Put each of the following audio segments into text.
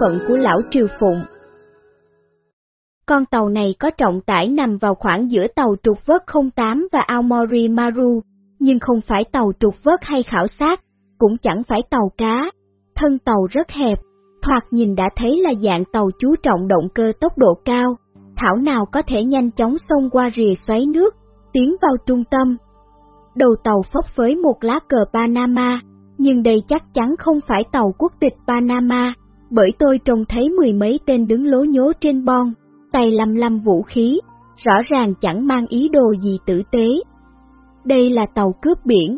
phận của lão Triều Phụng. Con tàu này có trọng tải nằm vào khoảng giữa tàu trục vớt 08 và Aomori Maru, nhưng không phải tàu trục vớt hay khảo sát, cũng chẳng phải tàu cá. Thân tàu rất hẹp, thoạt nhìn đã thấy là dạng tàu chú trọng động cơ tốc độ cao, thảo nào có thể nhanh chóng xông qua rìa xoáy nước, tiến vào trung tâm. Đầu tàu phấp với một lá cờ Panama, nhưng đây chắc chắn không phải tàu quốc tịch Panama, bởi tôi trông thấy mười mấy tên đứng lố nhố trên bon, tay lăm lăm vũ khí, rõ ràng chẳng mang ý đồ gì tử tế. Đây là tàu cướp biển.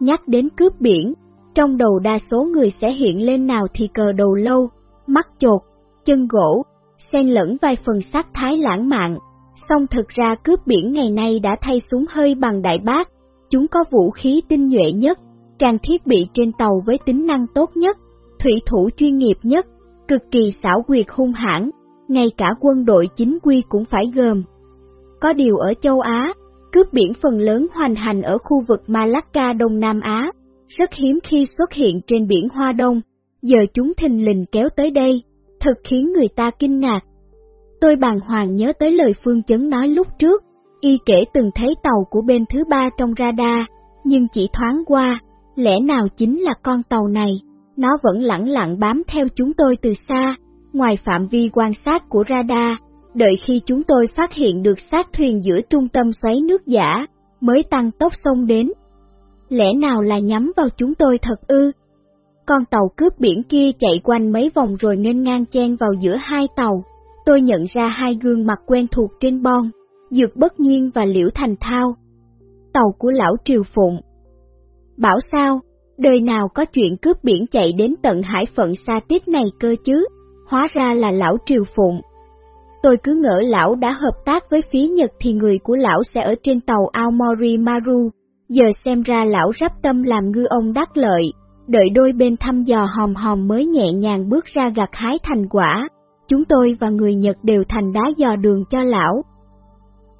Nhắc đến cướp biển, trong đầu đa số người sẽ hiện lên nào thì cờ đầu lâu, mắt chột, chân gỗ, xen lẫn vài phần sắc thái lãng mạn. Song thực ra cướp biển ngày nay đã thay súng hơi bằng đại bác, chúng có vũ khí tinh nhuệ nhất, trang thiết bị trên tàu với tính năng tốt nhất, thủy thủ chuyên nghiệp nhất, cực kỳ xảo quyệt hung hãn, ngay cả quân đội chính quy cũng phải gồm. Có điều ở châu Á, cướp biển phần lớn hoành hành ở khu vực Malacca Đông Nam Á, rất hiếm khi xuất hiện trên biển Hoa Đông, giờ chúng thình lình kéo tới đây, thật khiến người ta kinh ngạc. Tôi bàng hoàng nhớ tới lời Phương Chấn nói lúc trước, y kể từng thấy tàu của bên thứ ba trong radar, nhưng chỉ thoáng qua, lẽ nào chính là con tàu này, nó vẫn lẳng lặng bám theo chúng tôi từ xa, ngoài phạm vi quan sát của radar, đợi khi chúng tôi phát hiện được xác thuyền giữa trung tâm xoáy nước giả, mới tăng tốc sông đến. Lẽ nào là nhắm vào chúng tôi thật ư? Con tàu cướp biển kia chạy quanh mấy vòng rồi nên ngang chen vào giữa hai tàu. Tôi nhận ra hai gương mặt quen thuộc trên bon, Dược Bất Nhiên và Liễu Thành Thao. Tàu của lão Triều Phụng. Bảo sao, đời nào có chuyện cướp biển chạy đến tận hải phận xa tít này cơ chứ, hóa ra là lão Triều Phụng. Tôi cứ ngỡ lão đã hợp tác với phía Nhật thì người của lão sẽ ở trên tàu Aomori Maru, giờ xem ra lão rắp tâm làm ngư ông đắc lợi, đợi đôi bên thăm dò hòm hòm mới nhẹ nhàng bước ra gặt hái thành quả. Chúng tôi và người Nhật đều thành đá dò đường cho lão.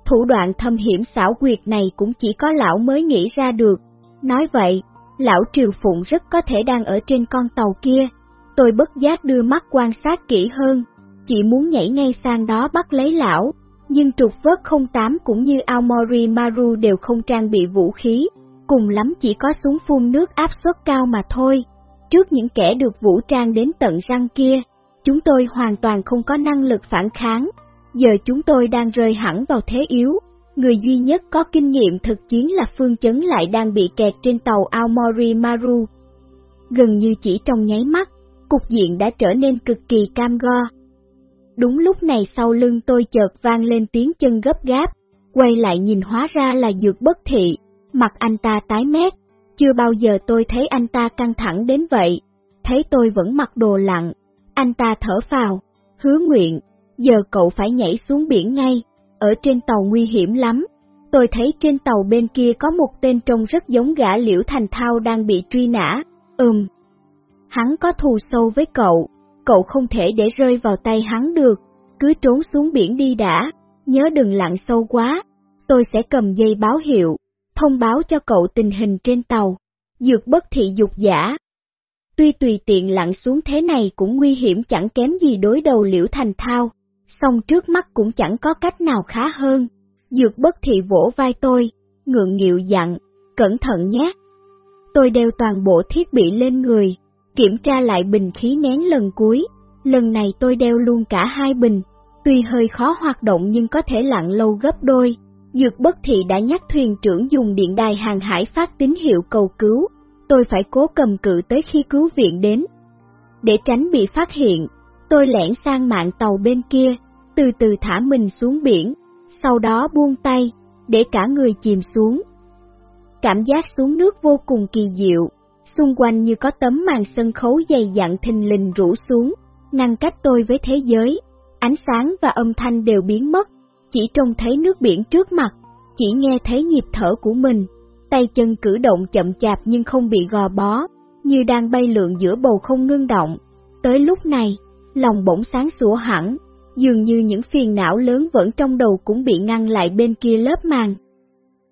Thủ đoạn thâm hiểm xảo quyệt này cũng chỉ có lão mới nghĩ ra được. Nói vậy, lão Triều Phụng rất có thể đang ở trên con tàu kia. Tôi bất giác đưa mắt quan sát kỹ hơn, chỉ muốn nhảy ngay sang đó bắt lấy lão, nhưng trục vớt 08 cũng như Aomori Maru đều không trang bị vũ khí, cùng lắm chỉ có súng phun nước áp suất cao mà thôi. Trước những kẻ được vũ trang đến tận răng kia, chúng tôi hoàn toàn không có năng lực phản kháng, giờ chúng tôi đang rơi hẳn vào thế yếu. Người duy nhất có kinh nghiệm thực chiến là Phương Chấn lại đang bị kẹt trên tàu Aomori Maru. Gần như chỉ trong nháy mắt, cục diện đã trở nên cực kỳ cam go. Đúng lúc này sau lưng tôi chợt vang lên tiếng chân gấp gáp, quay lại nhìn hóa ra là dược bất thị, mặt anh ta tái mét, chưa bao giờ tôi thấy anh ta căng thẳng đến vậy, thấy tôi vẫn mặc đồ lặng, anh ta thở phào, hứa nguyện, giờ cậu phải nhảy xuống biển ngay, ở trên tàu nguy hiểm lắm. Tôi thấy trên tàu bên kia có một tên trông rất giống gã liễu thành thao đang bị truy nã, ừm. Hắn có thù sâu với cậu, cậu không thể để rơi vào tay hắn được, cứ trốn xuống biển đi đã, nhớ đừng lặn sâu quá, tôi sẽ cầm dây báo hiệu, thông báo cho cậu tình hình trên tàu, dược bất thị dục giả. Tuy tùy tiện lặn xuống thế này cũng nguy hiểm chẳng kém gì đối đầu liễu thành thao, song trước mắt cũng chẳng có cách nào khá hơn. Dược bất thị vỗ vai tôi, ngượng nghịu dặn, cẩn thận nhé. Tôi đeo toàn bộ thiết bị lên người, kiểm tra lại bình khí nén lần cuối, lần này tôi đeo luôn cả hai bình, tuy hơi khó hoạt động nhưng có thể lặn lâu gấp đôi. Dược bất thị đã nhắc thuyền trưởng dùng điện đài hàng hải phát tín hiệu cầu cứu, tôi phải cố cầm cự tới khi cứu viện đến. Để tránh bị phát hiện, tôi lẻn sang mạng tàu bên kia, từ từ thả mình xuống biển, sau đó buông tay, để cả người chìm xuống. Cảm giác xuống nước vô cùng kỳ diệu, xung quanh như có tấm màn sân khấu dày dặn thình lình rủ xuống, ngăn cách tôi với thế giới, ánh sáng và âm thanh đều biến mất, chỉ trông thấy nước biển trước mặt, chỉ nghe thấy nhịp thở của mình, tay chân cử động chậm chạp nhưng không bị gò bó, như đang bay lượn giữa bầu không ngưng động. Tới lúc này, lòng bỗng sáng sủa hẳn, dường như những phiền não lớn vẫn trong đầu cũng bị ngăn lại bên kia lớp màn.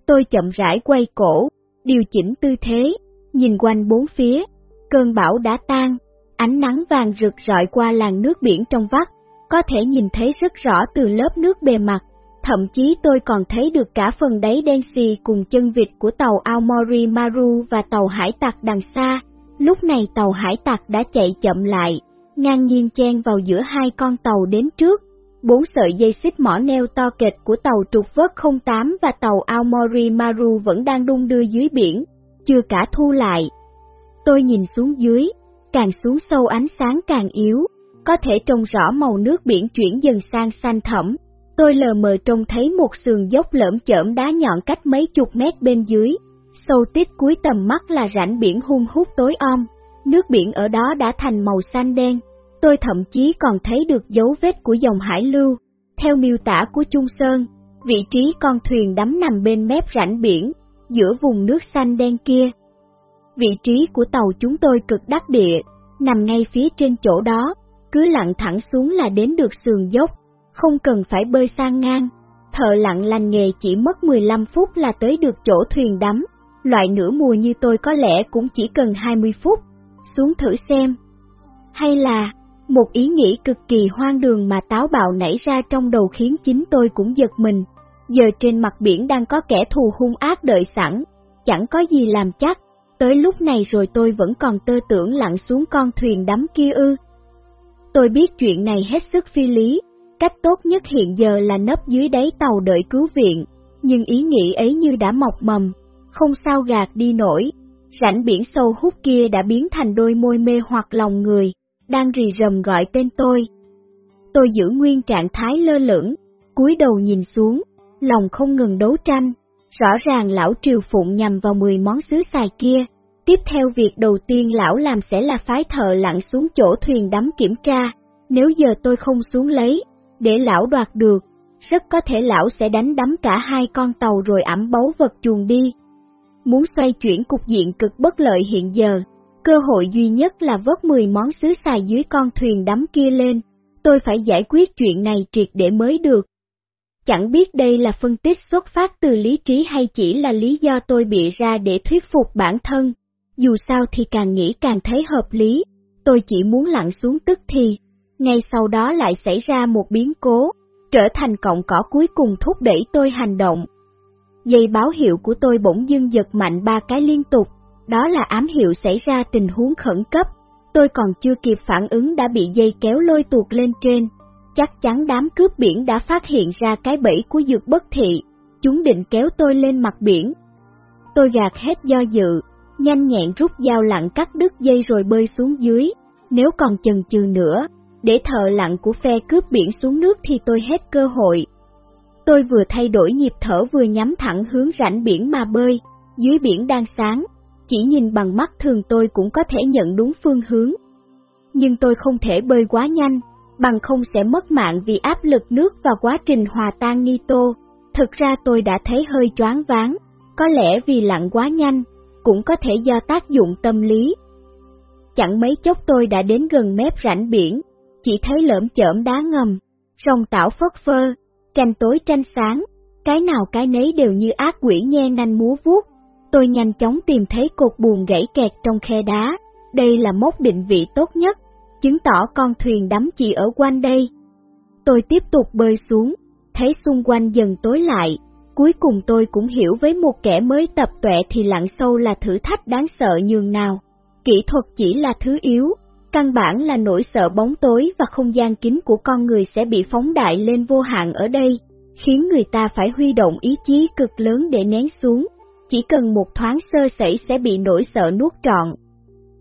Tôi chậm rãi quay cổ, điều chỉnh tư thế, nhìn quanh bốn phía, cơn bão đã tan, Ánh nắng vàng rực rọi qua làn nước biển trong vắt, có thể nhìn thấy rất rõ từ lớp nước bề mặt, thậm chí tôi còn thấy được cả phần đáy đen xì cùng chân vịt của tàu Aomori Maru và tàu hải tặc đằng xa. Lúc này tàu hải tặc đã chạy chậm lại, ngang nhiên chen vào giữa hai con tàu đến trước. Bốn sợi dây xích mỏ neo to kịch của tàu trục vớt 08 và tàu Aomori Maru vẫn đang đung đưa dưới biển, chưa cả thu lại. Tôi nhìn xuống dưới, càng xuống sâu ánh sáng càng yếu, có thể trông rõ màu nước biển chuyển dần sang xanh thẫm. Tôi lờ mờ trông thấy một sườn dốc lởm chởm đá nhọn cách mấy chục mét bên dưới, sâu tít cuối tầm mắt là rãnh biển hung hút tối om, nước biển ở đó đã thành màu xanh đen. Tôi thậm chí còn thấy được dấu vết của dòng hải lưu. Theo miêu tả của Trung Sơn, vị trí con thuyền đắm nằm bên mép rãnh biển, giữa vùng nước xanh đen kia. Vị trí của tàu chúng tôi cực đắc địa, nằm ngay phía trên chỗ đó, cứ lặn thẳng xuống là đến được sườn dốc, không cần phải bơi sang ngang. Thợ lặn lành nghề chỉ mất 15 phút là tới được chỗ thuyền đắm, loại nửa mùa như tôi có lẽ cũng chỉ cần 20 phút. Xuống thử xem. Hay là, một ý nghĩ cực kỳ hoang đường mà táo bạo nảy ra trong đầu khiến chính tôi cũng giật mình. Giờ trên mặt biển đang có kẻ thù hung ác đợi sẵn, chẳng có gì làm chắc, tới lúc này rồi tôi vẫn còn tơ tưởng lặn xuống con thuyền đắm kia ư. Tôi biết chuyện này hết sức phi lý, cách tốt nhất hiện giờ là nấp dưới đáy tàu đợi cứu viện, nhưng ý nghĩ ấy như đã mọc mầm, không sao gạt đi nổi. Rãnh biển sâu hút kia đã biến thành đôi môi mê hoặc lòng người, đang rì rầm gọi tên tôi. Tôi giữ nguyên trạng thái lơ lửng, cúi đầu nhìn xuống, lòng không ngừng đấu tranh. Rõ ràng lão triều phụng nhằm vào 10 món xứ xài kia. Tiếp theo việc đầu tiên lão làm sẽ là phái thợ lặn xuống chỗ thuyền đắm kiểm tra. Nếu giờ tôi không xuống lấy, để lão đoạt được, rất có thể lão sẽ đánh đắm cả hai con tàu rồi ẩm báu vật chuồng đi. Muốn xoay chuyển cục diện cực bất lợi hiện giờ, cơ hội duy nhất là vớt 10 món xứ xài dưới con thuyền đắm kia lên. Tôi phải giải quyết chuyện này triệt để mới được. Chẳng biết đây là phân tích xuất phát từ lý trí hay chỉ là lý do tôi bịa ra để thuyết phục bản thân. Dù sao thì càng nghĩ càng thấy hợp lý, tôi chỉ muốn lặn xuống tức thì. Ngay sau đó lại xảy ra một biến cố, trở thành cọng cỏ cuối cùng thúc đẩy tôi hành động. Dây báo hiệu của tôi bỗng dưng giật mạnh ba cái liên tục, đó là ám hiệu xảy ra tình huống khẩn cấp. Tôi còn chưa kịp phản ứng đã bị dây kéo lôi tuột lên trên. Chắc chắn đám cướp biển đã phát hiện ra cái bẫy của dược bất thị, chúng định kéo tôi lên mặt biển. Tôi gạt hết do dự, nhanh nhẹn rút dao lặn cắt đứt dây rồi bơi xuống dưới, nếu còn chần chừ nữa, để thợ lặn của phe cướp biển xuống nước thì tôi hết cơ hội. Tôi vừa thay đổi nhịp thở vừa nhắm thẳng hướng rãnh biển mà bơi, dưới biển đang sáng, chỉ nhìn bằng mắt thường tôi cũng có thể nhận đúng phương hướng. Nhưng tôi không thể bơi quá nhanh, bằng không sẽ mất mạng vì áp lực nước và quá trình hòa tan nitô. Thực ra tôi đã thấy hơi choáng váng, có lẽ vì lặn quá nhanh, cũng có thể do tác dụng tâm lý. Chẳng mấy chốc tôi đã đến gần mép rãnh biển, chỉ thấy lởm chởm đá ngầm, rồng tảo phất phơ, tranh tối tranh sáng, cái nào cái nấy đều như ác quỷ nhe nanh múa vuốt. Tôi nhanh chóng tìm thấy cột buồn gãy kẹt trong khe đá, đây là mốc định vị tốt nhất, chứng tỏ con thuyền đắm chỉ ở quanh đây. Tôi tiếp tục bơi xuống, thấy xung quanh dần tối lại, cuối cùng tôi cũng hiểu với một kẻ mới tập tuệ thì lặn sâu là thử thách đáng sợ nhường nào. Kỹ thuật chỉ là thứ yếu, căn bản là nỗi sợ bóng tối và không gian kín của con người sẽ bị phóng đại lên vô hạn ở đây, khiến người ta phải huy động ý chí cực lớn để nén xuống, chỉ cần một thoáng sơ sẩy sẽ bị nỗi sợ nuốt trọn.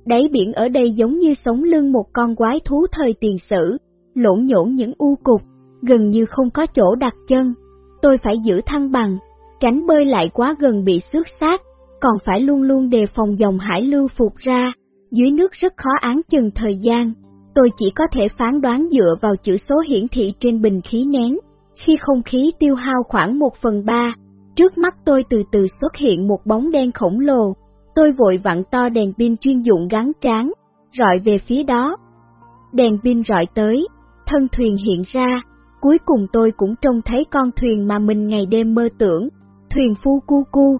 Đáy biển ở đây giống như sống lưng một con quái thú thời tiền sử, lộn nhổn những u cục, gần như không có chỗ đặt chân. Tôi phải giữ thăng bằng, tránh bơi lại quá gần bị xước xác, còn phải luôn luôn đề phòng dòng hải lưu phục ra dưới nước rất khó án chừng thời gian, tôi chỉ có thể phán đoán dựa vào chữ số hiển thị trên bình khí nén. Khi không khí tiêu hao khoảng 1 phần 3, trước mắt tôi từ từ xuất hiện một bóng đen khổng lồ. Tôi vội vặn to đèn pin chuyên dụng gắn tráng, rọi về phía đó. Đèn pin rọi tới, thân thuyền hiện ra, cuối cùng tôi cũng trông thấy con thuyền mà mình ngày đêm mơ tưởng, thuyền phu cu cu.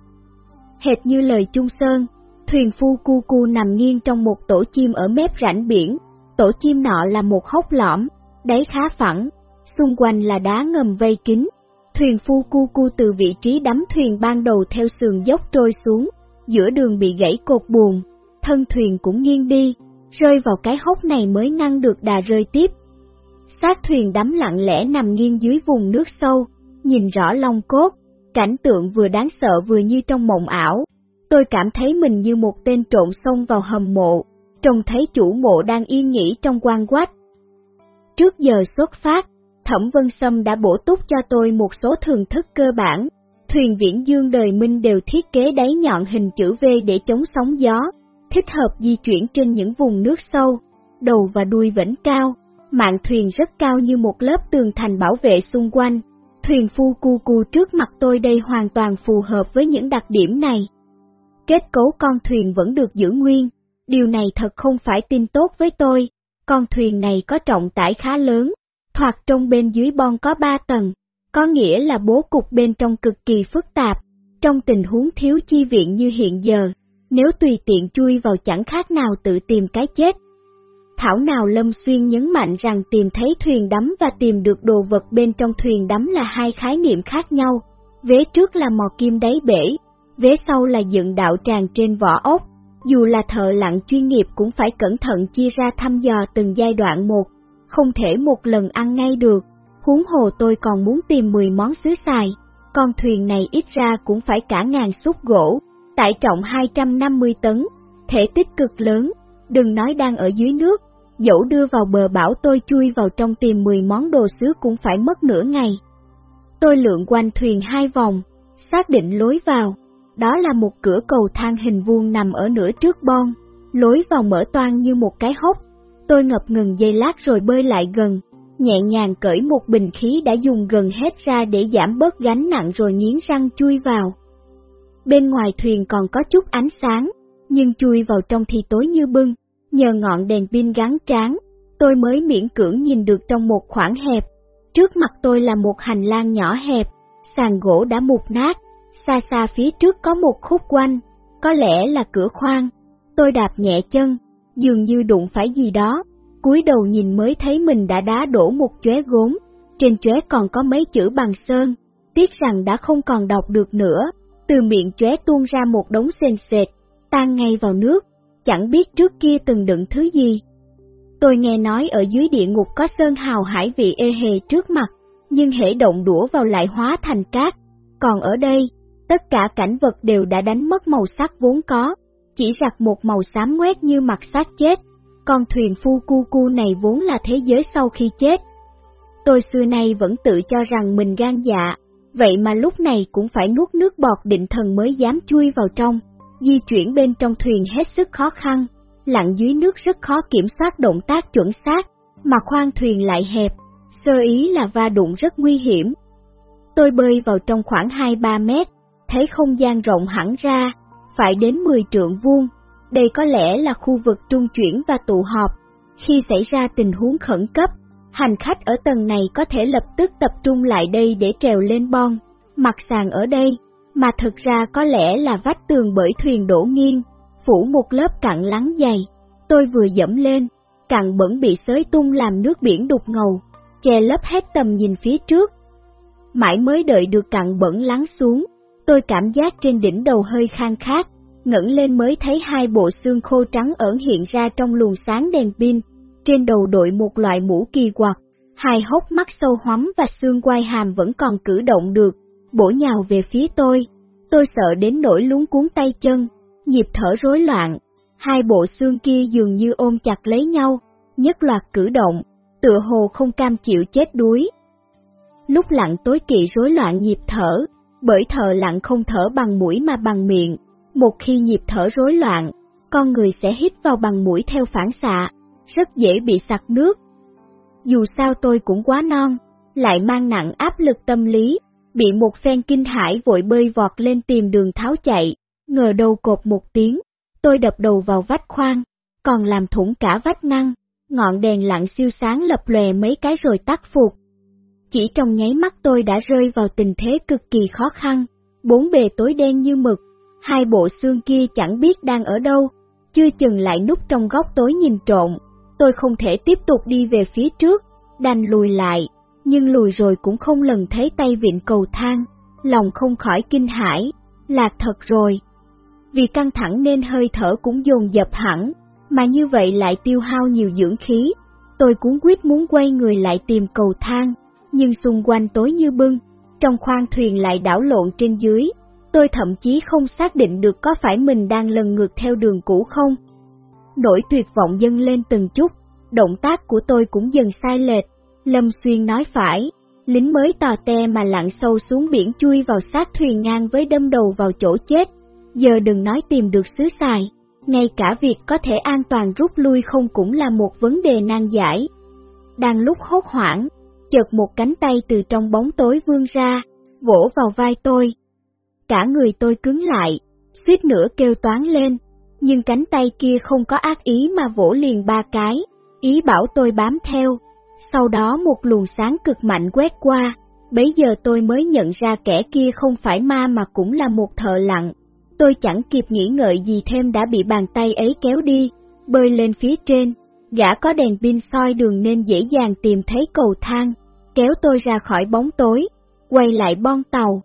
Hệt như lời Trung Sơn, Thuyền phu cu cu nằm nghiêng trong một tổ chim ở mép rãnh biển, Tổ chim nọ là một hốc lõm, đáy khá phẳng, xung quanh là đá ngầm vây kín. Thuyền phu cu cu từ vị trí đắm thuyền ban đầu theo sườn dốc trôi xuống, giữa đường bị gãy cột buồn, thân thuyền cũng nghiêng đi, rơi vào cái hốc này mới ngăn được đà rơi tiếp. Xác thuyền đắm lặng lẽ nằm nghiêng dưới vùng nước sâu, nhìn rõ long cốt, cảnh tượng vừa đáng sợ vừa như trong mộng ảo. Tôi cảm thấy mình như một tên trộn xông vào hầm mộ, trông thấy chủ mộ đang yên nghỉ trong quan quách. Trước giờ xuất phát, Thẩm Vân Sâm đã bổ túc cho tôi một số thường thức cơ bản. Thuyền viễn dương đời Minh đều thiết kế đáy nhọn hình chữ V để chống sóng gió, thích hợp di chuyển trên những vùng nước sâu, đầu và đuôi vẫn cao, mạng thuyền rất cao như một lớp tường thành bảo vệ xung quanh. Thuyền phu cu cu trước mặt tôi đây hoàn toàn phù hợp với những đặc điểm này. Kết cấu con thuyền vẫn được giữ nguyên, điều này thật không phải tin tốt với tôi. Con thuyền này có trọng tải khá lớn, thoạt trong bên dưới bon có 3 tầng, có nghĩa là bố cục bên trong cực kỳ phức tạp. Trong tình huống thiếu chi viện như hiện giờ, nếu tùy tiện chui vào chẳng khác nào tự tìm cái chết. Thảo nào Lâm Xuyên nhấn mạnh rằng tìm thấy thuyền đắm và tìm được đồ vật bên trong thuyền đắm là hai khái niệm khác nhau. Vế trước là mò kim đáy bể, vế sau là dựng đạo tràng trên vỏ ốc. Dù là thợ lặn chuyên nghiệp cũng phải cẩn thận chia ra thăm dò từng giai đoạn một, không thể một lần ăn ngay được. Huống hồ tôi còn muốn tìm 10 món xứ xài, con thuyền này ít ra cũng phải cả ngàn xúc gỗ, tải trọng 250 tấn, thể tích cực lớn, đừng nói đang ở dưới nước, dẫu đưa vào bờ bảo tôi chui vào trong tìm 10 món đồ sứ cũng phải mất nửa ngày. Tôi lượn quanh thuyền hai vòng, xác định lối vào, đó là một cửa cầu thang hình vuông nằm ở nửa trước bon, lối vào mở toan như một cái hốc. Tôi ngập ngừng dây lát rồi bơi lại gần, nhẹ nhàng cởi một bình khí đã dùng gần hết ra để giảm bớt gánh nặng rồi nghiến răng chui vào. Bên ngoài thuyền còn có chút ánh sáng, nhưng chui vào trong thì tối như bưng, nhờ ngọn đèn pin gắn tráng, tôi mới miễn cưỡng nhìn được trong một khoảng hẹp. Trước mặt tôi là một hành lang nhỏ hẹp, sàn gỗ đã mục nát, xa xa phía trước có một khúc quanh, có lẽ là cửa khoang. Tôi đạp nhẹ chân, dường như đụng phải gì đó, cúi đầu nhìn mới thấy mình đã đá đổ một chóe gốm, trên chóe còn có mấy chữ bằng sơn, tiếc rằng đã không còn đọc được nữa, từ miệng chóe tuôn ra một đống sền sệt, tan ngay vào nước, chẳng biết trước kia từng đựng thứ gì. Tôi nghe nói ở dưới địa ngục có sơn hào hải vị ê hề trước mặt, nhưng hễ động đũa vào lại hóa thành cát, còn ở đây, tất cả cảnh vật đều đã đánh mất màu sắc vốn có, chỉ rạc một màu xám ngoét như mặt xác chết. Con thuyền phu cu cu này vốn là thế giới sau khi chết. Tôi xưa nay vẫn tự cho rằng mình gan dạ, vậy mà lúc này cũng phải nuốt nước bọt định thần mới dám chui vào trong. Di chuyển bên trong thuyền hết sức khó khăn, lặn dưới nước rất khó kiểm soát động tác chuẩn xác, mà khoang thuyền lại hẹp, sơ ý là va đụng rất nguy hiểm. Tôi bơi vào trong khoảng 2-3 mét, thấy không gian rộng hẳn ra, phải đến 10 trượng vuông. Đây có lẽ là khu vực trung chuyển và tụ họp. Khi xảy ra tình huống khẩn cấp, hành khách ở tầng này có thể lập tức tập trung lại đây để trèo lên bon, mặt sàn ở đây, mà thực ra có lẽ là vách tường bởi thuyền đổ nghiêng, phủ một lớp cặn lắng dày. Tôi vừa dẫm lên, cặn bẩn bị xới tung làm nước biển đục ngầu, che lấp hết tầm nhìn phía trước. Mãi mới đợi được cặn bẩn lắng xuống, tôi cảm giác trên đỉnh đầu hơi khang khát, ngẩng lên mới thấy hai bộ xương khô trắng ẩn hiện ra trong luồng sáng đèn pin, trên đầu đội một loại mũ kỳ quặc, hai hốc mắt sâu hoắm và xương quai hàm vẫn còn cử động được, bổ nhào về phía tôi. Tôi sợ đến nỗi lúng cuốn tay chân, nhịp thở rối loạn, hai bộ xương kia dường như ôm chặt lấy nhau, nhất loạt cử động, tựa hồ không cam chịu chết đuối. Lúc lặng tối kỵ rối loạn nhịp thở, bởi thở lặng không thở bằng mũi mà bằng miệng, một khi nhịp thở rối loạn, con người sẽ hít vào bằng mũi theo phản xạ, rất dễ bị sặc nước. Dù sao tôi cũng quá non, lại mang nặng áp lực tâm lý, bị một phen kinh hải vội bơi vọt lên tìm đường tháo chạy, ngờ đầu cột một tiếng, tôi đập đầu vào vách khoan, còn làm thủng cả vách ngăn, ngọn đèn lặng siêu sáng lập lòe mấy cái rồi tắt phục. Chỉ trong nháy mắt tôi đã rơi vào tình thế cực kỳ khó khăn, bốn bề tối đen như mực, hai bộ xương kia chẳng biết đang ở đâu, chưa chừng lại núp trong góc tối nhìn trộn, tôi không thể tiếp tục đi về phía trước, đành lùi lại, nhưng lùi rồi cũng không lần thấy tay vịn cầu thang, lòng không khỏi kinh hãi, lạc thật rồi. Vì căng thẳng nên hơi thở cũng dồn dập hẳn, mà như vậy lại tiêu hao nhiều dưỡng khí. Tôi cuốn quyết muốn quay người lại tìm cầu thang, nhưng xung quanh tối như bưng, trong khoang thuyền lại đảo lộn trên dưới. Tôi thậm chí không xác định được có phải mình đang lần ngược theo đường cũ không. Nỗi tuyệt vọng dâng lên từng chút, động tác của tôi cũng dần sai lệch. Lâm Xuyên nói phải, lính mới tò te mà lặn sâu xuống biển chui vào sát thuyền ngang với đâm đầu vào chỗ chết. Giờ đừng nói tìm được xứ xài, ngay cả việc có thể an toàn rút lui không cũng là một vấn đề nan giải. Đang lúc hốt hoảng, chợt một cánh tay từ trong bóng tối vươn ra, vỗ vào vai tôi. Cả người tôi cứng lại, suýt nữa kêu toán lên, nhưng cánh tay kia không có ác ý mà vỗ liền ba cái, ý bảo tôi bám theo. Sau đó một luồng sáng cực mạnh quét qua, bấy giờ tôi mới nhận ra kẻ kia không phải ma mà cũng là một thợ lặng. Tôi chẳng kịp nghĩ ngợi gì thêm đã bị bàn tay ấy kéo đi, bơi lên phía trên, gã có đèn pin soi đường nên dễ dàng tìm thấy cầu thang, kéo tôi ra khỏi bóng tối, quay lại bon tàu.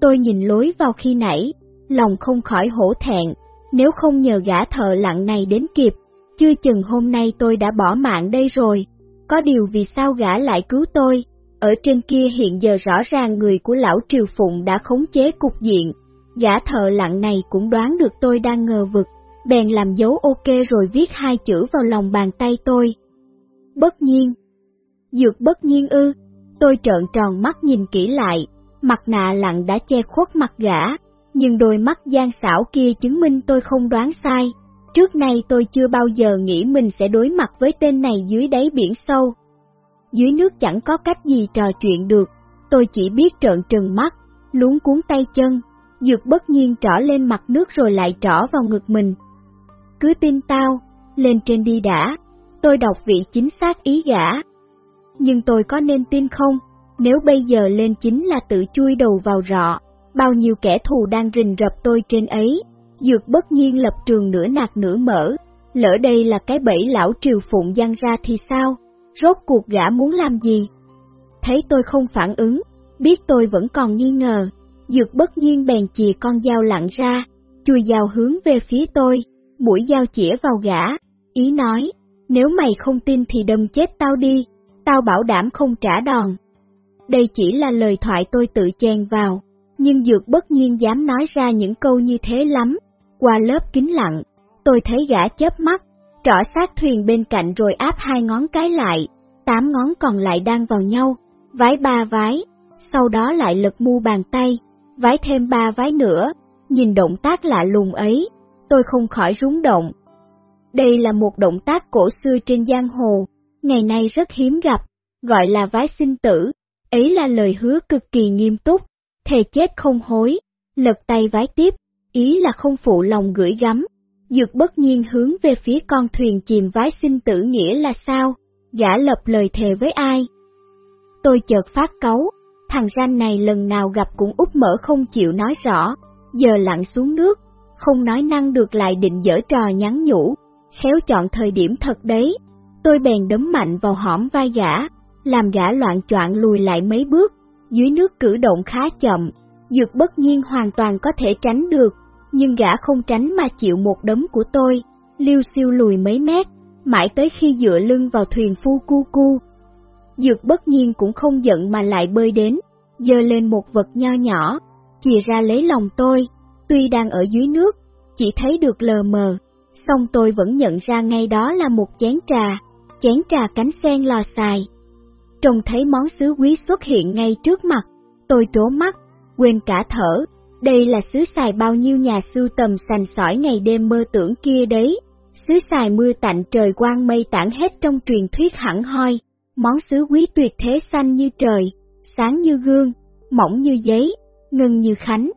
Tôi nhìn lối vào khi nãy, lòng không khỏi hổ thẹn, nếu không nhờ gã thợ lặng này đến kịp, chưa chừng hôm nay tôi đã bỏ mạng đây rồi. Có điều vì sao gã lại cứu tôi? Ở trên kia hiện giờ rõ ràng người của lão Triều Phụng đã khống chế cục diện. Gã thợ lặng này cũng đoán được tôi đang ngờ vực, bèn làm dấu ok rồi viết hai chữ vào lòng bàn tay tôi. Bất nhiên. Dược bất nhiên ư, tôi trợn tròn mắt nhìn kỹ lại, mặt nạ lặng đã che khuất mặt gã, nhưng đôi mắt gian xảo kia chứng minh tôi không đoán sai. Trước nay tôi chưa bao giờ nghĩ mình sẽ đối mặt với tên này dưới đáy biển sâu. Dưới nước chẳng có cách gì trò chuyện được, tôi chỉ biết trợn trừng mắt, luống cuốn tay chân, dược bất nhiên trỏ lên mặt nước rồi lại trỏ vào ngực mình. Cứ tin tao, lên trên đi đã, tôi đọc vị chính xác ý gã. Nhưng tôi có nên tin không, nếu bây giờ lên chính là tự chui đầu vào rọ, bao nhiêu kẻ thù đang rình rập tôi trên ấy, dược bất nhiên lập trường nửa nạc nửa mở, lỡ đây là cái bẫy lão triều phụng giăng ra thì sao, rốt cuộc gã muốn làm gì? Thấy tôi không phản ứng, biết tôi vẫn còn nghi ngờ, dược bất nhiên bèn chì con dao lặn ra, chui dao hướng về phía tôi, mũi dao chĩa vào gã, ý nói, nếu mày không tin thì đâm chết tao đi, tao bảo đảm không trả đòn. Đây chỉ là lời thoại tôi tự chèn vào, nhưng Dược bất nhiên dám nói ra những câu như thế lắm. Qua lớp kính lặng, tôi thấy gã chớp mắt, trỏ sát thuyền bên cạnh rồi áp hai ngón cái lại, tám ngón còn lại đang vào nhau, vái ba vái, sau đó lại lật mu bàn tay, vái thêm ba vái nữa, nhìn động tác lạ lùng ấy, tôi không khỏi rúng động. Đây là một động tác cổ xưa trên giang hồ, ngày nay rất hiếm gặp, gọi là vái sinh tử, ấy là lời hứa cực kỳ nghiêm túc, thề chết không hối, lật tay vái tiếp, ý là không phụ lòng gửi gắm. Dược bất nhiên hướng về phía con thuyền chìm vái sinh tử nghĩa là sao, gã lập lời thề với ai. Tôi chợt phát cấu, thằng ranh này lần nào gặp cũng úp mở không chịu nói rõ, giờ lặn xuống nước, không nói năng được lại định dở trò nhắn nhủ, khéo chọn thời điểm thật đấy. Tôi bèn đấm mạnh vào hõm vai gã, làm gã loạn choạng lùi lại mấy bước, dưới nước cử động khá chậm, dược bất nhiên hoàn toàn có thể tránh được, nhưng gã không tránh mà chịu một đấm của tôi, liêu siêu lùi mấy mét, mãi tới khi dựa lưng vào thuyền phu cu cu. Dược bất nhiên cũng không giận mà lại bơi đến, dơ lên một vật nho nhỏ, chìa ra lấy lòng tôi, tuy đang ở dưới nước, chỉ thấy được lờ mờ, song tôi vẫn nhận ra ngay đó là một chén trà, chén trà cánh sen lò xài trông thấy món sứ quý xuất hiện ngay trước mặt, tôi trố mắt, quên cả thở, đây là sứ xài bao nhiêu nhà sưu tầm sành sỏi ngày đêm mơ tưởng kia đấy, sứ xài mưa tạnh trời quang mây tản hết trong truyền thuyết hẳn hoi, món sứ quý tuyệt thế xanh như trời, sáng như gương, mỏng như giấy, ngân như khánh.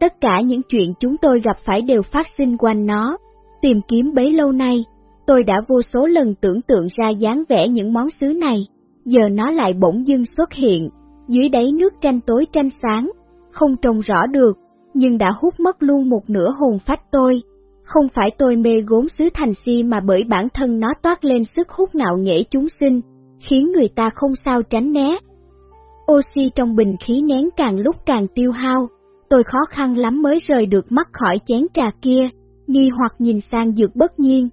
Tất cả những chuyện chúng tôi gặp phải đều phát sinh quanh nó, tìm kiếm bấy lâu nay, tôi đã vô số lần tưởng tượng ra dáng vẻ những món sứ này. Giờ nó lại bỗng dưng xuất hiện, dưới đáy nước tranh tối tranh sáng, không trông rõ được, nhưng đã hút mất luôn một nửa hồn phách tôi, Không phải tôi mê gốm sứ thành si mà bởi bản thân nó toát lên sức hút ngạo nghễ chúng sinh, khiến người ta không sao tránh né. Oxy trong bình khí nén càng lúc càng tiêu hao, tôi khó khăn lắm mới rời được mắt khỏi chén trà kia, nghi hoặc nhìn sang dược bất nhiên.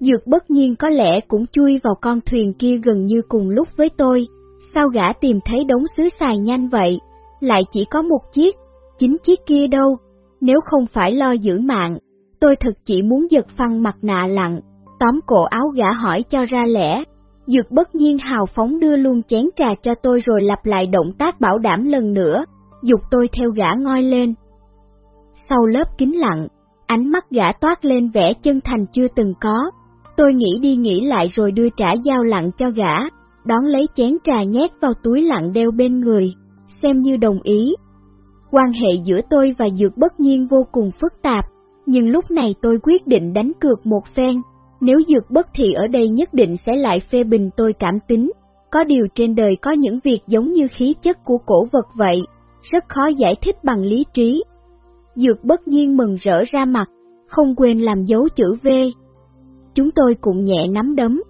Dược bất nhiên có lẽ cũng chui vào con thuyền kia gần như cùng lúc với tôi, sao gã tìm thấy đống xứ xài nhanh vậy, lại chỉ có một chiếc, chính chiếc kia đâu, nếu không phải lo giữ mạng, tôi thật chỉ muốn giật phăng mặt nạ lặng, tóm cổ áo gã hỏi cho ra lẽ. Dược bất nhiên hào phóng đưa luôn chén trà cho tôi rồi lặp lại động tác bảo đảm lần nữa, dục tôi theo gã ngoi lên. Sau lớp kính lặng, ánh mắt gã toát lên vẻ chân thành chưa từng có. Tôi nghĩ đi nghĩ lại rồi đưa trả dao lặng cho gã, đón lấy chén trà nhét vào túi lặng đeo bên người, xem như đồng ý. Quan hệ giữa tôi và Dược bất nhiên vô cùng phức tạp, nhưng lúc này tôi quyết định đánh cược một phen. Nếu Dược bất thì ở đây nhất định sẽ lại phê bình tôi cảm tính. Có điều trên đời có những việc giống như khí chất của cổ vật vậy, rất khó giải thích bằng lý trí. Dược bất nhiên mừng rỡ ra mặt, không quên làm dấu chữ V. Chúng tôi cũng nhẹ nắm đấm,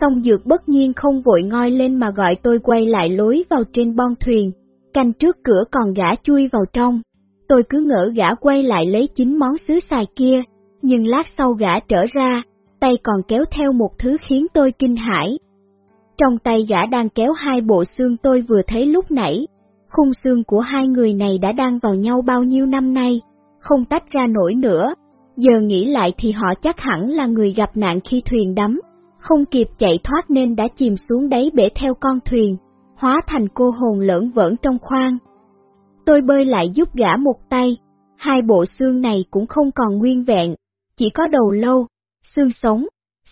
xong dược bất nhiên không vội ngoi lên mà gọi tôi quay lại lối vào trên bon thuyền, canh trước cửa còn gã chui vào trong. Tôi cứ ngỡ gã quay lại lấy chính món xứ xài kia, nhưng lát sau gã trở ra, tay còn kéo theo một thứ khiến tôi kinh hãi. Trong tay gã đang kéo hai bộ xương tôi vừa thấy lúc nãy, khung xương của hai người này đã đang vào nhau bao nhiêu năm nay, không tách ra nổi nữa. Giờ nghĩ lại thì họ chắc hẳn là người gặp nạn khi thuyền đắm, không kịp chạy thoát nên đã chìm xuống đáy bể theo con thuyền, hóa thành cô hồn lởn vởn trong khoang. Tôi bơi lại giúp gã một tay, hai bộ xương này cũng không còn nguyên vẹn, chỉ có đầu lâu, xương sống,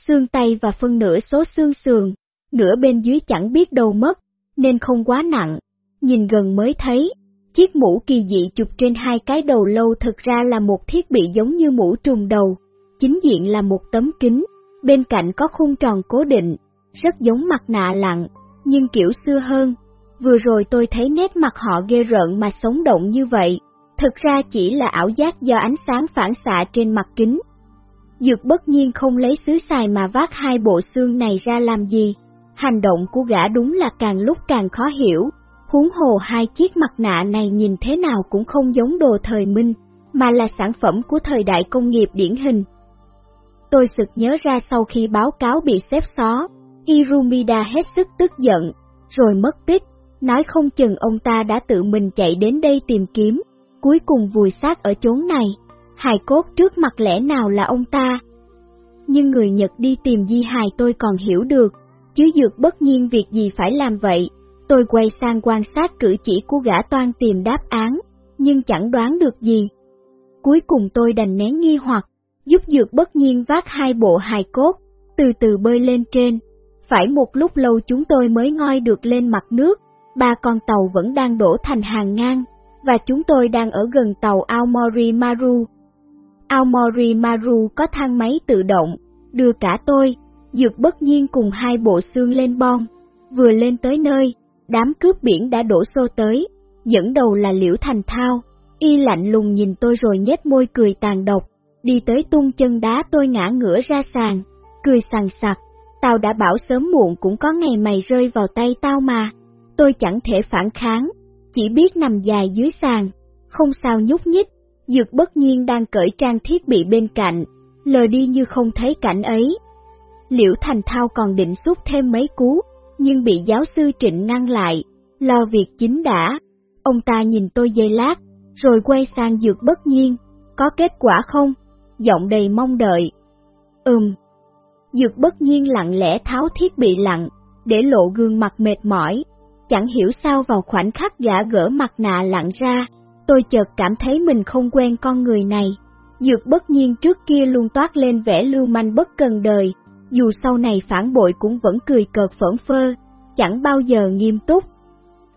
xương tay và phân nửa số xương sườn, nửa bên dưới chẳng biết đâu mất, nên không quá nặng. Nhìn gần mới thấy, chiếc mũ kỳ dị chụp trên hai cái đầu lâu thực ra là một thiết bị giống như mũ trùng đầu, chính diện là một tấm kính, bên cạnh có khung tròn cố định, rất giống mặt nạ lặng, nhưng kiểu xưa hơn. Vừa rồi tôi thấy nét mặt họ ghê rợn mà sống động như vậy, thực ra chỉ là ảo giác do ánh sáng phản xạ trên mặt kính. Dược bất nhiên không lấy xứ xài mà vác hai bộ xương này ra làm gì, hành động của gã đúng là càng lúc càng khó hiểu, huống hồ hai chiếc mặt nạ này nhìn thế nào cũng không giống đồ thời minh, mà là sản phẩm của thời đại công nghiệp điển hình. Tôi sực nhớ ra sau khi báo cáo bị xếp xó, Irumida hết sức tức giận, rồi mất tích, nói không chừng ông ta đã tự mình chạy đến đây tìm kiếm, cuối cùng vùi xác ở chốn này, hài cốt trước mặt lẽ nào là ông ta. Nhưng người Nhật đi tìm di hài tôi còn hiểu được, chứ dược bất nhiên việc gì phải làm vậy, tôi quay sang quan sát cử chỉ của gã toan tìm đáp án, nhưng chẳng đoán được gì. Cuối cùng tôi đành nén nghi hoặc, giúp dược bất nhiên vác hai bộ hài cốt, từ từ bơi lên trên. Phải một lúc lâu chúng tôi mới ngoi được lên mặt nước, ba con tàu vẫn đang đổ thành hàng ngang, và chúng tôi đang ở gần tàu Aomori Maru. Aomori Maru có thang máy tự động, đưa cả tôi, dược bất nhiên cùng hai bộ xương lên bon. Vừa lên tới nơi, đám cướp biển đã đổ xô tới, dẫn đầu là Liễu Thành Thao, y lạnh lùng nhìn tôi rồi nhếch môi cười tàn độc, đi tới tung chân đá tôi ngã ngửa ra sàn, cười sằng sặc, tao đã bảo sớm muộn cũng có ngày mày rơi vào tay tao mà, tôi chẳng thể phản kháng, chỉ biết nằm dài dưới sàn, không sao nhúc nhích, dược bất nhiên đang cởi trang thiết bị bên cạnh, lờ đi như không thấy cảnh ấy. Liễu Thành Thao còn định xúc thêm mấy cú, nhưng bị giáo sư Trịnh ngăn lại, lo việc chính đã. Ông ta nhìn tôi dây lát, rồi quay sang dược bất nhiên, có kết quả không? Giọng đầy mong đợi. Ừm. Dược bất nhiên lặng lẽ tháo thiết bị lặng, để lộ gương mặt mệt mỏi. Chẳng hiểu sao vào khoảnh khắc gã gỡ mặt nạ lặng ra, tôi chợt cảm thấy mình không quen con người này. Dược bất nhiên trước kia luôn toát lên vẻ lưu manh bất cần đời, dù sau này phản bội cũng vẫn cười cợt phởn phơ, chẳng bao giờ nghiêm túc.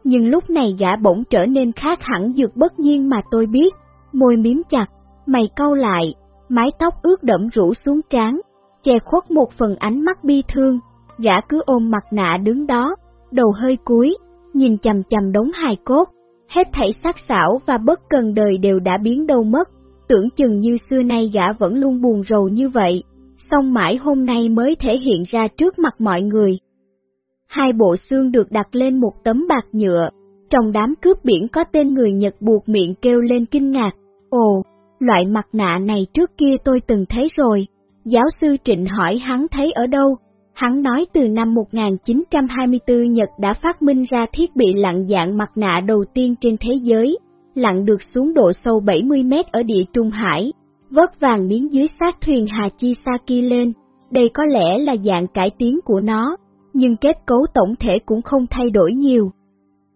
Nhưng lúc này gã bỗng trở nên khác hẳn dược bất nhiên mà tôi biết, môi miếm chặt, mày cau lại, mái tóc ướt đẫm rủ xuống trán, che khuất một phần ánh mắt bi thương, gã cứ ôm mặt nạ đứng đó, đầu hơi cúi, nhìn chầm chầm đống hài cốt, hết thảy sắc xảo và bất cần đời đều đã biến đâu mất, tưởng chừng như xưa nay gã vẫn luôn buồn rầu như vậy, xong mãi hôm nay mới thể hiện ra trước mặt mọi người. Hai bộ xương được đặt lên một tấm bạc nhựa, trong đám cướp biển có tên người Nhật buộc miệng kêu lên kinh ngạc, ồ, loại mặt nạ này trước kia tôi từng thấy rồi. Giáo sư Trịnh hỏi hắn thấy ở đâu, hắn nói từ năm 1924 Nhật đã phát minh ra thiết bị lặn dạng mặt nạ đầu tiên trên thế giới, lặn được xuống độ sâu 70 mét ở địa Trung Hải, vớt vàng miếng dưới xác thuyền Hachisaki lên. Đây có lẽ là dạng cải tiến của nó, nhưng kết cấu tổng thể cũng không thay đổi nhiều.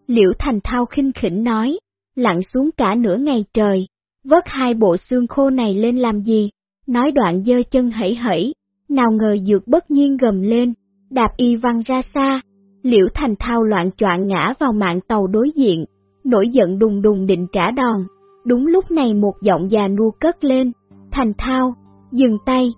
Liễu Thành Thao khinh khỉnh nói, lặn xuống cả nửa ngày trời, vớt hai bộ xương khô này lên làm gì? Nói đoạn dơ chân hẩy hẩy, nào ngờ dược bất nhiên gầm lên, đạp y văng ra xa, liễu thành thao loạn choạng ngã vào mạng tàu đối diện, nổi giận đùng đùng định trả đòn. Đúng lúc này một giọng già nua cất lên, thành thao, dừng tay.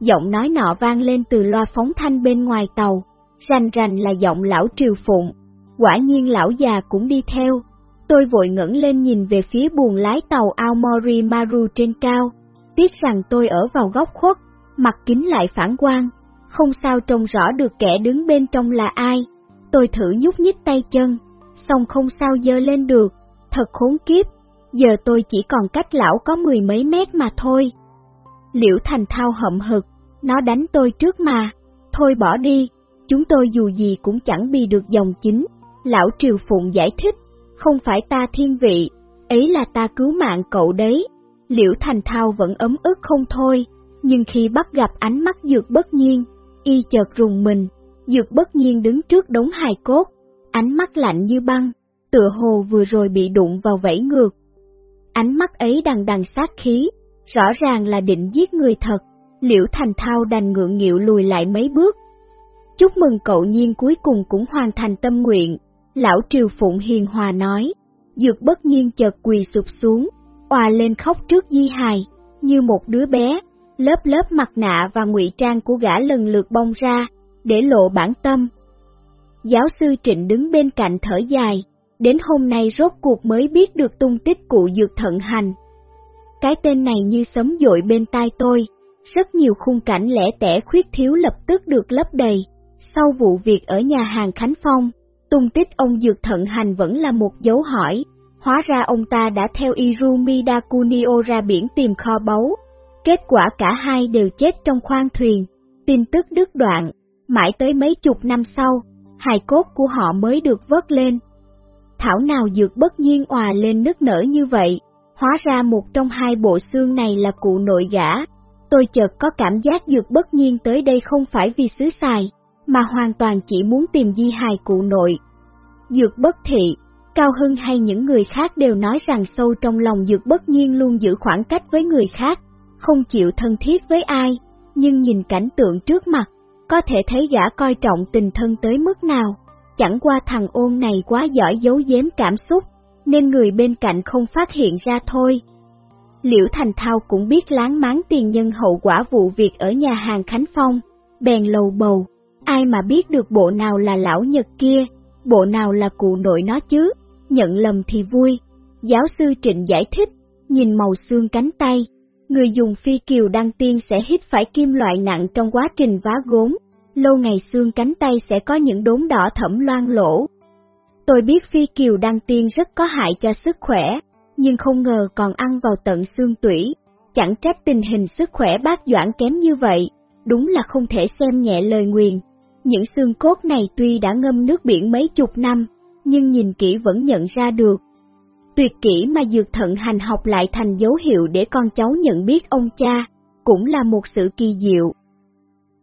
Giọng nói nọ vang lên từ loa phóng thanh bên ngoài tàu, rành rành là giọng lão triều phụng, quả nhiên lão già cũng đi theo. Tôi vội ngẩng lên nhìn về phía buồng lái tàu Aomori Maru trên cao, tiếc rằng tôi ở vào góc khuất, mặt kính lại phản quang, không sao trông rõ được kẻ đứng bên trong là ai. Tôi thử nhúc nhích tay chân, xong không sao dơ lên được, thật khốn kiếp, giờ tôi chỉ còn cách lão có mười mấy mét mà thôi. Liễu Thành Thao hậm hực, nó đánh tôi trước mà, thôi bỏ đi, chúng tôi dù gì cũng chẳng bị được dòng chính. Lão Triều Phụng giải thích, không phải ta thiên vị, ấy là ta cứu mạng cậu đấy. Liễu Thành Thao vẫn ấm ức không thôi, nhưng khi bắt gặp ánh mắt dược bất nhiên, y chợt rùng mình, dược bất nhiên đứng trước đống hài cốt, ánh mắt lạnh như băng, tựa hồ vừa rồi bị đụng vào vẫy ngược. Ánh mắt ấy đằng đằng sát khí, rõ ràng là định giết người thật, liễu thành thao đành ngượng nghịu lùi lại mấy bước. Chúc mừng cậu nhiên cuối cùng cũng hoàn thành tâm nguyện, lão triều phụng hiền hòa nói, dược bất nhiên chợt quỳ sụp xuống, òa lên khóc trước di hài, như một đứa bé, lớp lớp mặt nạ và ngụy trang của gã lần lượt bong ra, để lộ bản tâm. Giáo sư Trịnh đứng bên cạnh thở dài, đến hôm nay rốt cuộc mới biết được tung tích cụ dược thận hành. Cái tên này như sấm dội bên tai tôi, rất nhiều khung cảnh lẻ tẻ khuyết thiếu lập tức được lấp đầy. Sau vụ việc ở nhà hàng Khánh Phong, tung tích ông dược thận hành vẫn là một dấu hỏi, hóa ra ông ta đã theo Irumi Dakunio ra biển tìm kho báu. Kết quả cả hai đều chết trong khoang thuyền, tin tức đứt đoạn, mãi tới mấy chục năm sau, hài cốt của họ mới được vớt lên. Thảo nào dược bất nhiên òa lên nức nở như vậy, hóa ra một trong hai bộ xương này là cụ nội gã. Tôi chợt có cảm giác dược bất nhiên tới đây không phải vì xứ xài, mà hoàn toàn chỉ muốn tìm di hài cụ nội. Dược bất thị, Cao Hưng hay những người khác đều nói rằng sâu trong lòng dược bất nhiên luôn giữ khoảng cách với người khác, không chịu thân thiết với ai, nhưng nhìn cảnh tượng trước mặt, có thể thấy gã coi trọng tình thân tới mức nào. Chẳng qua thằng ôn này quá giỏi giấu giếm cảm xúc, nên người bên cạnh không phát hiện ra thôi. Liễu Thành Thao cũng biết láng máng tiền nhân hậu quả vụ việc ở nhà hàng Khánh Phong, bèn lầu bầu, ai mà biết được bộ nào là lão Nhật kia, bộ nào là cụ nội nó chứ, nhận lầm thì vui. Giáo sư Trịnh giải thích, nhìn màu xương cánh tay, người dùng phi kiều đăng tiên sẽ hít phải kim loại nặng trong quá trình vá gốm, lâu ngày xương cánh tay sẽ có những đốm đỏ thẫm loang lỗ. Tôi biết phi kiều đăng tiên rất có hại cho sức khỏe, nhưng không ngờ còn ăn vào tận xương tủy, chẳng trách tình hình sức khỏe bác Doãn kém như vậy, đúng là không thể xem nhẹ lời nguyền. Những xương cốt này tuy đã ngâm nước biển mấy chục năm, nhưng nhìn kỹ vẫn nhận ra được. Tuyệt kỹ mà dược thận hành học lại thành dấu hiệu để con cháu nhận biết ông cha, cũng là một sự kỳ diệu.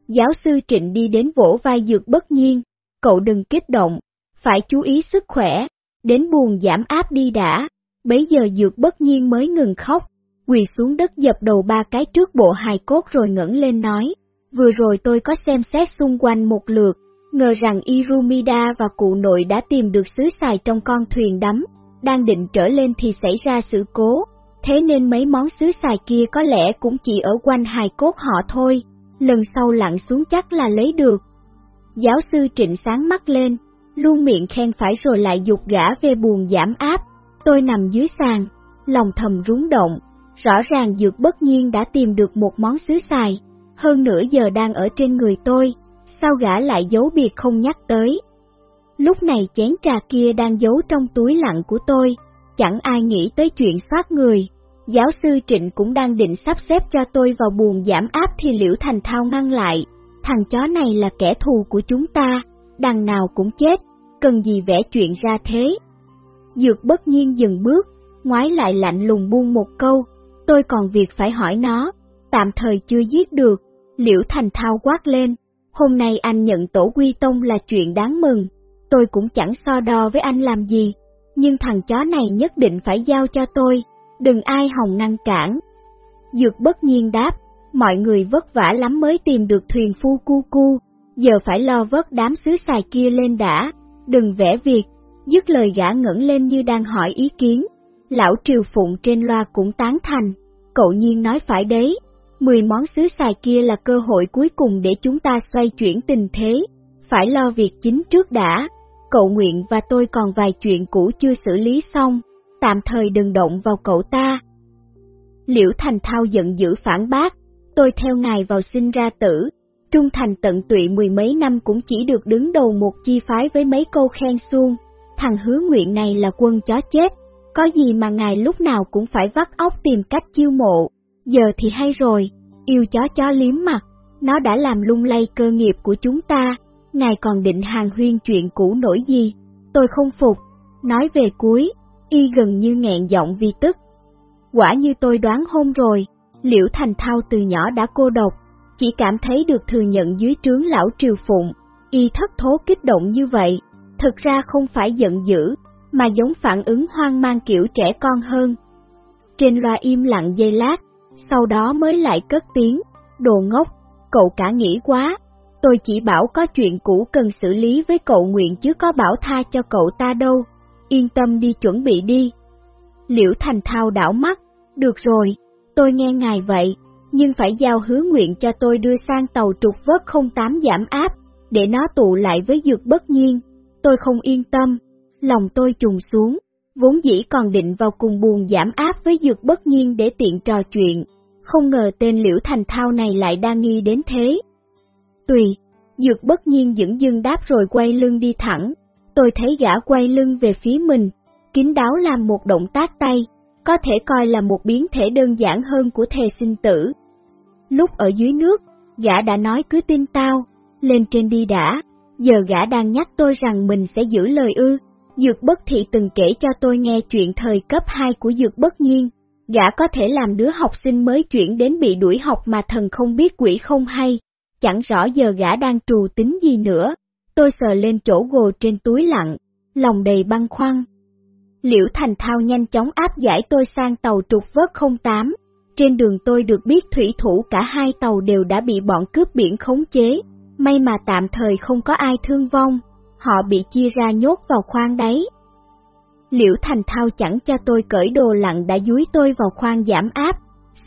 Giáo sư Trịnh đi đến vỗ vai dược bất nhiên, cậu đừng kích động, phải chú ý sức khỏe, đến buồn giảm áp đi đã, bấy giờ dược bất nhiên mới ngừng khóc, quỳ xuống đất dập đầu ba cái trước bộ hài cốt rồi ngẩng lên nói, vừa rồi tôi có xem xét xung quanh một lượt, ngờ rằng Irumida và cụ nội đã tìm được xứ xài trong con thuyền đắm, đang định trở lên thì xảy ra sự cố, thế nên mấy món xứ xài kia có lẽ cũng chỉ ở quanh hài cốt họ thôi, lần sau lặn xuống chắc là lấy được. Giáo sư Trịnh sáng mắt lên, luôn miệng khen phải rồi lại dục gã về buồn giảm áp, tôi nằm dưới sàn, lòng thầm rúng động, rõ ràng dược bất nhiên đã tìm được một món xứ xài, hơn nửa giờ đang ở trên người tôi, sao gã lại giấu biệt không nhắc tới. Lúc này chén trà kia đang giấu trong túi lặng của tôi, chẳng ai nghĩ tới chuyện soát người. Giáo sư Trịnh cũng đang định sắp xếp cho tôi vào buồn giảm áp thì Liễu Thành Thao ngăn lại, thằng chó này là kẻ thù của chúng ta, đằng nào cũng chết, cần gì vẽ chuyện ra thế. Dược bất nhiên dừng bước, ngoái lại lạnh lùng buông một câu, tôi còn việc phải hỏi nó, tạm thời chưa giết được, Liễu Thành Thao quát lên, hôm nay anh nhận tổ quy tông là chuyện đáng mừng, tôi cũng chẳng so đo với anh làm gì, nhưng thằng chó này nhất định phải giao cho tôi, đừng ai hòng ngăn cản. Dược bất nhiên đáp, mọi người vất vả lắm mới tìm được thuyền phu cu cu, giờ phải lo vớt đám xứ xài kia lên đã, đừng vẽ việc, dứt lời gã ngẩng lên như đang hỏi ý kiến. Lão Triều Phụng trên loa cũng tán thành, cậu nhiên nói phải đấy, 10 món xứ xài kia là cơ hội cuối cùng để chúng ta xoay chuyển tình thế, phải lo việc chính trước đã. Cậu nguyện và tôi còn vài chuyện cũ chưa xử lý xong, tạm thời đừng động vào cậu ta. Liễu Thành Thao giận dữ phản bác, tôi theo ngài vào sinh ra tử, trung thành tận tụy mười mấy năm cũng chỉ được đứng đầu một chi phái với mấy câu khen xuông, thằng hứa nguyện này là quân chó chết, có gì mà ngài lúc nào cũng phải vắt óc tìm cách chiêu mộ, giờ thì hay rồi, yêu chó chó liếm mặt, nó đã làm lung lay cơ nghiệp của chúng ta, ngài còn định hàng huyên chuyện cũ nổi gì, tôi không phục, nói về cuối, y gần như nghẹn giọng vì tức. Quả như tôi đoán hôm rồi, Liễu Thành Thao từ nhỏ đã cô độc, chỉ cảm thấy được thừa nhận dưới trướng lão triều phụng, y thất thố kích động như vậy, thực ra không phải giận dữ, mà giống phản ứng hoang mang kiểu trẻ con hơn. Trên loa im lặng giây lát, sau đó mới lại cất tiếng, đồ ngốc, cậu cả nghĩ quá, tôi chỉ bảo có chuyện cũ cần xử lý với cậu nguyện chứ có bảo tha cho cậu ta đâu, yên tâm đi chuẩn bị đi. Liễu Thành Thao đảo mắt, được rồi, tôi nghe ngài vậy, nhưng phải giao hứa nguyện cho tôi đưa sang tàu trục vớt 08 giảm áp, để nó tụ lại với dược bất nhiên, tôi không yên tâm, lòng tôi trùng xuống, vốn dĩ còn định vào cùng buồn giảm áp với dược bất nhiên để tiện trò chuyện, không ngờ tên liễu thành thao này lại đa nghi đến thế. Tùy, dược bất nhiên dững dưng đáp rồi quay lưng đi thẳng, tôi thấy gã quay lưng về phía mình, kín đáo làm một động tác tay, có thể coi là một biến thể đơn giản hơn của thề sinh tử. Lúc ở dưới nước, gã đã nói cứ tin tao, lên trên đi đã, giờ gã đang nhắc tôi rằng mình sẽ giữ lời ư. Dược bất thị từng kể cho tôi nghe chuyện thời cấp 2 của dược bất nhiên, gã có thể làm đứa học sinh mới chuyển đến bị đuổi học mà thần không biết quỷ không hay, chẳng rõ giờ gã đang trù tính gì nữa. Tôi sờ lên chỗ gồ trên túi lặng, lòng đầy băng khoăn. Liễu Thành Thao nhanh chóng áp giải tôi sang tàu trục vớt 08. Trên đường tôi được biết thủy thủ cả hai tàu đều đã bị bọn cướp biển khống chế, may mà tạm thời không có ai thương vong, họ bị chia ra nhốt vào khoang đáy. Liễu Thành Thao chẳng cho tôi cởi đồ lặng đã dúi tôi vào khoang giảm áp,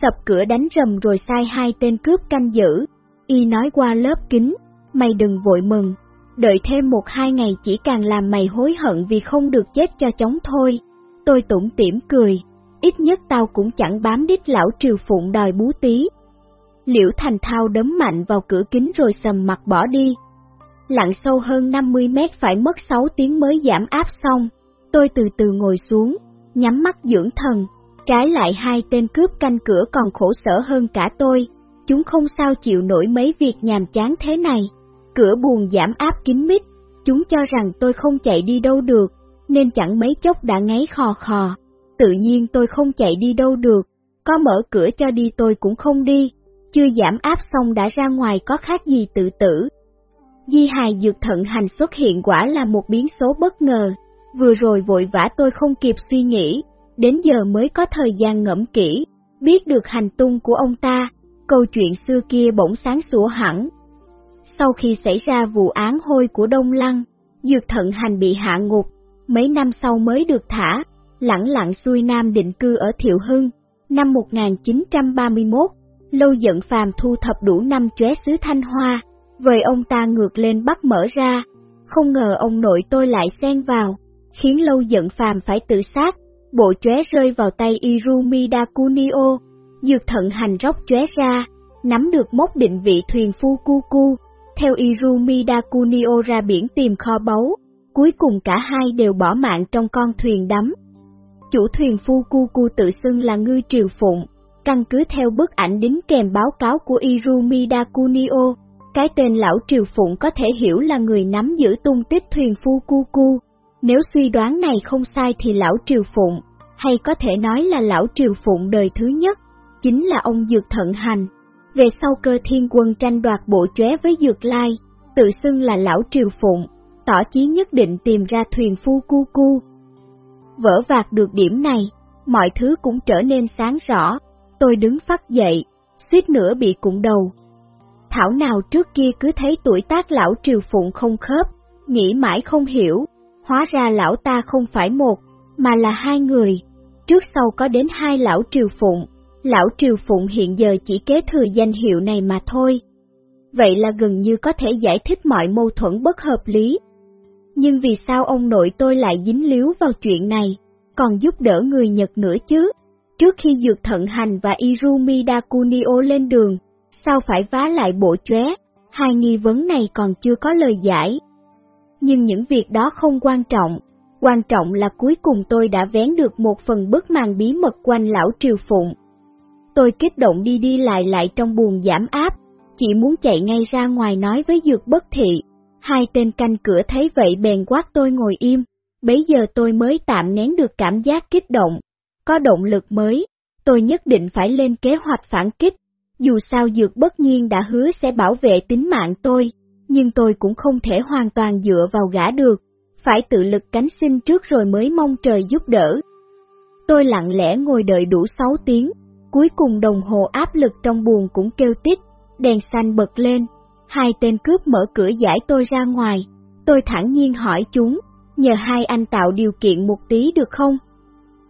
sập cửa đánh rầm rồi sai hai tên cướp canh giữ, y nói qua lớp kính, mày đừng vội mừng, đợi thêm một hai ngày chỉ càng làm mày hối hận vì không được chết cho chóng thôi. Tôi tủm tỉm cười, ít nhất tao cũng chẳng bám đít lão triều phụng đòi bú tí. Liễu Thành Thao đấm mạnh vào cửa kính rồi sầm mặt bỏ đi. Lặn sâu hơn 50 mét phải mất 6 tiếng mới giảm áp xong. Tôi từ từ ngồi xuống, nhắm mắt dưỡng thần, trái lại hai tên cướp canh cửa còn khổ sở hơn cả tôi. Chúng không sao chịu nổi mấy việc nhàm chán thế này. Cửa buồn giảm áp kín mít, chúng cho rằng tôi không chạy đi đâu được, nên chẳng mấy chốc đã ngáy khò khò. Tự nhiên tôi không chạy đi đâu được, có mở cửa cho đi tôi cũng không đi, chưa giảm áp xong đã ra ngoài có khác gì tự tử. Di hài dược thận hành xuất hiện quả là một biến số bất ngờ, vừa rồi vội vã tôi không kịp suy nghĩ, đến giờ mới có thời gian ngẫm kỹ, biết được hành tung của ông ta, câu chuyện xưa kia bỗng sáng sủa hẳn. Sau khi xảy ra vụ án hôi của Đông Lăng, dược thận hành bị hạ ngục, mấy năm sau mới được thả, lẳng lặng xuôi nam định cư ở Thiệu Hưng. Năm 1931, lâu Dận phàm thu thập đủ năm chóe xứ Thanh Hoa, vời ông ta ngược lên bắt mở ra, không ngờ ông nội tôi lại xen vào, khiến lâu Dận phàm phải tự sát, bộ chóe rơi vào tay Irumi Dakunio, dược thận hành róc chóe ra, nắm được mốc định vị thuyền phu cu cu, theo Irumi Dakunio ra biển tìm kho báu, cuối cùng cả hai đều bỏ mạng trong con thuyền đắm. Chủ thuyền Fukuku tự xưng là ngư triều phụng, căn cứ theo bức ảnh đính kèm báo cáo của Irumi Dakunio, cái tên lão triều phụng có thể hiểu là người nắm giữ tung tích thuyền Fukuku. Nếu suy đoán này không sai thì lão triều phụng, hay có thể nói là lão triều phụng đời thứ nhất, chính là ông Dược Thận Hành. Về sau cơ thiên quân tranh đoạt bộ chóe với Dược Lai, tự xưng là lão triều phụng, tỏ chí nhất định tìm ra thuyền phu cu cu Vỡ vạc được điểm này, mọi thứ cũng trở nên sáng rõ, tôi đứng phát dậy, suýt nữa bị cụng đầu. Thảo nào trước kia cứ thấy tuổi tác lão triều phụng không khớp, nghĩ mãi không hiểu, hóa ra lão ta không phải một, mà là hai người. Trước sau có đến hai lão triều phụng, lão triều phụng hiện giờ chỉ kế thừa danh hiệu này mà thôi. Vậy là gần như có thể giải thích mọi mâu thuẫn bất hợp lý. Nhưng vì sao ông nội tôi lại dính líu vào chuyện này, còn giúp đỡ người Nhật nữa chứ? Trước khi dược thận hành và Irumi Dakunio lên đường, sao phải vá lại bộ chóe? Hai nghi vấn này còn chưa có lời giải. Nhưng những việc đó không quan trọng, quan trọng là cuối cùng tôi đã vén được một phần bức màn bí mật quanh lão Triều Phụng. Tôi kích động đi đi lại lại trong buồn giảm áp, chỉ muốn chạy ngay ra ngoài nói với dược bất thị. Hai tên canh cửa thấy vậy bèn quát tôi ngồi im, bấy giờ tôi mới tạm nén được cảm giác kích động. Có động lực mới, tôi nhất định phải lên kế hoạch phản kích. Dù sao dược bất nhiên đã hứa sẽ bảo vệ tính mạng tôi, nhưng tôi cũng không thể hoàn toàn dựa vào gã được, phải tự lực cánh sinh trước rồi mới mong trời giúp đỡ. Tôi lặng lẽ ngồi đợi đủ 6 tiếng, cuối cùng đồng hồ áp lực trong buồng cũng kêu tít, đèn xanh bật lên, hai tên cướp mở cửa giải tôi ra ngoài, tôi thẳng nhiên hỏi chúng, nhờ hai anh tạo điều kiện một tí được không?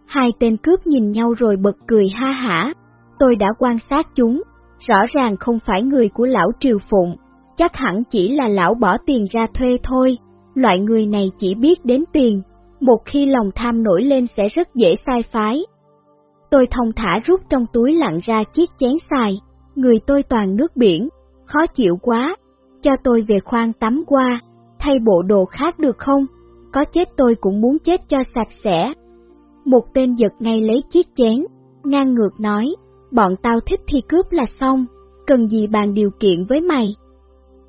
Hai tên cướp nhìn nhau rồi bật cười ha hả, tôi đã quan sát chúng, rõ ràng không phải người của lão Triều Phụng, chắc hẳn chỉ là lão bỏ tiền ra thuê thôi, loại người này chỉ biết đến tiền, một khi lòng tham nổi lên sẽ rất dễ sai phái. Tôi thông thả rút trong túi lặn ra chiếc chén xài, người tôi toàn nước biển, khó chịu quá, cho tôi về khoang tắm qua, thay bộ đồ khác được không? Có chết tôi cũng muốn chết cho sạch sẽ. Một tên giật ngay lấy chiếc chén, ngang ngược nói, bọn tao thích thì cướp là xong, cần gì bàn điều kiện với mày.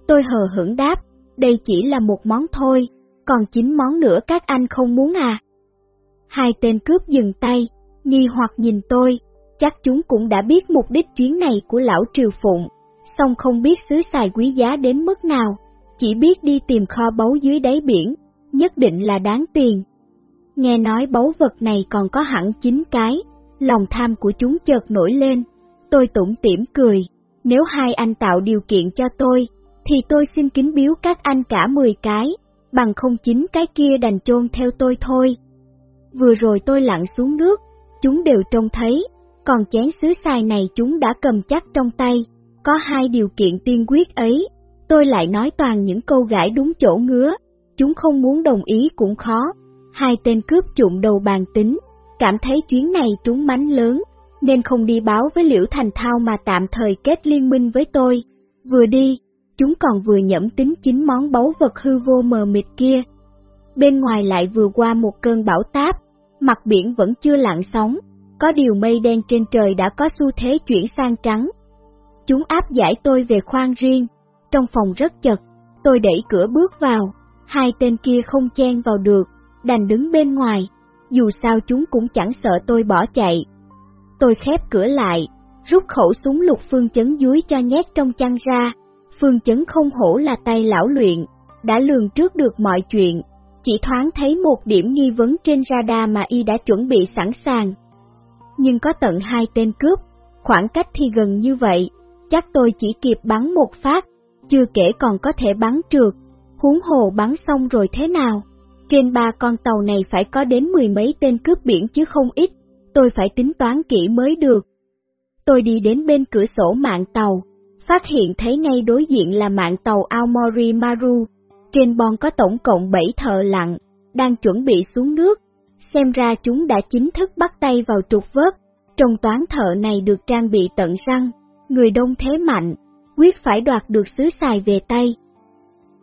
Tôi hờ hững đáp, đây chỉ là một món thôi, còn chín món nữa các anh không muốn à. Hai tên cướp dừng tay, nghi hoặc nhìn tôi, chắc chúng cũng đã biết mục đích chuyến này của lão Triều Phụng, song không biết xứ xài quý giá đến mức nào, chỉ biết đi tìm kho báu dưới đáy biển, nhất định là đáng tiền. Nghe nói báu vật này còn có hẳn chín cái, lòng tham của chúng chợt nổi lên, tôi tủm tỉm cười, nếu hai anh tạo điều kiện cho tôi, thì tôi xin kính biếu các anh cả 10 cái, bằng không chín cái kia đành chôn theo tôi thôi. Vừa rồi tôi lặn xuống nước, chúng đều trông thấy, còn chén sứ sai này chúng đã cầm chắc trong tay, có hai điều kiện tiên quyết ấy, tôi lại nói toàn những câu gãi đúng chỗ ngứa, chúng không muốn đồng ý cũng khó. Hai tên cướp trụng đầu bàn tính, cảm thấy chuyến này trúng mánh lớn, nên không đi báo với Liễu Thành Thao mà tạm thời kết liên minh với tôi. Vừa đi, chúng còn vừa nhẩm tính chính món báu vật hư vô mờ mịt kia. Bên ngoài lại vừa qua một cơn bão táp, mặt biển vẫn chưa lặng sóng, có điều mây đen trên trời đã có xu thế chuyển sang trắng. Chúng áp giải tôi về khoang riêng, trong phòng rất chật, tôi đẩy cửa bước vào, hai tên kia không chen vào được, đành đứng bên ngoài, dù sao chúng cũng chẳng sợ tôi bỏ chạy. Tôi khép cửa lại, rút khẩu súng lục phương chấn dưới cho nhét trong chăn ra, phương chấn không hổ là tay lão luyện, đã lường trước được mọi chuyện, chỉ thoáng thấy một điểm nghi vấn trên radar mà y đã chuẩn bị sẵn sàng. Nhưng có tận hai tên cướp, khoảng cách thì gần như vậy, chắc tôi chỉ kịp bắn một phát, chưa kể còn có thể bắn trượt, huống hồ bắn xong rồi thế nào. Trên ba con tàu này phải có đến mười mấy tên cướp biển chứ không ít, tôi phải tính toán kỹ mới được. Tôi đi đến bên cửa sổ mạng tàu, phát hiện thấy ngay đối diện là mạng tàu Aomori Maru. Trên bon có tổng cộng 7 thợ lặn, đang chuẩn bị xuống nước. xem ra chúng đã chính thức bắt tay vào trục vớt. Trong toán thợ này được trang bị tận răng, người đông thế mạnh, quyết phải đoạt được xứ xài về tay.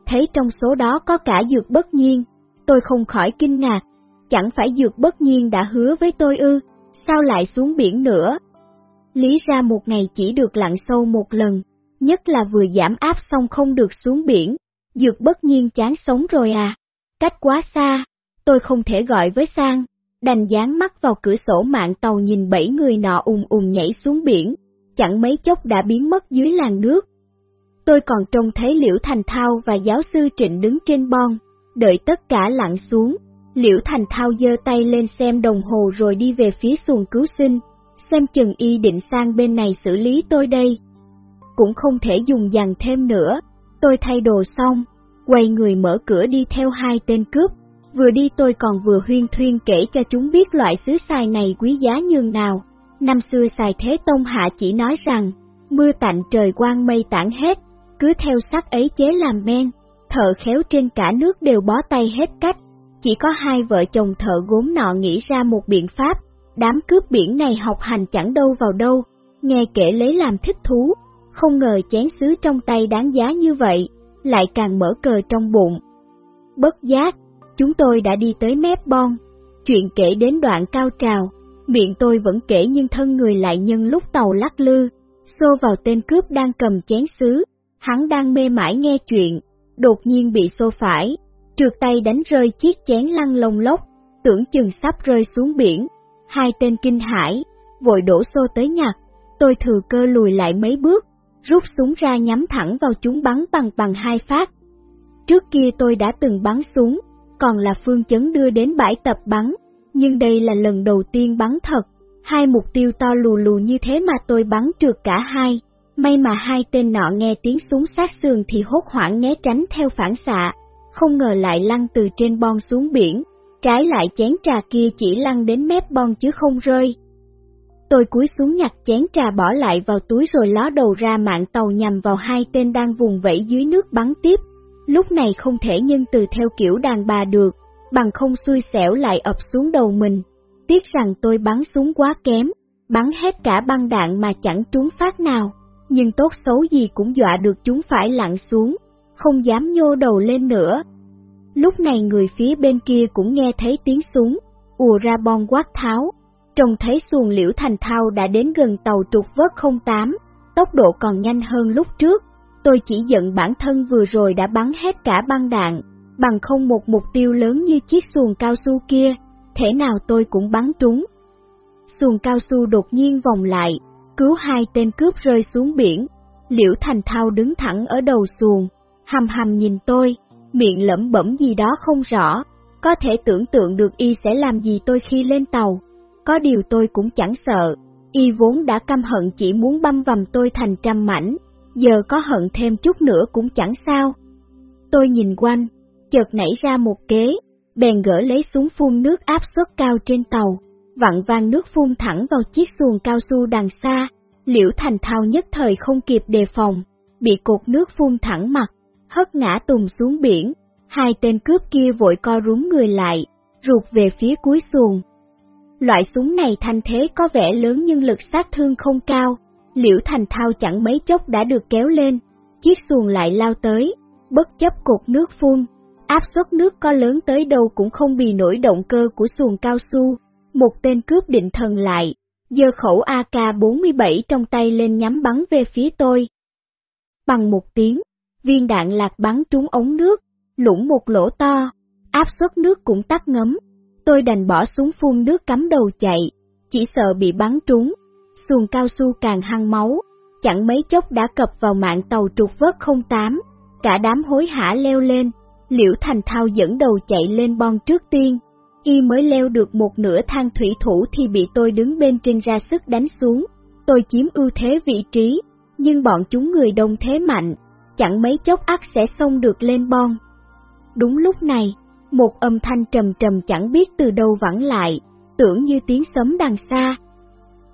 Thấy trong số đó có cả dược bất nhiên, tôi không khỏi kinh ngạc, chẳng phải dược bất nhiên đã hứa với tôi ư, sao lại xuống biển nữa? Lý ra một ngày chỉ được lặn sâu một lần, nhất là vừa giảm áp xong không được xuống biển, dược bất nhiên chán sống rồi à, cách quá xa, tôi không thể gọi với sang, đành dán mắt vào cửa sổ mạng tàu nhìn bảy người nọ ùng ùng nhảy xuống biển, chẳng mấy chốc đã biến mất dưới làn nước. Tôi còn trông thấy Liễu Thành Thao và giáo sư Trịnh đứng trên bon, đợi tất cả lặn xuống. Liễu Thành Thao giơ tay lên xem đồng hồ rồi đi về phía xuồng cứu sinh, xem chừng y định sang bên này xử lý tôi đây. Cũng không thể dùng dằn thêm nữa, tôi thay đồ xong, quay người mở cửa đi theo hai tên cướp, vừa đi tôi còn vừa huyên thuyên kể cho chúng biết loại xứ xài này quý giá nhường nào. Năm xưa xài Thế Tông Hạ chỉ nói rằng, mưa tạnh trời quang mây tản hết, cứ theo sắc ấy chế làm men, thợ khéo trên cả nước đều bó tay hết cách. Chỉ có hai vợ chồng thợ gốm nọ nghĩ ra một biện pháp, đám cướp biển này học hành chẳng đâu vào đâu, nghe kể lấy làm thích thú, không ngờ chén sứ trong tay đáng giá như vậy, lại càng mở cờ trong bụng. Bất giác, chúng tôi đã đi tới mép bon, chuyện kể đến đoạn cao trào, miệng tôi vẫn kể nhưng thân người lại nhân lúc tàu lắc lư, xô vào tên cướp đang cầm chén sứ, hắn đang mê mải nghe chuyện, đột nhiên bị xô phải, trượt tay đánh rơi chiếc chén lăn lông lốc, tưởng chừng sắp rơi xuống biển. Hai tên kinh hãi, vội đổ xô tới nhặt, tôi thừa cơ lùi lại mấy bước, rút súng ra nhắm thẳng vào chúng bắn bằng bằng hai phát. Trước kia tôi đã từng bắn súng, còn là phương chấn đưa đến bãi tập bắn, nhưng đây là lần đầu tiên bắn thật. Hai mục tiêu to lù lù như thế mà tôi bắn trượt cả hai. May mà hai tên nọ nghe tiếng súng sát sườn thì hốt hoảng né tránh theo phản xạ, không ngờ lại lăn từ trên bon xuống biển, trái lại chén trà kia chỉ lăn đến mép bon chứ không rơi. Tôi cúi xuống nhặt chén trà bỏ lại vào túi rồi ló đầu ra mạng tàu nhằm vào hai tên đang vùng vẫy dưới nước bắn tiếp. Lúc này không thể nhân từ theo kiểu đàn bà được, bằng không xui xẻo lại ập xuống đầu mình. Tiếc rằng tôi bắn súng quá kém, bắn hết cả băng đạn mà chẳng trúng phát nào, nhưng tốt xấu gì cũng dọa được chúng phải lặn xuống, không dám nhô đầu lên nữa. Lúc này người phía bên kia cũng nghe thấy tiếng súng, ùa ra bon quát tháo, trông thấy xuồng liễu thành thao đã đến gần tàu trục vớt 08, tốc độ còn nhanh hơn lúc trước. Tôi chỉ giận bản thân vừa rồi đã bắn hết cả băng đạn, bằng không một mục tiêu lớn như chiếc xuồng cao su kia, thể nào tôi cũng bắn trúng. Xuồng cao su đột nhiên vòng lại, cứu hai tên cướp rơi xuống biển. Liễu Thành Thao đứng thẳng ở đầu xuồng, hầm hầm nhìn tôi, miệng lẩm bẩm gì đó không rõ, có thể tưởng tượng được y sẽ làm gì tôi khi lên tàu. Có điều tôi cũng chẳng sợ, y vốn đã căm hận chỉ muốn băm vằm tôi thành trăm mảnh, giờ có hận thêm chút nữa cũng chẳng sao. Tôi nhìn quanh, chợt nảy ra một kế, bèn gỡ lấy súng phun nước áp suất cao trên tàu, vặn vang nước phun thẳng vào chiếc xuồng cao su đằng xa, liễu thành thao nhất thời không kịp đề phòng, bị cột nước phun thẳng mặt, hất ngã tùng xuống biển, hai tên cướp kia vội co rúm người lại, ruột về phía cuối xuồng. Loại súng này thanh thế có vẻ lớn nhưng lực sát thương không cao, liễu thành thao chẳng mấy chốc đã được kéo lên, chiếc xuồng lại lao tới, bất chấp cột nước phun, áp suất nước có lớn tới đâu cũng không bị nổi động cơ của xuồng cao su. Một tên cướp định thần lại, giơ khẩu AK-47 trong tay lên nhắm bắn về phía tôi. Bằng một tiếng, viên đạn lạc bắn trúng ống nước, lũng một lỗ to, áp suất nước cũng tắt ngấm. Tôi đành bỏ súng phun nước cắm đầu chạy, chỉ sợ bị bắn trúng. Xuồng cao su càng hăng máu, chẳng mấy chốc đã cập vào mạng tàu trục vớt 08, cả đám hối hả leo lên, Liễu Thành Thao dẫn đầu chạy lên bon trước tiên, y mới leo được một nửa thang thủy thủ thì bị tôi đứng bên trên ra sức đánh xuống. Tôi chiếm ưu thế vị trí, nhưng bọn chúng người đông thế mạnh, chẳng mấy chốc ắt sẽ xông được lên bon. Đúng lúc này, một âm thanh trầm trầm chẳng biết từ đâu vẳng lại, tưởng như tiếng sấm đằng xa.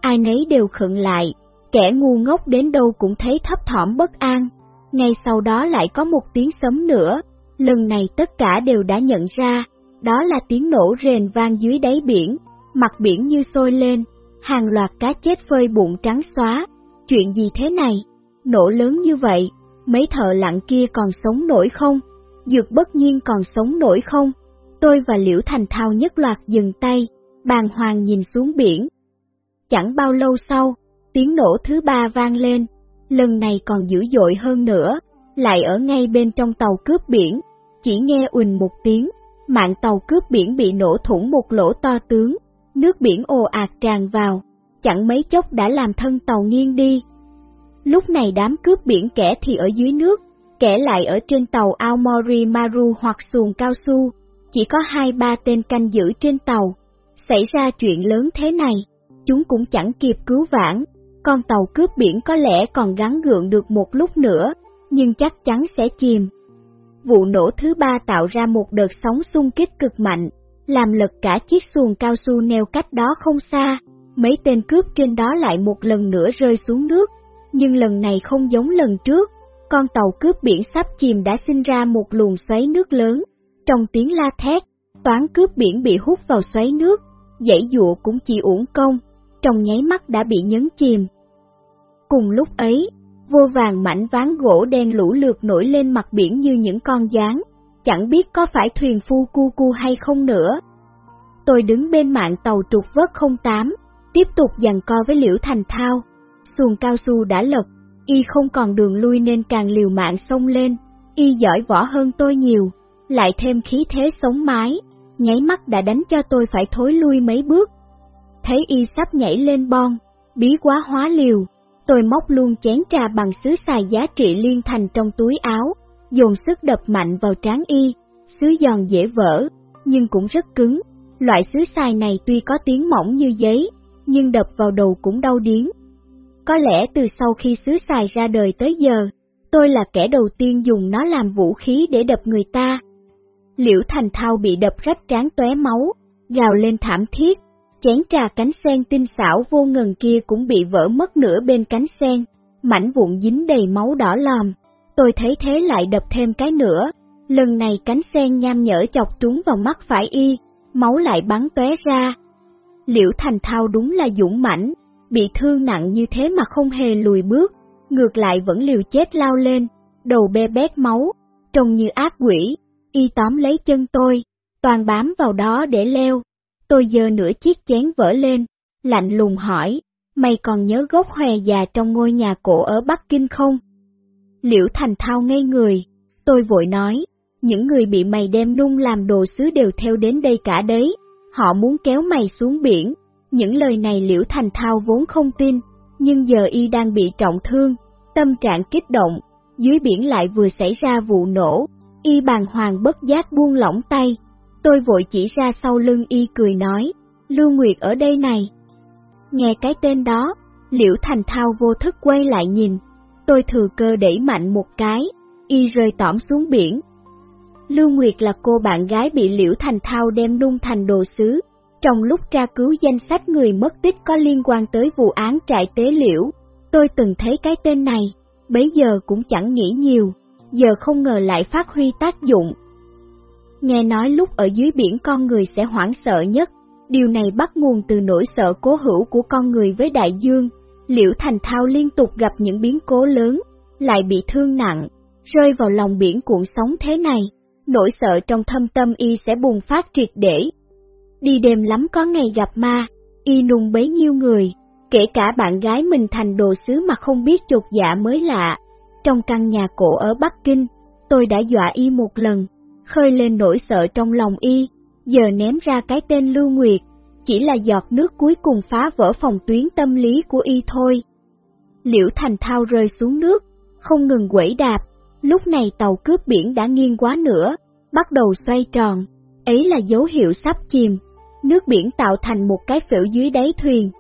Ai nấy đều khựng lại, kẻ ngu ngốc đến đâu cũng thấy thấp thỏm bất an. Ngay sau đó lại có một tiếng sấm nữa, lần này tất cả đều đã nhận ra, Đó là tiếng nổ rền vang dưới đáy biển, mặt biển như sôi lên, hàng loạt cá chết phơi bụng trắng xóa. Chuyện gì thế này? Nổ lớn như vậy, mấy thợ lặng kia còn sống nổi không? Dược bất nhiên còn sống nổi không? Tôi và Liễu Thành Thao nhất loạt dừng tay, bàng hoàng nhìn xuống biển. Chẳng bao lâu sau, tiếng nổ thứ ba vang lên, lần này còn dữ dội hơn nữa, lại ở ngay bên trong tàu cướp biển, chỉ nghe ùn một tiếng, mạng tàu cướp biển bị nổ thủng một lỗ to tướng, nước biển ồ ạt tràn vào, chẳng mấy chốc đã làm thân tàu nghiêng đi. Lúc này đám cướp biển kẻ thì ở dưới nước, kẻ lại ở trên tàu Aomori Maru hoặc xuồng cao su, chỉ có hai ba tên canh giữ trên tàu. Xảy ra chuyện lớn thế này, chúng cũng chẳng kịp cứu vãn, con tàu cướp biển có lẽ còn gắn gượng được một lúc nữa, nhưng chắc chắn sẽ chìm. Vụ nổ thứ ba tạo ra một đợt sóng xung kích cực mạnh, làm lật cả chiếc xuồng cao su neo cách đó không xa, mấy tên cướp trên đó lại một lần nữa rơi xuống nước, nhưng lần này không giống lần trước, con tàu cướp biển sắp chìm đã sinh ra một luồng xoáy nước lớn, trong tiếng la thét, toán cướp biển bị hút vào xoáy nước, dãy dụa cũng chỉ uổng công, trong nháy mắt đã bị nhấn chìm. Cùng lúc ấy, vô vàng mảnh ván gỗ đen lũ lượt nổi lên mặt biển như những con gián, chẳng biết có phải thuyền phu cu cu hay không nữa. Tôi đứng bên mạng tàu trục vớt 08, tiếp tục dằn co với Liễu Thành Thao. Xuồng cao su đã lật, y không còn đường lui nên càng liều mạng xông lên, y giỏi võ hơn tôi nhiều, lại thêm khí thế sống mái, nháy mắt đã đánh cho tôi phải thối lui mấy bước. Thấy y sắp nhảy lên bon, bí quá hóa liều, tôi móc luôn chén trà bằng sứ xài giá trị liên thành trong túi áo, dồn sức đập mạnh vào trán y, sứ giòn dễ vỡ, nhưng cũng rất cứng. Loại sứ xài này tuy có tiếng mỏng như giấy, nhưng đập vào đầu cũng đau điếng. Có lẽ từ sau khi sứ xài ra đời tới giờ, tôi là kẻ đầu tiên dùng nó làm vũ khí để đập người ta. Liễu Thành Thao bị đập rách trán tóe máu, gào lên thảm thiết, chén trà cánh sen tinh xảo vô ngần kia cũng bị vỡ mất nửa bên cánh sen, mảnh vụn dính đầy máu đỏ lòm. Tôi thấy thế lại đập thêm cái nữa, lần này cánh sen nham nhở chọc trúng vào mắt phải y, máu lại bắn tóe ra. Liễu Thành Thao đúng là dũng mãnh, bị thương nặng như thế mà không hề lùi bước, ngược lại vẫn liều chết lao lên, đầu bê bét máu, trông như ác quỷ, y tóm lấy chân tôi, toàn bám vào đó để leo. Tôi giơ nửa chiếc chén vỡ lên, lạnh lùng hỏi, mày còn nhớ gốc hòe già trong ngôi nhà cổ ở Bắc Kinh không? Liễu Thành Thao ngây người, tôi vội nói, những người bị mày đem nung làm đồ sứ đều theo đến đây cả đấy, họ muốn kéo mày xuống biển. Những lời này Liễu Thành Thao vốn không tin, nhưng giờ y đang bị trọng thương, tâm trạng kích động, dưới biển lại vừa xảy ra vụ nổ, y bàng hoàng bất giác buông lỏng tay. Tôi vội chỉ ra sau lưng y cười nói, Lưu Nguyệt ở đây này. Nghe cái tên đó, Liễu Thành Thao vô thức quay lại nhìn, tôi thừa cơ đẩy mạnh một cái, y rơi tỏm xuống biển. Lưu Nguyệt là cô bạn gái bị Liễu Thành Thao đem nung thành đồ sứ, trong lúc tra cứu danh sách người mất tích có liên quan tới vụ án trại tế liễu, tôi từng thấy cái tên này, bấy giờ cũng chẳng nghĩ nhiều, giờ không ngờ lại phát huy tác dụng. Nghe nói lúc ở dưới biển con người sẽ hoảng sợ nhất, điều này bắt nguồn từ nỗi sợ cố hữu của con người với đại dương. Liễu Thành Thao liên tục gặp những biến cố lớn, lại bị thương nặng, rơi vào lòng biển cuộn sóng thế này, nỗi sợ trong thâm tâm y sẽ bùng phát triệt để. Đi đêm lắm có ngày gặp ma, y nùng bấy nhiêu người, kể cả bạn gái mình thành đồ sứ mà không biết chột dạ mới lạ. Trong căn nhà cổ ở Bắc Kinh, tôi đã dọa y một lần, khơi lên nỗi sợ trong lòng y, giờ ném ra cái tên Lưu Nguyệt, chỉ là giọt nước cuối cùng phá vỡ phòng tuyến tâm lý của y thôi. Liễu Thành Thao rơi xuống nước, không ngừng quẩy đạp, lúc này tàu cướp biển đã nghiêng quá nữa, bắt đầu xoay tròn, ấy là dấu hiệu sắp chìm. Nước biển tạo thành một cái phễu dưới đáy thuyền,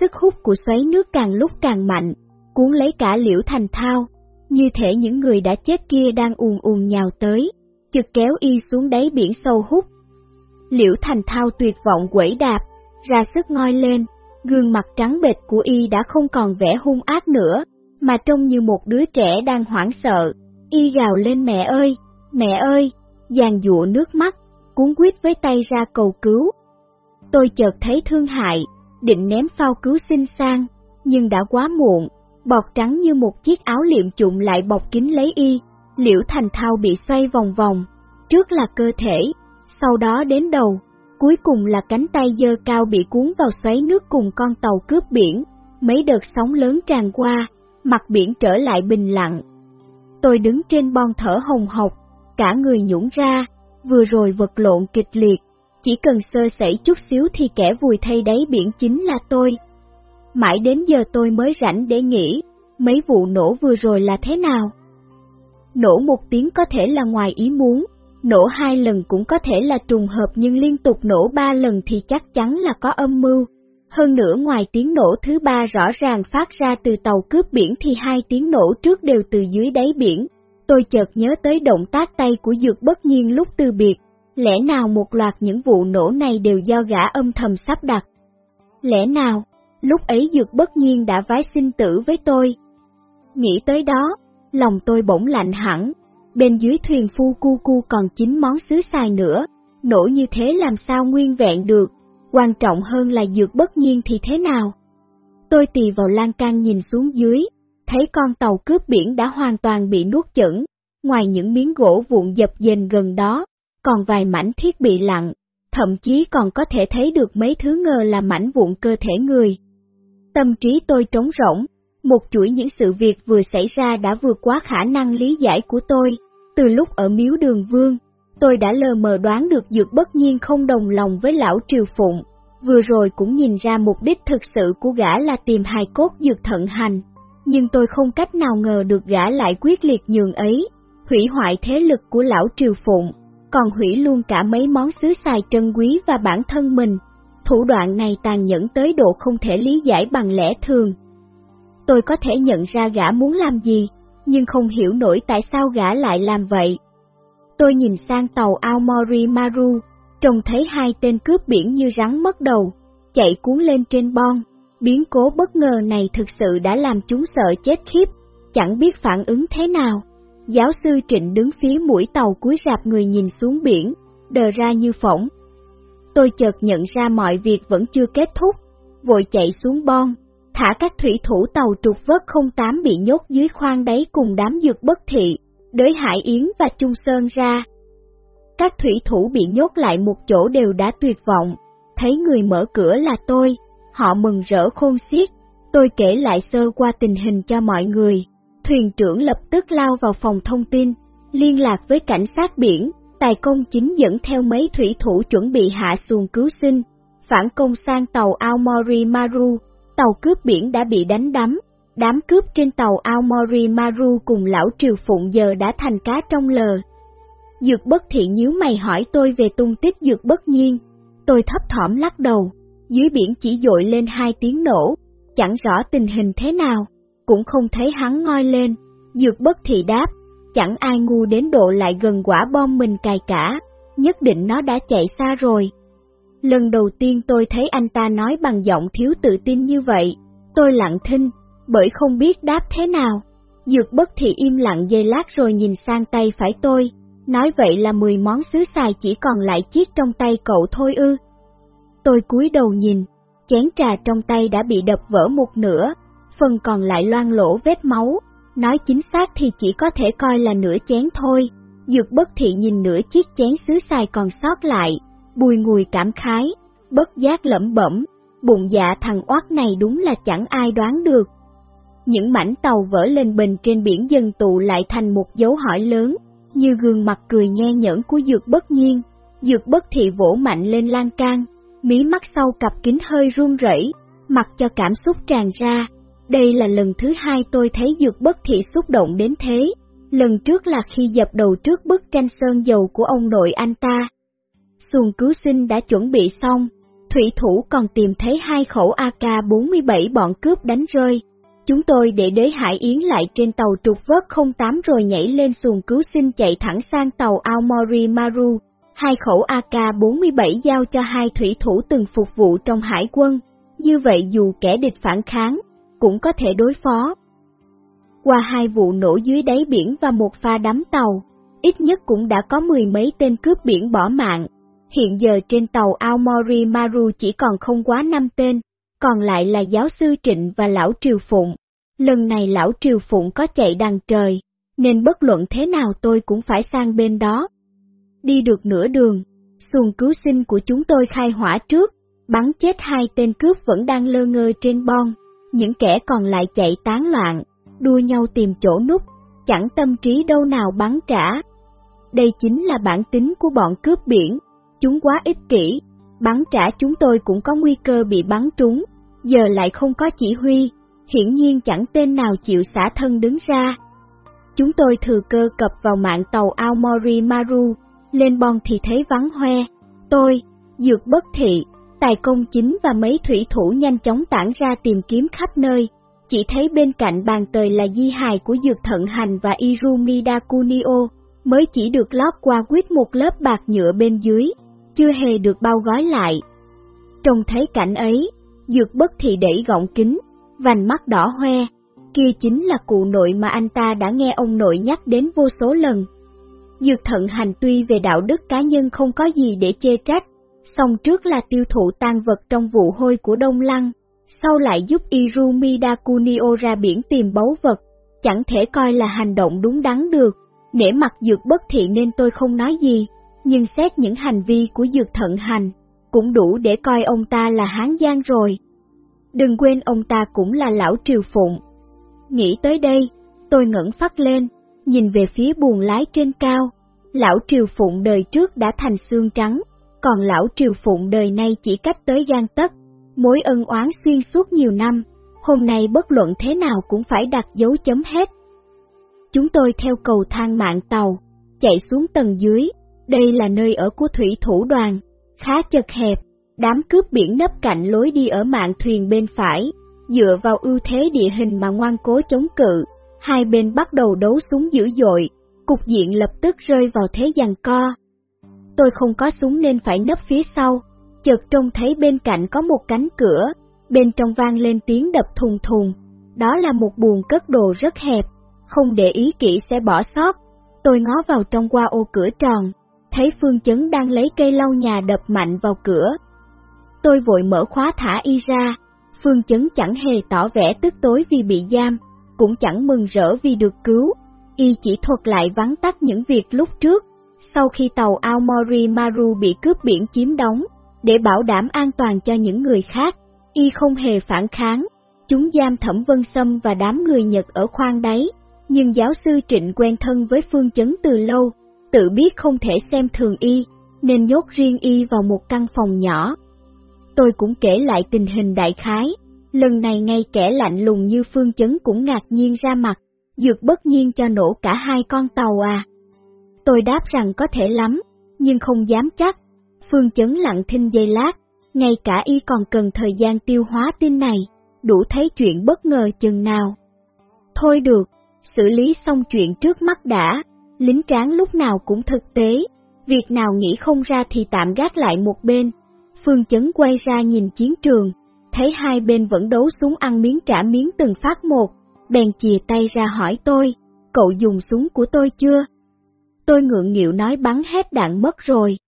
sức hút của xoáy nước càng lúc càng mạnh, cuốn lấy cả Liễu Thành Thao, như thể những người đã chết kia đang ùn ùn nhào tới, chực kéo y xuống đáy biển sâu hút. Liễu Thành Thao tuyệt vọng quẩy đạp, ra sức ngoi lên, gương mặt trắng bệch của y đã không còn vẻ hung ác nữa, mà trông như một đứa trẻ đang hoảng sợ. Y gào lên mẹ ơi, mẹ ơi, giàn dụa nước mắt, cuốn quýt với tay ra cầu cứu. Tôi chợt thấy thương hại, định ném phao cứu sinh sang, nhưng đã quá muộn, bọt trắng như một chiếc áo liệm trụng lại bọc kín lấy y, liễu thành thao bị xoay vòng vòng, trước là cơ thể, sau đó đến đầu, cuối cùng là cánh tay dơ cao bị cuốn vào xoáy nước cùng con tàu cướp biển, mấy đợt sóng lớn tràn qua, mặt biển trở lại bình lặng. Tôi đứng trên bon thở hồng hộc, cả người nhũng ra, vừa rồi vật lộn kịch liệt, chỉ cần sơ sẩy chút xíu thì kẻ vùi thay đáy biển chính là tôi. Mãi đến giờ tôi mới rảnh để nghĩ, mấy vụ nổ vừa rồi là thế nào? Nổ một tiếng có thể là ngoài ý muốn, nổ hai lần cũng có thể là trùng hợp nhưng liên tục nổ ba lần thì chắc chắn là có âm mưu. Hơn nữa ngoài tiếng nổ thứ ba rõ ràng phát ra từ tàu cướp biển thì hai tiếng nổ trước đều từ dưới đáy biển. Tôi chợt nhớ tới động tác tay của Dược bất nhiên lúc từ biệt, lẽ nào một loạt những vụ nổ này đều do gã âm thầm sắp đặt? Lẽ nào, lúc ấy Dược bất nhiên đã vái sinh tử với tôi? Nghĩ tới đó, lòng tôi bỗng lạnh hẳn, bên dưới thuyền phu cu cu còn chín món sứ xài nữa, nổ như thế làm sao nguyên vẹn được, quan trọng hơn là dược bất nhiên thì thế nào. Tôi tì vào lan can nhìn xuống dưới, thấy con tàu cướp biển đã hoàn toàn bị nuốt chửng, ngoài những miếng gỗ vụn dập dềnh gần đó, còn vài mảnh thiết bị lặng, thậm chí còn có thể thấy được mấy thứ ngờ là mảnh vụn cơ thể người. Tâm trí tôi trống rỗng, một chuỗi những sự việc vừa xảy ra đã vượt quá khả năng lý giải của tôi. Từ lúc ở miếu đường vương, tôi đã lờ mờ đoán được dược bất nhiên không đồng lòng với lão triều phụng. Vừa rồi cũng nhìn ra mục đích thực sự của gã là tìm hài cốt dược thận hành. Nhưng tôi không cách nào ngờ được gã lại quyết liệt nhường ấy, hủy hoại thế lực của lão triều phụng, còn hủy luôn cả mấy món sứ xài trân quý và bản thân mình. Thủ đoạn này tàn nhẫn tới độ không thể lý giải bằng lẽ thường. Tôi có thể nhận ra gã muốn làm gì, nhưng không hiểu nổi tại sao gã lại làm vậy. Tôi nhìn sang tàu Aomori Maru, trông thấy hai tên cướp biển như rắn mất đầu, chạy cuốn lên trên bon. Biến cố bất ngờ này thực sự đã làm chúng sợ chết khiếp, chẳng biết phản ứng thế nào. Giáo sư Trịnh đứng phía mũi tàu cúi rạp người nhìn xuống biển, đờ ra như phỏng. Tôi chợt nhận ra mọi việc vẫn chưa kết thúc, vội chạy xuống bon, thả các thủy thủ tàu trục vớt 08 bị nhốt dưới khoang đáy cùng đám dược bất thị, đới Hải Yến và Trung Sơn ra. Các thủy thủ bị nhốt lại một chỗ đều đã tuyệt vọng, thấy người mở cửa là tôi, họ mừng rỡ khôn xiết, tôi kể lại sơ qua tình hình cho mọi người. Thuyền trưởng lập tức lao vào phòng thông tin, liên lạc với cảnh sát biển, tài công chính dẫn theo mấy thủy thủ chuẩn bị hạ xuồng cứu sinh, phản công sang tàu Aomori Maru, tàu cướp biển đã bị đánh đắm. Đám cướp trên tàu Aomori Maru cùng lão Triều Phụng giờ đã thành cá trong lờ. Dược bất thị nhíu mày hỏi tôi về tung tích dược bất nhiên. Tôi thấp thỏm lắc đầu, dưới biển chỉ dội lên hai tiếng nổ, chẳng rõ tình hình thế nào, cũng không thấy hắn ngoi lên. Dược bất thị đáp, chẳng ai ngu đến độ lại gần quả bom mình cài cả, nhất định nó đã chạy xa rồi. Lần đầu tiên tôi thấy anh ta nói bằng giọng thiếu tự tin như vậy, tôi lặng thinh, bởi không biết đáp thế nào. Dược bất thì im lặng dây lát rồi nhìn sang tay phải tôi, nói vậy là 10 món sứ xài chỉ còn lại chiếc trong tay cậu thôi ư. Tôi cúi đầu nhìn, chén trà trong tay đã bị đập vỡ một nửa, phần còn lại loang lỗ vết máu, nói chính xác thì chỉ có thể coi là nửa chén thôi. Dược bất thị nhìn nửa chiếc chén sứ xài còn sót lại, Bùi ngùi cảm khái, bất giác lẩm bẩm, bụng dạ thằng oát này đúng là chẳng ai đoán được. Những mảnh tàu vỡ lên bình trên biển dần tụ lại thành một dấu hỏi lớn, như gương mặt cười nhe nhẫn của dược bất nhiên. Dược bất thị vỗ mạnh lên lan can, mí mắt sau cặp kính hơi run rẩy, mặc cho cảm xúc tràn ra. Đây là lần thứ hai tôi thấy dược bất thị xúc động đến thế. Lần trước là khi dập đầu trước bức tranh sơn dầu của ông nội anh ta, xuồng cứu sinh đã chuẩn bị xong, thủy thủ còn tìm thấy hai khẩu AK-47 bọn cướp đánh rơi. Chúng tôi để đế Hải Yến lại trên tàu trục vớt 08 rồi nhảy lên xuồng cứu sinh chạy thẳng sang tàu Aomori Maru. Hai khẩu AK-47 giao cho hai thủy thủ từng phục vụ trong hải quân, như vậy dù kẻ địch phản kháng, cũng có thể đối phó. Qua hai vụ nổ dưới đáy biển và một pha đắm tàu, ít nhất cũng đã có mười mấy tên cướp biển bỏ mạng, Hiện giờ trên tàu Aomori Maru chỉ còn không quá năm tên, còn lại là giáo sư Trịnh và lão Triều Phụng. Lần này lão Triều Phụng có chạy đằng trời, nên bất luận thế nào tôi cũng phải sang bên đó. Đi được nửa đường, xuồng cứu sinh của chúng tôi khai hỏa trước, bắn chết hai tên cướp vẫn đang lơ ngơ trên bon, những kẻ còn lại chạy tán loạn, đua nhau tìm chỗ núp, chẳng tâm trí đâu nào bắn trả. Đây chính là bản tính của bọn cướp biển, chúng quá ích kỷ, bắn trả chúng tôi cũng có nguy cơ bị bắn trúng, giờ lại không có chỉ huy, hiển nhiên chẳng tên nào chịu xả thân đứng ra. Chúng tôi thừa cơ cập vào mạng tàu Aomori Maru, lên bon thì thấy vắng hoe, tôi, dược bất thị, tài công chính và mấy thủy thủ nhanh chóng tản ra tìm kiếm khắp nơi, chỉ thấy bên cạnh bàn tời là di hài của dược thận hành và Irumi Dakunio, mới chỉ được lót qua quýt một lớp bạc nhựa bên dưới, chưa hề được bao gói lại. Trông thấy cảnh ấy, dược bất thì đẩy gọng kính, vành mắt đỏ hoe, kia chính là cụ nội mà anh ta đã nghe ông nội nhắc đến vô số lần. Dược thận hành tuy về đạo đức cá nhân không có gì để chê trách, xong trước là tiêu thụ tan vật trong vụ hôi của Đông Lăng, sau lại giúp Irumi Dakunio ra biển tìm báu vật, chẳng thể coi là hành động đúng đắn được, nể mặt dược bất Thiện nên tôi không nói gì, nhưng xét những hành vi của dược thận hành, cũng đủ để coi ông ta là hán giang rồi. Đừng quên ông ta cũng là lão triều phụng. Nghĩ tới đây, tôi ngẩng phát lên, nhìn về phía buồng lái trên cao. Lão triều phụng đời trước đã thành xương trắng, còn lão triều phụng đời nay chỉ cách tới gan tất. Mối ân oán xuyên suốt nhiều năm, hôm nay bất luận thế nào cũng phải đặt dấu chấm hết. Chúng tôi theo cầu thang mạng tàu, chạy xuống tầng dưới, đây là nơi ở của thủy thủ đoàn, khá chật hẹp, đám cướp biển nấp cạnh lối đi ở mạng thuyền bên phải, dựa vào ưu thế địa hình mà ngoan cố chống cự, hai bên bắt đầu đấu súng dữ dội, cục diện lập tức rơi vào thế giằng co. Tôi không có súng nên phải nấp phía sau, chợt trông thấy bên cạnh có một cánh cửa, bên trong vang lên tiếng đập thùng thùng, đó là một buồng cất đồ rất hẹp, không để ý kỹ sẽ bỏ sót. Tôi ngó vào trong qua ô cửa tròn, thấy Phương Chấn đang lấy cây lau nhà đập mạnh vào cửa. Tôi vội mở khóa thả y ra, Phương Chấn chẳng hề tỏ vẻ tức tối vì bị giam, cũng chẳng mừng rỡ vì được cứu, y chỉ thuật lại vắn tắt những việc lúc trước, sau khi tàu Aomori Maru bị cướp biển chiếm đóng, để bảo đảm an toàn cho những người khác, y không hề phản kháng, chúng giam Thẩm Vân Sâm và đám người Nhật ở khoang đáy, nhưng giáo sư Trịnh quen thân với Phương Chấn từ lâu, tự biết không thể xem thường y, nên nhốt riêng y vào một căn phòng nhỏ. Tôi cũng kể lại tình hình đại khái, lần này ngay kẻ lạnh lùng như Phương Chấn cũng ngạc nhiên ra mặt, dược bất nhiên cho nổ cả hai con tàu à. Tôi đáp rằng có thể lắm, nhưng không dám chắc. Phương Chấn lặng thinh giây lát, ngay cả y còn cần thời gian tiêu hóa tin này, đủ thấy chuyện bất ngờ chừng nào. Thôi được, xử lý xong chuyện trước mắt đã, lính tráng lúc nào cũng thực tế, việc nào nghĩ không ra thì tạm gác lại một bên. Phương Chấn quay ra nhìn chiến trường, thấy hai bên vẫn đấu súng ăn miếng trả miếng từng phát một, bèn chìa tay ra hỏi tôi, cậu dùng súng của tôi chưa? Tôi ngượng nghịu nói bắn hết đạn mất rồi.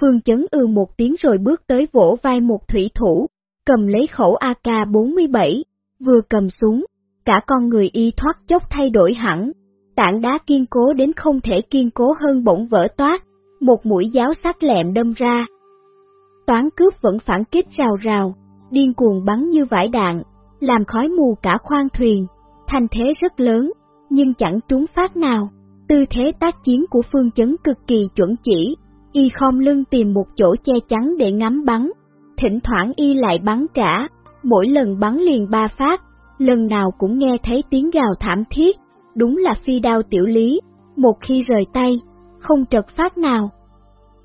Phương Chấn ư một tiếng rồi bước tới vỗ vai một thủy thủ, cầm lấy khẩu AK-47, vừa cầm súng, cả con người y thoát chốc thay đổi hẳn, tảng đá kiên cố đến không thể kiên cố hơn bỗng vỡ toát, một mũi giáo sắc lẹm đâm ra. Toán cướp vẫn phản kích rào rào, điên cuồng bắn như vải đạn, làm khói mù cả khoang thuyền, thành thế rất lớn, nhưng chẳng trúng phát nào. Tư thế tác chiến của phương chấn cực kỳ chuẩn chỉ, y khom lưng tìm một chỗ che chắn để ngắm bắn, thỉnh thoảng y lại bắn trả, mỗi lần bắn liền ba phát, lần nào cũng nghe thấy tiếng gào thảm thiết, đúng là phi đao tiểu lý, một khi rời tay, không trật phát nào.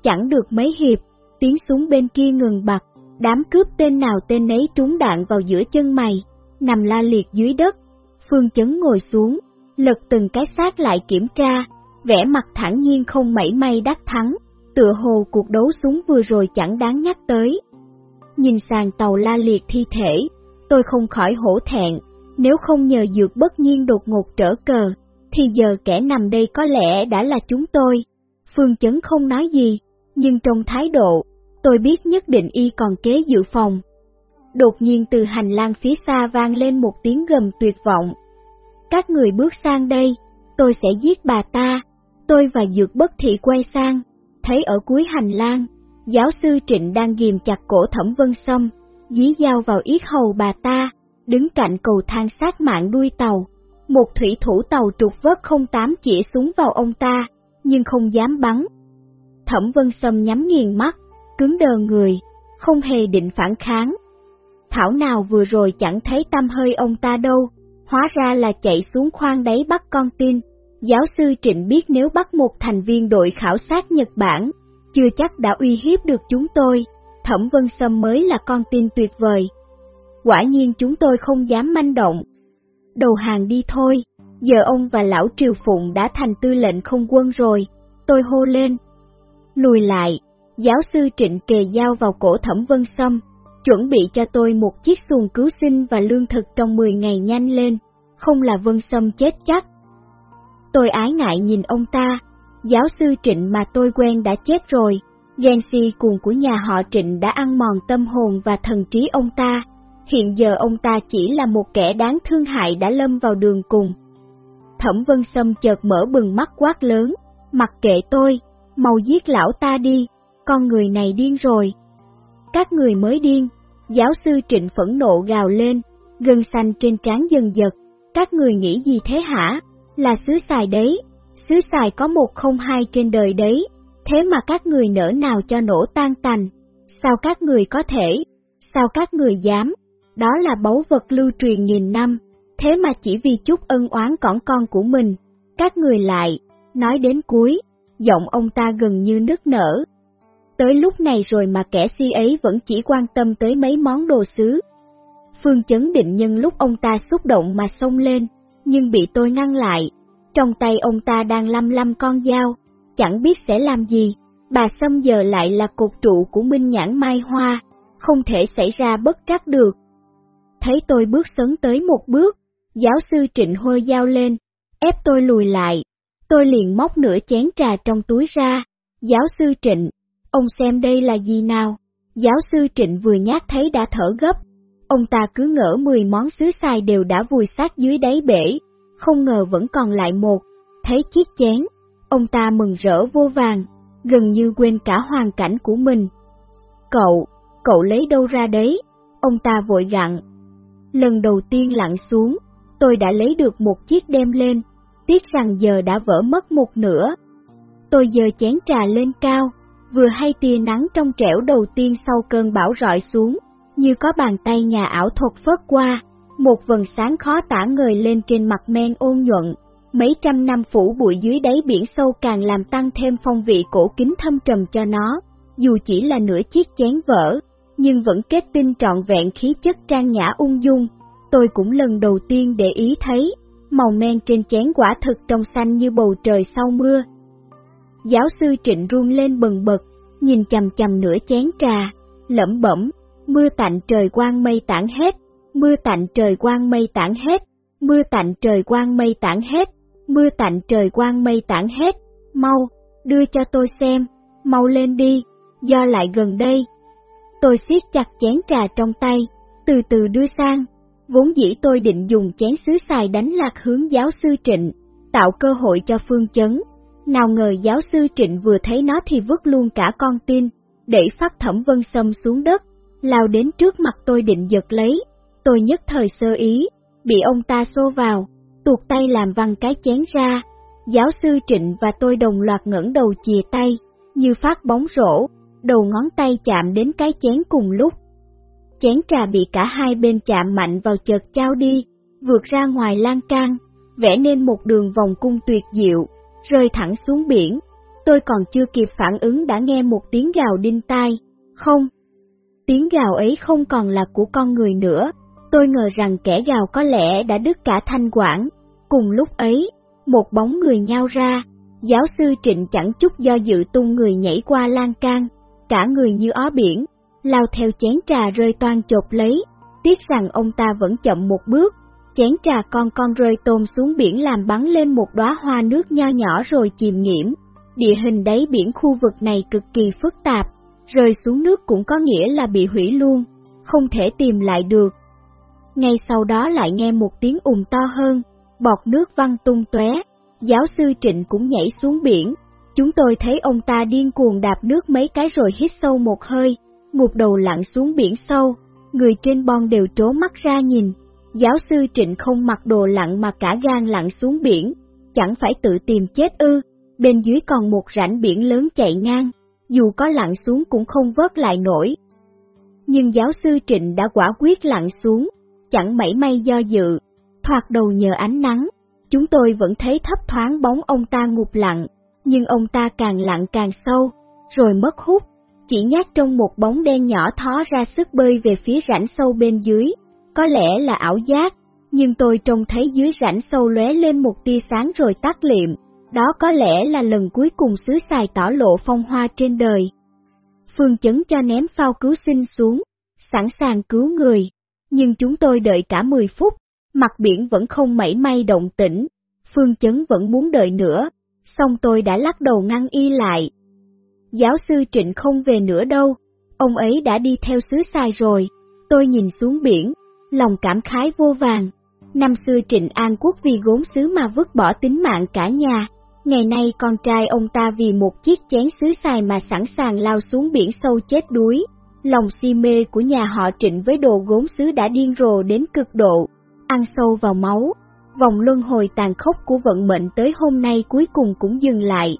Chẳng được mấy hiệp, tiếng súng bên kia ngừng bặt, đám cướp tên nào tên nấy trúng đạn vào giữa chân mày, nằm la liệt dưới đất. Phương Chấn ngồi xuống, lật từng cái xác lại kiểm tra, vẻ mặt thẳng nhiên không mảy may đắc thắng, tựa hồ cuộc đấu súng vừa rồi chẳng đáng nhắc tới. Nhìn sàn tàu la liệt thi thể, tôi không khỏi hổ thẹn, nếu không nhờ dược bất nhiên đột ngột trở cờ, thì giờ kẻ nằm đây có lẽ đã là chúng tôi. Phương Chấn không nói gì, nhưng trong thái độ, tôi biết nhất định y còn kế dự phòng. Đột nhiên từ hành lang phía xa vang lên một tiếng gầm tuyệt vọng. Các người bước sang đây, tôi sẽ giết bà ta. Tôi và Dược Bất Thị quay sang, thấy ở cuối hành lang, giáo sư Trịnh đang ghim chặt cổ Thẩm Vân Sâm, dí dao vào yết hầu bà ta, đứng cạnh cầu thang sát mạng đuôi tàu. Một thủy thủ tàu trục vớt 08 chỉ súng vào ông ta, nhưng không dám bắn. Thẩm Vân Sâm nhắm nghiền mắt, cứng đờ người, không hề định phản kháng. Thảo nào vừa rồi chẳng thấy tâm hơi ông ta đâu, hóa ra là chạy xuống khoang đáy bắt con tin. Giáo sư Trịnh biết nếu bắt một thành viên đội khảo sát Nhật Bản, chưa chắc đã uy hiếp được chúng tôi, Thẩm Vân Sâm mới là con tin tuyệt vời. Quả nhiên chúng tôi không dám manh động. Đầu hàng đi thôi, giờ ông và lão Triều Phụng đã thành tư lệnh không quân rồi, tôi hô lên. Lùi lại, giáo sư Trịnh kề dao vào cổ Thẩm Vân Sâm, chuẩn bị cho tôi một chiếc xuồng cứu sinh và lương thực trong 10 ngày nhanh lên, không là Vân Sâm chết chắc. Tôi ái ngại nhìn ông ta, giáo sư Trịnh mà tôi quen đã chết rồi, ghen si cuồng của nhà họ Trịnh đã ăn mòn tâm hồn và thần trí ông ta, hiện giờ ông ta chỉ là một kẻ đáng thương hại đã lâm vào đường cùng. Thẩm Vân Sâm chợt mở bừng mắt quát lớn, mặc kệ tôi, mau giết lão ta đi, con người này điên rồi. Các người mới điên, giáo sư Trịnh phẫn nộ gào lên, gân xanh trên trán dần giật, các người nghĩ gì thế hả, là xứ xài đấy, xứ xài có một không hai trên đời đấy, thế mà các người nỡ nào cho nổ tan tành, sao các người có thể, sao các người dám, đó là báu vật lưu truyền nghìn năm, thế mà chỉ vì chút ân oán cỏn con của mình, các người lại, nói đến cuối, giọng ông ta gần như nức nở. Tới lúc này rồi mà kẻ si ấy vẫn chỉ quan tâm tới mấy món đồ sứ. Phương chấn định nhân lúc ông ta xúc động mà xông lên, nhưng bị tôi ngăn lại. Trong tay ông ta đang lăm lăm con dao, chẳng biết sẽ làm gì. Bà Sâm giờ lại là cột trụ của Minh Nhãn Mai Hoa, không thể xảy ra bất trắc được. Thấy tôi bước sấn tới một bước, giáo sư Trịnh hôi dao lên, ép tôi lùi lại. Tôi liền móc nửa chén trà trong túi ra. Giáo sư Trịnh, ông xem đây là gì nào? Giáo sư Trịnh vừa nhát thấy đã thở gấp. Ông ta cứ ngỡ 10 món sứ xài đều đã vùi sát dưới đáy bể, không ngờ vẫn còn lại một. Thấy chiếc chén, ông ta mừng rỡ vô vàng, gần như quên cả hoàn cảnh của mình. Cậu, cậu lấy đâu ra đấy? Ông ta vội gặn. Lần đầu tiên lặn xuống, tôi đã lấy được một chiếc đem lên, tiếc rằng giờ đã vỡ mất một nửa. Tôi giờ chén trà lên cao, vừa hay tia nắng trong trẻo đầu tiên sau cơn bão rọi xuống, như có bàn tay nhà ảo thuật phớt qua, một vần sáng khó tả ngời lên trên mặt men ôn nhuận. Mấy trăm năm phủ bụi dưới đáy biển sâu càng làm tăng thêm phong vị cổ kính thâm trầm cho nó, dù chỉ là nửa chiếc chén vỡ, nhưng vẫn kết tinh trọn vẹn khí chất trang nhã ung dung. Tôi cũng lần đầu tiên để ý thấy, màu men trên chén quả thực trong xanh như bầu trời sau mưa. Giáo sư Trịnh run lên bần bật, nhìn chầm chầm nửa chén trà, lẩm bẩm, mưa tạnh trời quang mây tản hết, mưa tạnh trời quang mây tản hết, mưa tạnh trời quang mây tản hết, mưa tạnh trời quang mây tản hết, mau, đưa cho tôi xem, mau lên đi, do lại gần đây. Tôi siết chặt chén trà trong tay, từ từ đưa sang, Vốn dĩ tôi định dùng chén sứ xài đánh lạc hướng giáo sư Trịnh, tạo cơ hội cho phương chấn. Nào ngờ giáo sư Trịnh vừa thấy nó thì vứt luôn cả con tin, để phát thẩm vân sâm xuống đất, lao đến trước mặt tôi định giật lấy. Tôi nhất thời sơ ý, bị ông ta xô vào, tuột tay làm văng cái chén ra. Giáo sư Trịnh và tôi đồng loạt ngẩng đầu chìa tay, như phát bóng rổ, đầu ngón tay chạm đến cái chén cùng lúc chén trà bị cả hai bên chạm mạnh vào chợt trao đi, vượt ra ngoài lan can, vẽ nên một đường vòng cung tuyệt diệu, rơi thẳng xuống biển. Tôi còn chưa kịp phản ứng đã nghe một tiếng gào đinh tai, không. Tiếng gào ấy không còn là của con người nữa, tôi ngờ rằng kẻ gào có lẽ đã đứt cả thanh quản. Cùng lúc ấy, một bóng người nhao ra, giáo sư Trịnh chẳng chút do dự tung người nhảy qua lan can, cả người như ó biển, lao theo chén trà rơi toan chộp lấy, tiếc rằng ông ta vẫn chậm một bước, chén trà con con rơi tôm xuống biển làm bắn lên một đóa hoa nước nho nhỏ rồi chìm nghiễm, Địa hình đáy biển khu vực này cực kỳ phức tạp, rơi xuống nước cũng có nghĩa là bị hủy luôn, không thể tìm lại được. Ngay sau đó lại nghe một tiếng ùm to hơn, bọt nước văng tung tóe. giáo sư Trịnh cũng nhảy xuống biển. Chúng tôi thấy ông ta điên cuồng đạp nước mấy cái rồi hít sâu một hơi, ngụt đầu lặn xuống biển sâu, người trên bon đều trố mắt ra nhìn. Giáo sư Trịnh không mặc đồ lặn mà cả gan lặn xuống biển, chẳng phải tự tìm chết ư, bên dưới còn một rãnh biển lớn chạy ngang, dù có lặn xuống cũng không vớt lại nổi. Nhưng giáo sư Trịnh đã quả quyết lặn xuống, chẳng mảy may do dự, thoạt đầu nhờ ánh nắng, chúng tôi vẫn thấy thấp thoáng bóng ông ta ngụp lặn, nhưng ông ta càng lặn càng sâu, rồi mất hút, chỉ nhát trong một bóng đen nhỏ thó ra sức bơi về phía rãnh sâu bên dưới, có lẽ là ảo giác, nhưng tôi trông thấy dưới rãnh sâu lóe lên một tia sáng rồi tắt liệm, đó có lẽ là lần cuối cùng xứ xài tỏ lộ phong hoa trên đời. Phương chấn cho ném phao cứu sinh xuống, sẵn sàng cứu người, nhưng chúng tôi đợi cả 10 phút, mặt biển vẫn không mảy may động tĩnh, Phương chấn vẫn muốn đợi nữa, xong tôi đã lắc đầu ngăn y lại. Giáo sư Trịnh không về nữa đâu, ông ấy đã đi theo xứ sai rồi, tôi nhìn xuống biển, lòng cảm khái vô vàng. Năm xưa Trịnh An Quốc vì gốm xứ mà vứt bỏ tính mạng cả nhà, ngày nay con trai ông ta vì một chiếc chén xứ xài mà sẵn sàng lao xuống biển sâu chết đuối. Lòng si mê của nhà họ Trịnh với đồ gốm xứ đã điên rồ đến cực độ, ăn sâu vào máu. Vòng luân hồi tàn khốc của vận mệnh tới hôm nay cuối cùng cũng dừng lại.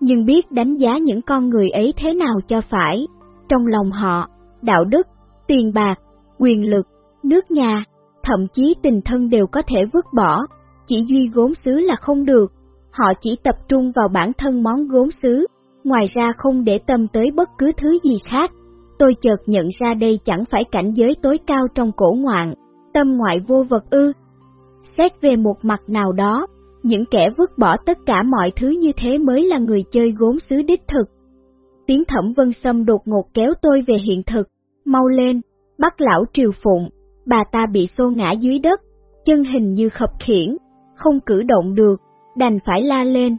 Nhưng biết đánh giá những con người ấy thế nào cho phải, trong lòng họ, đạo đức, tiền bạc, quyền lực, nước nhà, thậm chí tình thân đều có thể vứt bỏ, chỉ duy gốm xứ là không được. Họ chỉ tập trung vào bản thân món gốm xứ, ngoài ra không để tâm tới bất cứ thứ gì khác. Tôi chợt nhận ra đây chẳng phải cảnh giới tối cao trong cổ ngoạn, tâm ngoại vô vật ư. Xét về một mặt nào đó, những kẻ vứt bỏ tất cả mọi thứ như thế mới là người chơi gốm xứ đích thực. Tiếng thẩm vân xâm đột ngột kéo tôi về hiện thực, mau lên, bắt lão triều phụng, bà ta bị xô ngã dưới đất, chân hình như khập khiển, không cử động được, đành phải la lên.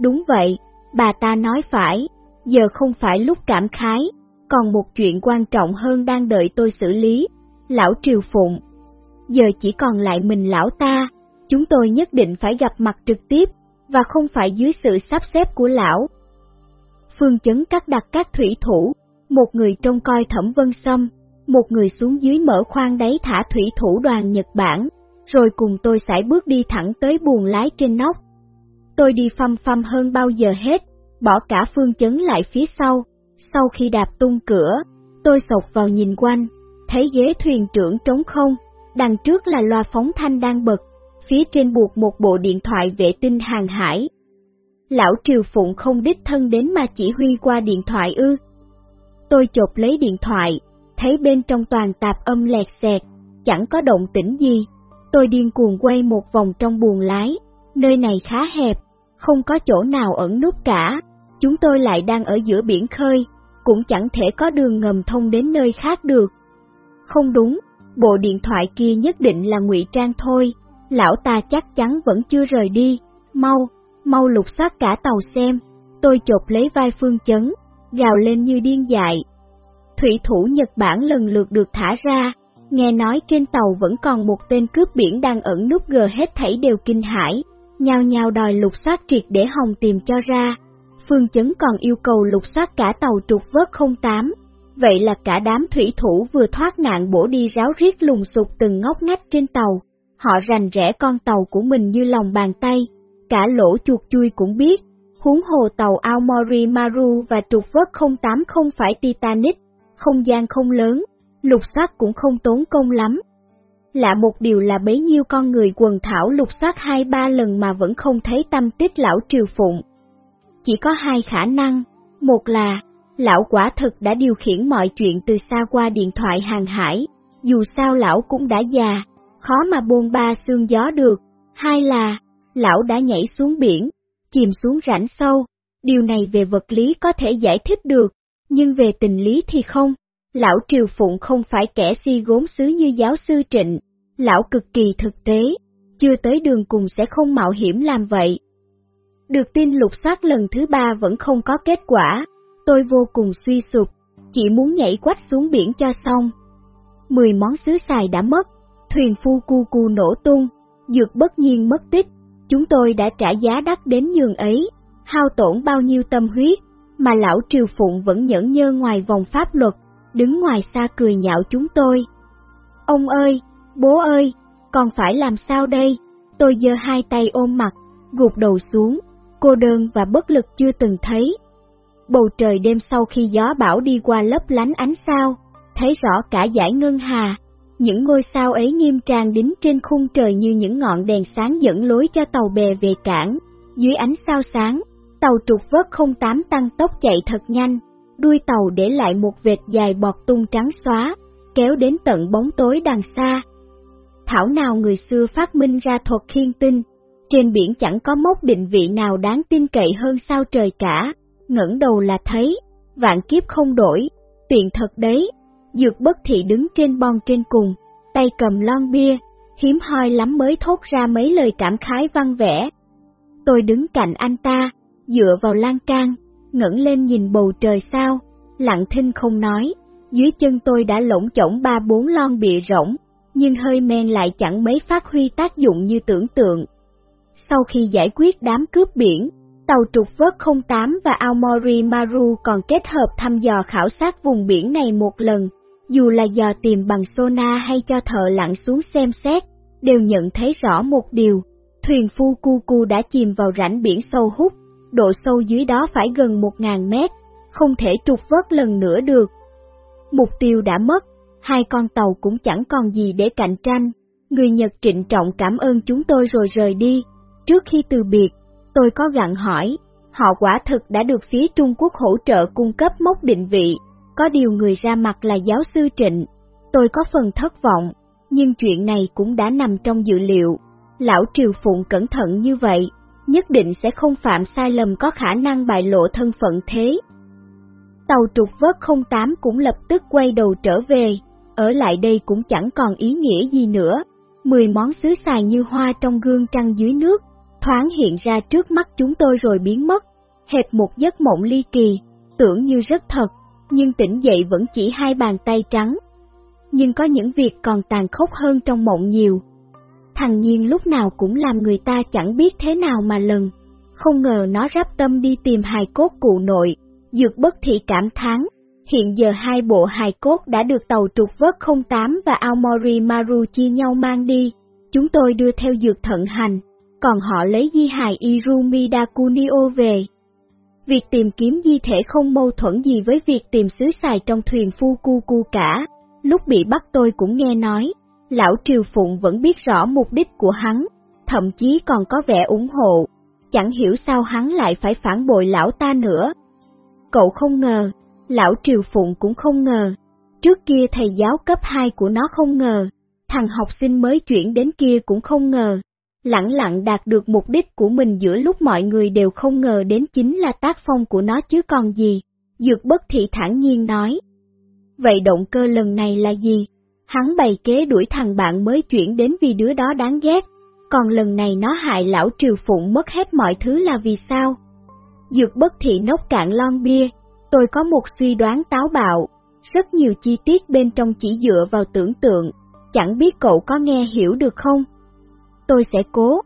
Đúng vậy, bà ta nói phải, giờ không phải lúc cảm khái, còn một chuyện quan trọng hơn đang đợi tôi xử lý, lão triều phụng. Giờ chỉ còn lại mình lão ta, chúng tôi nhất định phải gặp mặt trực tiếp, và không phải dưới sự sắp xếp của lão. Phương chấn cắt đặt các thủy thủ, một người trông coi thẩm vân sâm, một người xuống dưới mở khoang đáy thả thủy thủ đoàn Nhật Bản, rồi cùng tôi sải bước đi thẳng tới buồng lái trên nóc. Tôi đi phăm phăm hơn bao giờ hết, bỏ cả phương chấn lại phía sau. Sau khi đạp tung cửa, tôi sộc vào nhìn quanh, thấy ghế thuyền trưởng trống không, đằng trước là loa phóng thanh đang bật, phía trên buộc một bộ điện thoại vệ tinh hàng hải. Lão Triều Phụng không đích thân đến mà chỉ huy qua điện thoại ư. Tôi chộp lấy điện thoại, thấy bên trong toàn tạp âm lẹt xẹt, chẳng có động tĩnh gì. Tôi điên cuồng quay một vòng trong buồng lái, nơi này khá hẹp, không có chỗ nào ẩn nút cả. Chúng tôi lại đang ở giữa biển khơi, cũng chẳng thể có đường ngầm thông đến nơi khác được. Không đúng, bộ điện thoại kia nhất định là ngụy trang thôi, lão ta chắc chắn vẫn chưa rời đi, mau, mau lục soát cả tàu xem. Tôi chộp lấy vai phương chấn, gào lên như điên dại, thủy thủ Nhật Bản lần lượt được thả ra, nghe nói trên tàu vẫn còn một tên cướp biển đang ẩn núp gờ hết thảy đều kinh hãi, nhao nhao đòi lục soát triệt để Hồng tìm cho ra. Phương Chấn còn yêu cầu lục soát cả tàu trục vớt 08, vậy là cả đám thủy thủ vừa thoát nạn bổ đi ráo riết lùng sục từng ngóc ngách trên tàu, họ rành rẽ con tàu của mình như lòng bàn tay, cả lỗ chuột chui cũng biết, huống hồ tàu Aomori Maru và trục vớt 08 không phải Titanic, không gian không lớn, lục soát cũng không tốn công lắm. Lạ một điều là bấy nhiêu con người quần thảo lục soát hai ba lần mà vẫn không thấy tâm tích lão triều phụng. Chỉ có hai khả năng, một là, lão quả thực đã điều khiển mọi chuyện từ xa qua điện thoại hàng hải, dù sao lão cũng đã già, khó mà buông ba xương gió được. Hai là, lão đã nhảy xuống biển, chìm xuống rãnh sâu, điều này về vật lý có thể giải thích được, nhưng về tình lý thì không. Lão Triều Phụng không phải kẻ si gốm xứ như giáo sư Trịnh, lão cực kỳ thực tế, chưa tới đường cùng sẽ không mạo hiểm làm vậy. Được tin lục soát lần thứ ba vẫn không có kết quả, tôi vô cùng suy sụp, chỉ muốn nhảy quách xuống biển cho xong. Mười món sứ xài đã mất, thuyền phu cu cu nổ tung, dược bất nhiên mất tích, chúng tôi đã trả giá đắt đến nhường ấy, hao tổn bao nhiêu tâm huyết, mà lão Triều Phụng vẫn nhẫn nhơ ngoài vòng pháp luật, đứng ngoài xa cười nhạo chúng tôi. Ông ơi, bố ơi, còn phải làm sao đây? Tôi giơ hai tay ôm mặt, gục đầu xuống, cô đơn và bất lực chưa từng thấy. Bầu trời đêm sau khi gió bão đi qua lấp lánh ánh sao, thấy rõ cả dải ngân hà, những ngôi sao ấy nghiêm trang đính trên khung trời như những ngọn đèn sáng dẫn lối cho tàu bè về cảng. Dưới ánh sao sáng, tàu trục vớt 08 tăng tốc chạy thật nhanh, đuôi tàu để lại một vệt dài bọt tung trắng xóa, kéo đến tận bóng tối đằng xa. Thảo nào người xưa phát minh ra thuật khiên tinh, trên biển chẳng có mốc định vị nào đáng tin cậy hơn sao trời cả, ngẩng đầu là thấy, vạn kiếp không đổi, tiện thật đấy. Dược bất thị đứng trên bon trên cùng, tay cầm lon bia, hiếm hoi lắm mới thốt ra mấy lời cảm khái văn vẻ. Tôi đứng cạnh anh ta, dựa vào lan can, ngẩng lên nhìn bầu trời sao, lặng thinh không nói, dưới chân tôi đã lỗng chổng ba bốn lon bịa rỗng, nhưng hơi men lại chẳng mấy phát huy tác dụng như tưởng tượng. Sau khi giải quyết đám cướp biển, tàu trục vớt 08 và Aomori Maru còn kết hợp thăm dò khảo sát vùng biển này một lần, dù là dò tìm bằng sonar hay cho thợ lặn xuống xem xét, đều nhận thấy rõ một điều, thuyền phu cu cu đã chìm vào rãnh biển sâu hút, độ sâu dưới đó phải gần 1.000 mét, không thể trục vớt lần nữa được. Mục tiêu đã mất, hai con tàu cũng chẳng còn gì để cạnh tranh, người Nhật trịnh trọng cảm ơn chúng tôi rồi rời đi. Trước khi từ biệt, tôi có gặn hỏi, họ quả thực đã được phía Trung Quốc hỗ trợ cung cấp mốc định vị, có điều người ra mặt là giáo sư Trịnh, tôi có phần thất vọng, nhưng chuyện này cũng đã nằm trong dự liệu. Lão Triều Phụng cẩn thận như vậy, nhất định sẽ không phạm sai lầm có khả năng bại lộ thân phận thế. Tàu trục vớt 08 cũng lập tức quay đầu trở về, ở lại đây cũng chẳng còn ý nghĩa gì nữa. Mười món sứ xài như hoa trong gương trăng dưới nước, thoáng hiện ra trước mắt chúng tôi rồi biến mất, hệt một giấc mộng ly kỳ, tưởng như rất thật, nhưng tỉnh dậy vẫn chỉ hai bàn tay trắng. Nhưng có những việc còn tàn khốc hơn trong mộng nhiều. Thằng Nhiên lúc nào cũng làm người ta chẳng biết thế nào mà lần, không ngờ nó ráp tâm đi tìm hài cốt cụ nội, dược bất thị cảm thán. Hiện giờ hai bộ hài cốt đã được tàu trục vớt 08 và Aomori Maru chia nhau mang đi, chúng tôi đưa theo dược thận hành, còn họ lấy di hài Irumi Dakunio về. Việc tìm kiếm di thể không mâu thuẫn gì với việc tìm xứ xài trong thuyền Fukuku cả. Lúc bị bắt tôi cũng nghe nói, lão Triều Phụng vẫn biết rõ mục đích của hắn, thậm chí còn có vẻ ủng hộ. Chẳng hiểu sao hắn lại phải phản bội lão ta nữa. Cậu không ngờ, lão Triều Phụng cũng không ngờ. Trước kia thầy giáo cấp 2 của nó không ngờ, thằng học sinh mới chuyển đến kia cũng không ngờ, lặng lặng đạt được mục đích của mình giữa lúc mọi người đều không ngờ đến chính là tác phong của nó chứ còn gì. Dược bất thị thản nhiên nói. Vậy động cơ lần này là gì? Hắn bày kế đuổi thằng bạn mới chuyển đến vì đứa đó đáng ghét, còn lần này nó hại lão triều phụng mất hết mọi thứ là vì sao? Dược bất thị nốc cạn lon bia, tôi có một suy đoán táo bạo, rất nhiều chi tiết bên trong chỉ dựa vào tưởng tượng, chẳng biết cậu có nghe hiểu được không? tôi sẽ cố.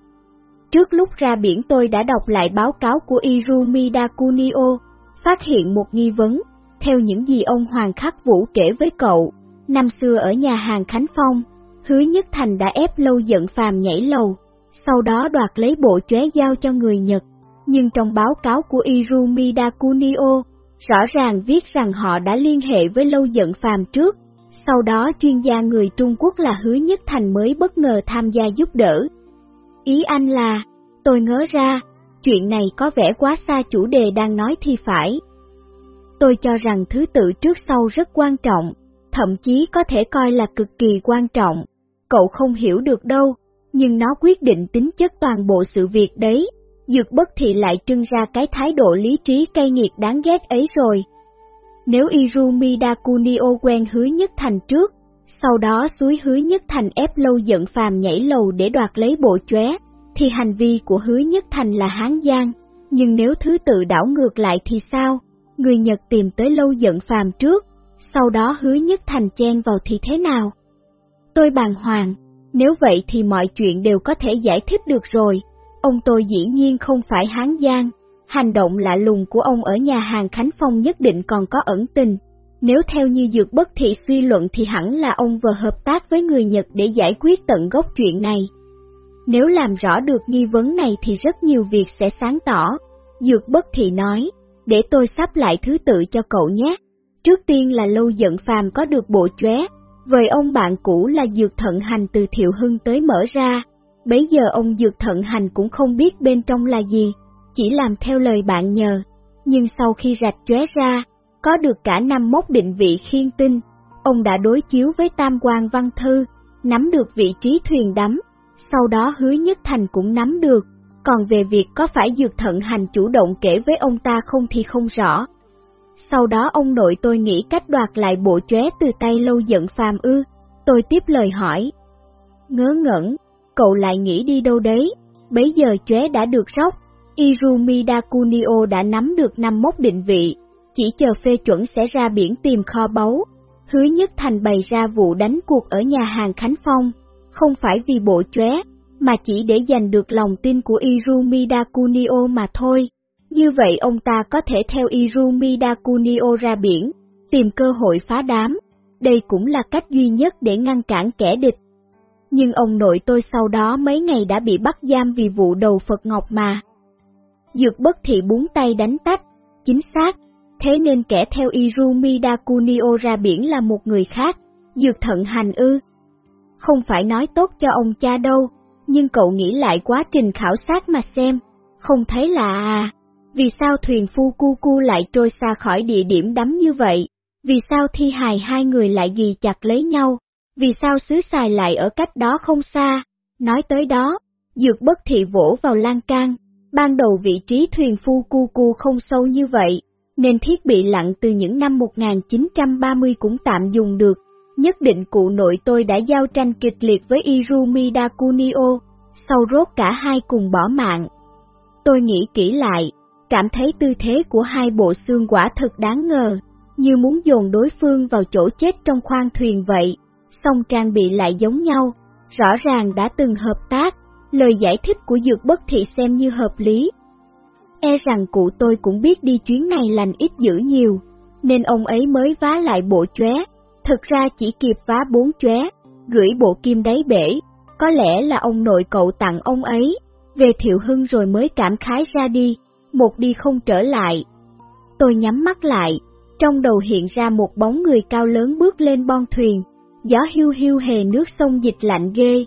Trước lúc ra biển tôi đã đọc lại báo cáo của Irumi Dakunio, phát hiện một nghi vấn, theo những gì ông Hoàng Khắc Vũ kể với cậu, năm xưa ở nhà hàng Khánh Phong, Hứa Nhất Thành đã ép lâu giận phàm nhảy lầu, sau đó đoạt lấy bộ chóe giao cho người Nhật, nhưng trong báo cáo của Irumi Dakunio, rõ ràng viết rằng họ đã liên hệ với lâu giận phàm trước, sau đó chuyên gia người Trung Quốc là Hứa Nhất Thành mới bất ngờ tham gia giúp đỡ. Ý anh là, tôi ngớ ra, chuyện này có vẻ quá xa chủ đề đang nói thì phải. Tôi cho rằng thứ tự trước sau rất quan trọng, thậm chí có thể coi là cực kỳ quan trọng. Cậu không hiểu được đâu, nhưng nó quyết định tính chất toàn bộ sự việc đấy. Dược bất thị lại trưng ra cái thái độ lý trí cay nghiệt đáng ghét ấy rồi. Nếu Irumi Dakunio quen hứa nhất thành trước, sau đó suối hứa nhất thành ép lâu giận phàm nhảy lầu để đoạt lấy bộ chóe, thì hành vi của hứa nhất thành là hán giang, Nhưng nếu thứ tự đảo ngược lại thì sao? Người Nhật tìm tới lâu giận phàm trước, sau đó hứa nhất thành chen vào thì thế nào? Tôi bàng hoàng, nếu vậy thì mọi chuyện đều có thể giải thích được rồi. Ông tôi dĩ nhiên không phải hán giang, hành động lạ lùng của ông ở nhà hàng Khánh Phong nhất định còn có ẩn tình. Nếu theo như dược bất thị suy luận thì hẳn là ông vừa hợp tác với người Nhật để giải quyết tận gốc chuyện này. Nếu làm rõ được nghi vấn này thì rất nhiều việc sẽ sáng tỏ. Dược bất thị nói, để tôi sắp lại thứ tự cho cậu nhé. Trước tiên là lâu giận phàm có được bộ chóe, vời ông bạn cũ là dược thận hành từ thiệu hưng tới mở ra. Bấy giờ ông dược thận hành cũng không biết bên trong là gì, chỉ làm theo lời bạn nhờ. Nhưng sau khi rạch chóe ra, có được cả năm mốc định vị khiên tinh, ông đã đối chiếu với tam quan văn thư, nắm được vị trí thuyền đắm, sau đó hứa nhất thành cũng nắm được, còn về việc có phải dược thận hành chủ động kể với ông ta không thì không rõ. Sau đó ông nội tôi nghĩ cách đoạt lại bộ chóe từ tay lâu giận phàm ư, tôi tiếp lời hỏi. Ngớ ngẩn, cậu lại nghĩ đi đâu đấy, bấy giờ chóe đã được sóc, Irumi Dakunio đã nắm được năm mốc định vị, chỉ chờ phê chuẩn sẽ ra biển tìm kho báu. Hứa Nhất Thành bày ra vụ đánh cuộc ở nhà hàng Khánh Phong, không phải vì bộ chóe, mà chỉ để giành được lòng tin của Irumi Dakunio mà thôi. Như vậy ông ta có thể theo Irumi Dakunio ra biển, tìm cơ hội phá đám. Đây cũng là cách duy nhất để ngăn cản kẻ địch. Nhưng ông nội tôi sau đó mấy ngày đã bị bắt giam vì vụ đầu Phật Ngọc mà. Dược bất thị búng tay đánh tách, chính xác, thế nên kẻ theo Irumi Dakunio ra biển là một người khác, dược thận hành ư. Không phải nói tốt cho ông cha đâu, nhưng cậu nghĩ lại quá trình khảo sát mà xem, không thấy là à, vì sao thuyền phu cu cu lại trôi xa khỏi địa điểm đắm như vậy, vì sao thi hài hai người lại ghi chặt lấy nhau, vì sao xứ xài lại ở cách đó không xa, nói tới đó, dược bất thị vỗ vào lan can, ban đầu vị trí thuyền phu cu cu không sâu như vậy, nên thiết bị lặn từ những năm 1930 cũng tạm dùng được, nhất định cụ nội tôi đã giao tranh kịch liệt với Irumi Dakunio, sau rốt cả hai cùng bỏ mạng. Tôi nghĩ kỹ lại, cảm thấy tư thế của hai bộ xương quả thật đáng ngờ, như muốn dồn đối phương vào chỗ chết trong khoang thuyền vậy, song trang bị lại giống nhau, rõ ràng đã từng hợp tác, lời giải thích của dược bất thị xem như hợp lý. E rằng cụ tôi cũng biết đi chuyến này lành ít dữ nhiều, nên ông ấy mới vá lại bộ chóe, thực ra chỉ kịp vá bốn chóe, gửi bộ kim đáy bể, có lẽ là ông nội cậu tặng ông ấy, về thiệu hưng rồi mới cảm khái ra đi, một đi không trở lại. Tôi nhắm mắt lại, trong đầu hiện ra một bóng người cao lớn bước lên bon thuyền, gió hiu hiu hề nước sông dịch lạnh ghê.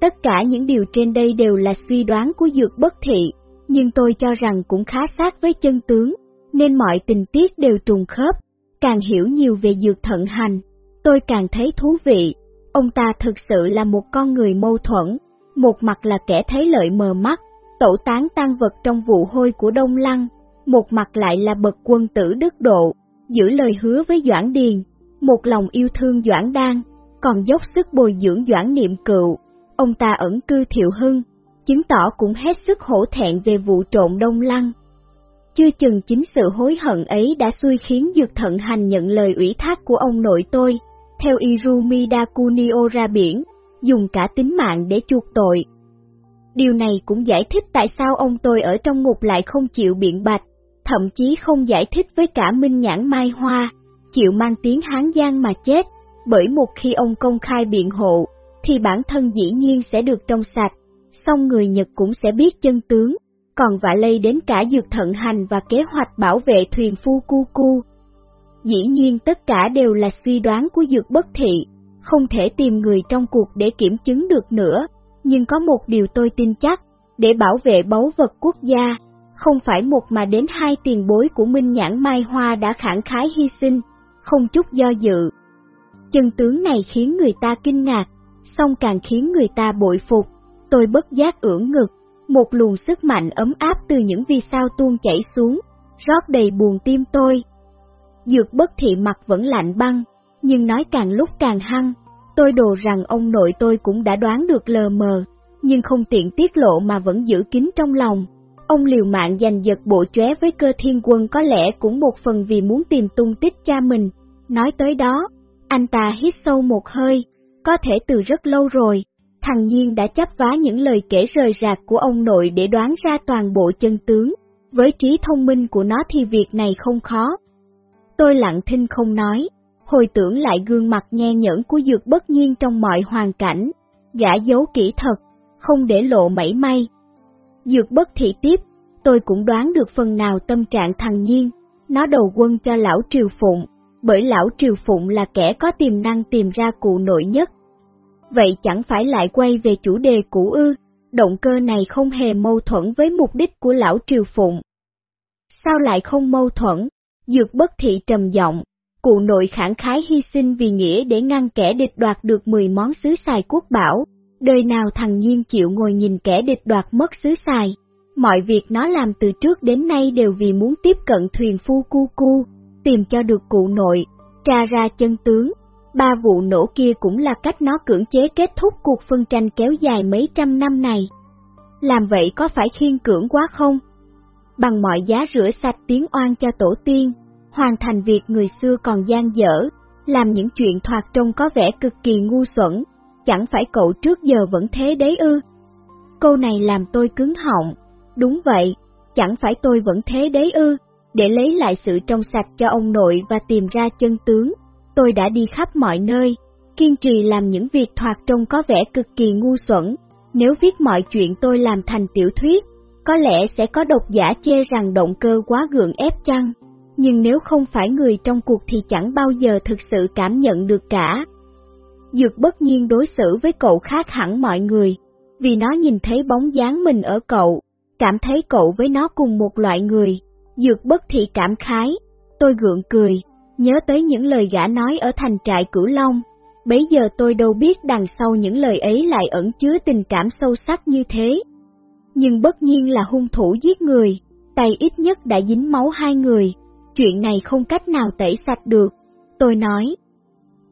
Tất cả những điều trên đây đều là suy đoán của dược bất thị, nhưng tôi cho rằng cũng khá sát với chân tướng, nên mọi tình tiết đều trùng khớp. Càng hiểu nhiều về dược thận hành, tôi càng thấy thú vị. Ông ta thực sự là một con người mâu thuẫn, một mặt là kẻ thấy lợi mờ mắt, tẩu tán tan vật trong vụ hôi của Đông Lăng, một mặt lại là bậc quân tử đức độ, giữ lời hứa với Doãn Điền, một lòng yêu thương Doãn Đan, còn dốc sức bồi dưỡng Doãn Niệm Cựu. Ông ta ẩn cư Thiệu Hưng, chứng tỏ cũng hết sức hổ thẹn về vụ trộn Đông Lăng. Chưa chừng chính sự hối hận ấy đã xui khiến Dược Thận Hành nhận lời ủy thác của ông nội tôi, theo Irumi Dakunio ra biển, dùng cả tính mạng để chuộc tội. Điều này cũng giải thích tại sao ông tôi ở trong ngục lại không chịu biện bạch, thậm chí không giải thích với cả Minh Nhãn Mai Hoa, chịu mang tiếng Hán Giang mà chết, bởi một khi ông công khai biện hộ, thì bản thân dĩ nhiên sẽ được trong sạch, song người Nhật cũng sẽ biết chân tướng, còn vạ lây đến cả dược thận hành và kế hoạch bảo vệ thuyền phu cu cu. Dĩ nhiên tất cả đều là suy đoán của dược bất thị, không thể tìm người trong cuộc để kiểm chứng được nữa, nhưng có một điều tôi tin chắc, để bảo vệ báu vật quốc gia, không phải một mà đến hai tiền bối của Minh Nhãn Mai Hoa đã khẳng khái hy sinh, không chút do dự. Chân tướng này khiến người ta kinh ngạc, song càng khiến người ta bội phục, tôi bất giác ưỡn ngực, một luồng sức mạnh ấm áp từ những vì sao tuôn chảy xuống, rót đầy buồn tim tôi. Dược bất thị mặt vẫn lạnh băng, nhưng nói càng lúc càng hăng, tôi đồ rằng ông nội tôi cũng đã đoán được lờ mờ, nhưng không tiện tiết lộ mà vẫn giữ kín trong lòng. Ông liều mạng giành giật bộ chóe với cơ thiên quân có lẽ cũng một phần vì muốn tìm tung tích cha mình. Nói tới đó, anh ta hít sâu một hơi, có thể từ rất lâu rồi, thằng Nhiên đã chấp vá những lời kể rời rạc của ông nội để đoán ra toàn bộ chân tướng. Với trí thông minh của nó thì việc này không khó. Tôi lặng thinh không nói, hồi tưởng lại gương mặt nhe nhẫn của dược bất nhiên trong mọi hoàn cảnh, gã giấu kỹ thật, không để lộ mảy may. Dược bất thị tiếp, tôi cũng đoán được phần nào tâm trạng thằng Nhiên, nó đầu quân cho lão Triều Phụng, bởi lão Triều Phụng là kẻ có tiềm năng tìm ra cụ nội nhất. Vậy chẳng phải lại quay về chủ đề cũ ư, động cơ này không hề mâu thuẫn với mục đích của lão Triều Phụng. Sao lại không mâu thuẫn? Dược bất thị trầm giọng, cụ nội khẳng khái hy sinh vì nghĩa để ngăn kẻ địch đoạt được 10 món sứ xài quốc bảo, đời nào thằng Nhiên chịu ngồi nhìn kẻ địch đoạt mất sứ xài. Mọi việc nó làm từ trước đến nay đều vì muốn tiếp cận thuyền phu cu cu, tìm cho được cụ nội, tra ra chân tướng. Ba vụ nổ kia cũng là cách nó cưỡng chế kết thúc cuộc phân tranh kéo dài mấy trăm năm này. Làm vậy có phải khiên cưỡng quá không? Bằng mọi giá rửa sạch tiếng oan cho tổ tiên, hoàn thành việc người xưa còn gian dở, làm những chuyện thoạt trông có vẻ cực kỳ ngu xuẩn, chẳng phải cậu trước giờ vẫn thế đấy ư. Câu này làm tôi cứng họng, đúng vậy, chẳng phải tôi vẫn thế đấy ư, để lấy lại sự trong sạch cho ông nội và tìm ra chân tướng, tôi đã đi khắp mọi nơi, kiên trì làm những việc thoạt trông có vẻ cực kỳ ngu xuẩn, nếu viết mọi chuyện tôi làm thành tiểu thuyết, có lẽ sẽ có độc giả chê rằng động cơ quá gượng ép chăng? Nhưng nếu không phải người trong cuộc thì chẳng bao giờ thực sự cảm nhận được cả. Dược bất nhiên đối xử với cậu khác hẳn mọi người, vì nó nhìn thấy bóng dáng mình ở cậu, cảm thấy cậu với nó cùng một loại người. Dược bất thị cảm khái, tôi gượng cười, nhớ tới những lời gã nói ở thành trại Cửu Long. Bấy giờ tôi đâu biết đằng sau những lời ấy lại ẩn chứa tình cảm sâu sắc như thế. Nhưng bất nhiên là hung thủ giết người, tay ít nhất đã dính máu hai người, chuyện này không cách nào tẩy sạch được. Tôi nói,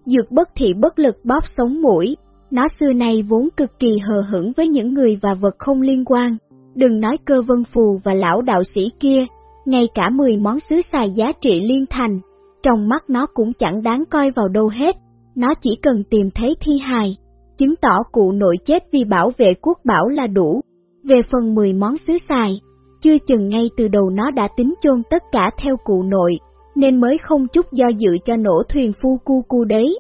dược bất thị bất lực bóp sống mũi, nó xưa nay vốn cực kỳ hờ hững với những người và vật không liên quan, đừng nói cơ vân phù và lão đạo sĩ kia, ngay cả 10 món sứ xài giá trị liên thành, trong mắt nó cũng chẳng đáng coi vào đâu hết, nó chỉ cần tìm thấy thi hài, chứng tỏ cụ nội chết vì bảo vệ quốc bảo là đủ. Về phần 10 món sứ xài, chưa chừng ngay từ đầu nó đã tính chôn tất cả theo cụ nội, nên mới không chút do dự cho nổ thuyền phu cu cu đấy.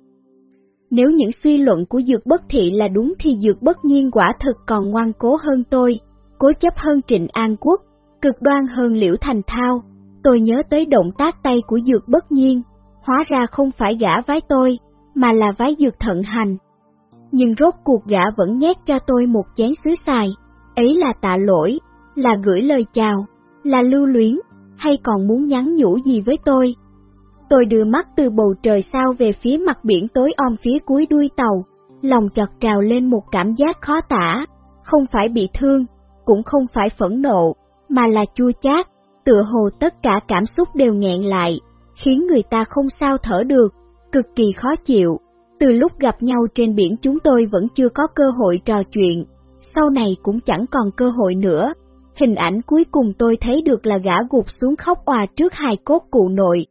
Nếu những suy luận của Dược Bất Thị là đúng thì Dược Bất Nhiên quả thực còn ngoan cố hơn tôi, cố chấp hơn Trịnh An Quốc, cực đoan hơn Liễu Thành Thao. Tôi nhớ tới động tác tay của Dược Bất Nhiên, hóa ra không phải gã vái tôi, mà là vái Dược Thận Hành. Nhưng rốt cuộc gã vẫn nhét cho tôi một chén sứ xài, ấy là tạ lỗi, là gửi lời chào, là lưu luyến, hay còn muốn nhắn nhủ gì với tôi. Tôi đưa mắt từ bầu trời sao về phía mặt biển tối om phía cuối đuôi tàu, lòng chợt trào lên một cảm giác khó tả, không phải bị thương, cũng không phải phẫn nộ, mà là chua chát, tựa hồ tất cả cảm xúc đều nghẹn lại, khiến người ta không sao thở được, cực kỳ khó chịu. Từ lúc gặp nhau trên biển chúng tôi vẫn chưa có cơ hội trò chuyện, sau này cũng chẳng còn cơ hội nữa. Hình ảnh cuối cùng tôi thấy được là gã gục xuống khóc òa trước hài cốt cụ nội.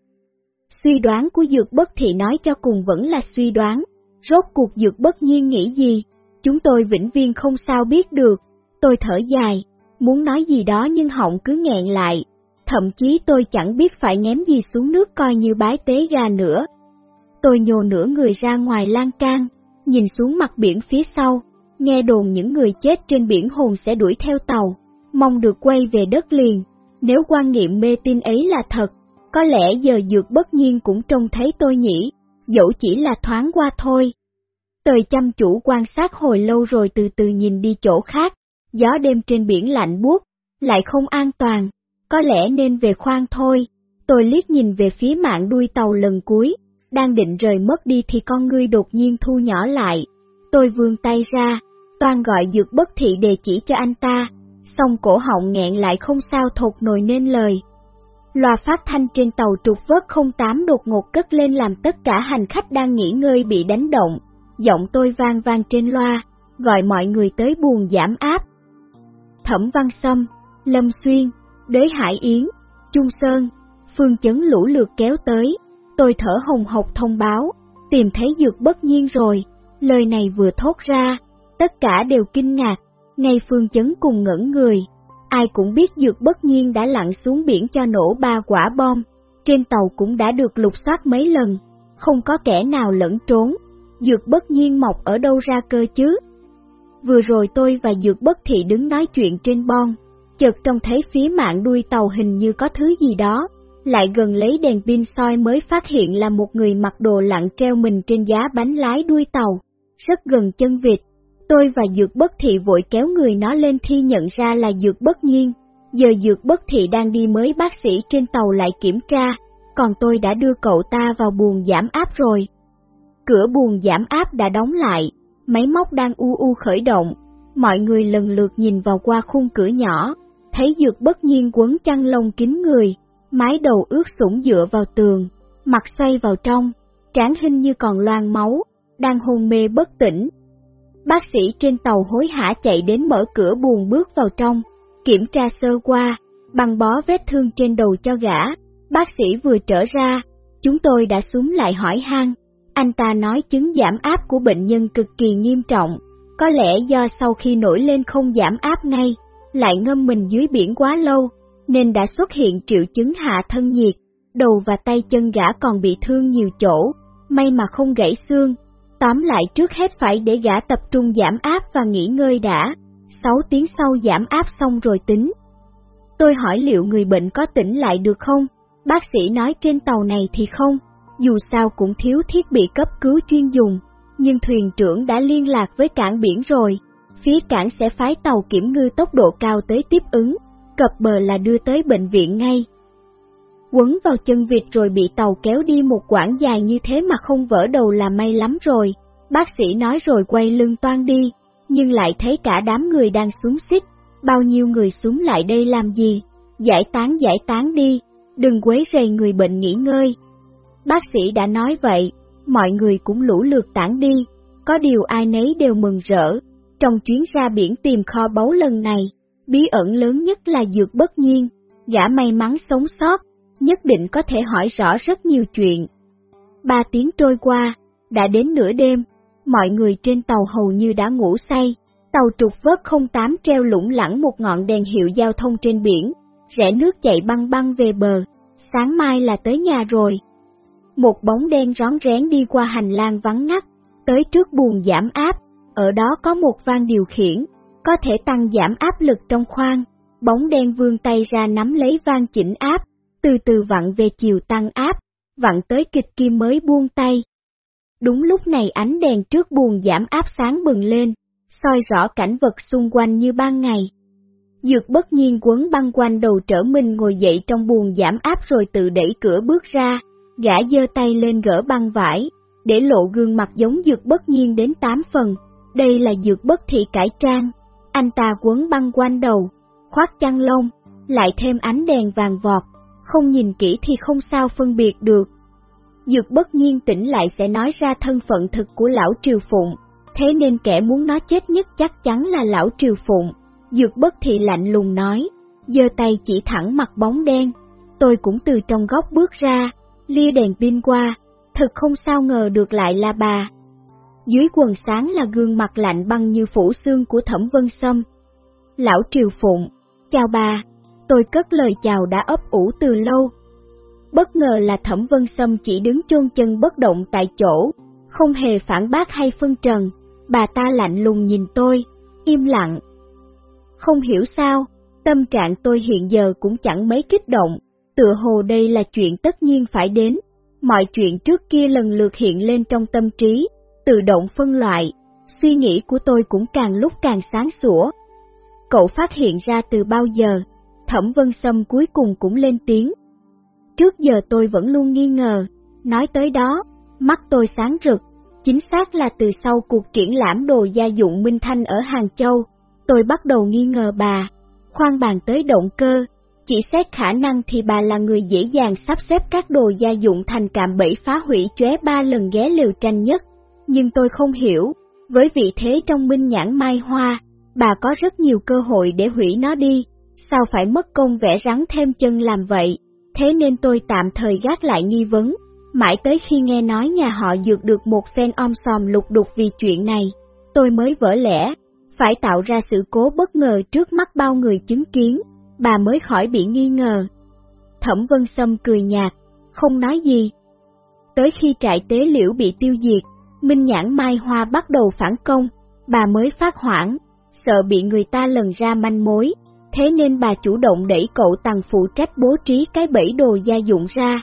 Suy đoán của Dược Bất Thị nói cho cùng vẫn là suy đoán, rốt cuộc Dược Bất Nhiên nghĩ gì, chúng tôi vĩnh viên không sao biết được, tôi thở dài, muốn nói gì đó nhưng họng cứ nghẹn lại, thậm chí tôi chẳng biết phải ném gì xuống nước coi như bái tế gà nữa. Tôi nhồ nửa người ra ngoài lan can, nhìn xuống mặt biển phía sau, nghe đồn những người chết trên biển hồn sẽ đuổi theo tàu, mong được quay về đất liền. Nếu quan niệm mê tin ấy là thật, có lẽ giờ dược bất nhiên cũng trông thấy tôi nhỉ, dẫu chỉ là thoáng qua thôi. Tời chăm chủ quan sát hồi lâu rồi từ từ nhìn đi chỗ khác, gió đêm trên biển lạnh buốt, lại không an toàn, có lẽ nên về khoang thôi. Tôi liếc nhìn về phía mạng đuôi tàu lần cuối, đang định rời mất đi thì con ngươi đột nhiên thu nhỏ lại. Tôi vươn tay ra, toàn gọi dược bất thị đề chỉ cho anh ta, xong cổ họng nghẹn lại không sao thột nổi nên lời. Loa phát thanh trên tàu trục vớt 08 đột ngột cất lên làm tất cả hành khách đang nghỉ ngơi bị đánh động. Giọng tôi vang vang trên loa, gọi mọi người tới buồn giảm áp. Thẩm Văn Sâm, Lâm Xuyên, Đế Hải Yến, Trung Sơn, Phương Chấn lũ lượt kéo tới, tôi thở hồng hộc thông báo, tìm thấy dược bất nhiên rồi, lời này vừa thốt ra, tất cả đều kinh ngạc, ngay Phương Chấn cùng ngẩn người, ai cũng biết dược bất nhiên đã lặn xuống biển cho nổ ba quả bom, trên tàu cũng đã được lục soát mấy lần, không có kẻ nào lẫn trốn, dược bất nhiên mọc ở đâu ra cơ chứ. Vừa rồi tôi và dược bất thị đứng nói chuyện trên bon, chợt trông thấy phía mạng đuôi tàu hình như có thứ gì đó, lại gần lấy đèn pin soi mới phát hiện là một người mặc đồ lặn treo mình trên giá bánh lái đuôi tàu, rất gần chân vịt. Tôi và Dược Bất Thị vội kéo người nó lên thi nhận ra là Dược Bất Nhiên. Giờ Dược Bất Thị đang đi mới bác sĩ trên tàu lại kiểm tra, còn tôi đã đưa cậu ta vào buồng giảm áp rồi. Cửa buồng giảm áp đã đóng lại, máy móc đang u u khởi động, mọi người lần lượt nhìn vào qua khung cửa nhỏ, thấy Dược Bất Nhiên quấn chăn lông kín người, mái đầu ướt sũng dựa vào tường, mặt xoay vào trong, trán hình như còn loang máu, đang hôn mê bất tỉnh. Bác sĩ trên tàu hối hả chạy đến mở cửa buồn bước vào trong, kiểm tra sơ qua, băng bó vết thương trên đầu cho gã. Bác sĩ vừa trở ra, chúng tôi đã xuống lại hỏi han. Anh ta nói chứng giảm áp của bệnh nhân cực kỳ nghiêm trọng, có lẽ do sau khi nổi lên không giảm áp ngay, lại ngâm mình dưới biển quá lâu, nên đã xuất hiện triệu chứng hạ thân nhiệt, đầu và tay chân gã còn bị thương nhiều chỗ, may mà không gãy xương. Tóm lại trước hết phải để gã tập trung giảm áp và nghỉ ngơi đã, 6 tiếng sau giảm áp xong rồi tính. Tôi hỏi liệu người bệnh có tỉnh lại được không? Bác sĩ nói trên tàu này thì không, dù sao cũng thiếu thiết bị cấp cứu chuyên dùng, nhưng thuyền trưởng đã liên lạc với cảng biển rồi, phía cảng sẽ phái tàu kiểm ngư tốc độ cao tới tiếp ứng, cập bờ là đưa tới bệnh viện ngay. Quấn vào chân vịt rồi bị tàu kéo đi một quãng dài như thế mà không vỡ đầu là may lắm rồi, bác sĩ nói rồi quay lưng toan đi, nhưng lại thấy cả đám người đang xuống xích, bao nhiêu người xuống lại đây làm gì, giải tán giải tán đi, đừng quấy rầy người bệnh nghỉ ngơi. Bác sĩ đã nói vậy, mọi người cũng lũ lượt tản đi, có điều ai nấy đều mừng rỡ, trong chuyến ra biển tìm kho báu lần này, bí ẩn lớn nhất là dược bất nhiên, gã may mắn sống sót, nhất định có thể hỏi rõ rất nhiều chuyện. Ba tiếng trôi qua, đã đến nửa đêm, mọi người trên tàu hầu như đã ngủ say, tàu trục vớt 08 treo lủng lẳng một ngọn đèn hiệu giao thông trên biển, rẽ nước chạy băng băng về bờ, sáng mai là tới nhà rồi. Một bóng đen rón rén đi qua hành lang vắng ngắt, tới trước buồng giảm áp, ở đó có một van điều khiển, có thể tăng giảm áp lực trong khoang. Bóng đen vươn tay ra nắm lấy van chỉnh áp, từ từ vặn về chiều tăng áp, vặn tới kịch kim mới buông tay. Đúng lúc này ánh đèn trước buồng giảm áp sáng bừng lên, soi rõ cảnh vật xung quanh như ban ngày. Dược bất nhiên quấn băng quanh đầu trở mình ngồi dậy trong buồng giảm áp rồi tự đẩy cửa bước ra, gã giơ tay lên gỡ băng vải, để lộ gương mặt giống dược bất nhiên đến tám phần. Đây là dược bất thị cải trang, anh ta quấn băng quanh đầu, khoác chăn lông, lại thêm ánh đèn vàng vọt, không nhìn kỹ thì không sao phân biệt được. Dược bất nhiên tỉnh lại sẽ nói ra thân phận thực của lão Triều Phụng, thế nên kẻ muốn nó chết nhất chắc chắn là lão Triều Phụng. Dược bất thì lạnh lùng nói, giơ tay chỉ thẳng mặt bóng đen, tôi cũng từ trong góc bước ra, lia đèn pin qua, thật không sao ngờ được lại là bà. Dưới quần sáng là gương mặt lạnh băng như phủ xương của Thẩm Vân Sâm. Lão Triều Phụng, chào bà, tôi cất lời chào đã ấp ủ từ lâu. Bất ngờ là Thẩm Vân Sâm chỉ đứng chôn chân bất động tại chỗ, không hề phản bác hay phân trần, bà ta lạnh lùng nhìn tôi, im lặng. Không hiểu sao, tâm trạng tôi hiện giờ cũng chẳng mấy kích động, tựa hồ đây là chuyện tất nhiên phải đến, mọi chuyện trước kia lần lượt hiện lên trong tâm trí, tự động phân loại, suy nghĩ của tôi cũng càng lúc càng sáng sủa. Cậu phát hiện ra từ bao giờ, Thẩm Vân Sâm cuối cùng cũng lên tiếng. Trước giờ tôi vẫn luôn nghi ngờ, nói tới đó, mắt tôi sáng rực, chính xác là từ sau cuộc triển lãm đồ gia dụng Minh Thanh ở Hàng Châu, tôi bắt đầu nghi ngờ bà, khoan bàn tới động cơ, chỉ xét khả năng thì bà là người dễ dàng sắp xếp các đồ gia dụng thành cạm bẫy phá hủy chóe ba lần ghé liều tranh nhất. Nhưng tôi không hiểu, với vị thế trong minh nhãn mai hoa, bà có rất nhiều cơ hội để hủy nó đi, sao phải mất công vẽ rắn thêm chân làm vậy, thế nên tôi tạm thời gác lại nghi vấn, mãi tới khi nghe nói nhà họ dược được một phen om sòm lục đục vì chuyện này, tôi mới vỡ lẽ, phải tạo ra sự cố bất ngờ trước mắt bao người chứng kiến, bà mới khỏi bị nghi ngờ. Thẩm Vân Sâm cười nhạt, không nói gì. Tới khi trại tế liễu bị tiêu diệt, Minh Nhãn Mai Hoa bắt đầu phản công, bà mới phát hoảng, sợ bị người ta lần ra manh mối, thế nên bà chủ động đẩy cậu Tằng phụ trách bố trí cái bẫy đồ gia dụng ra,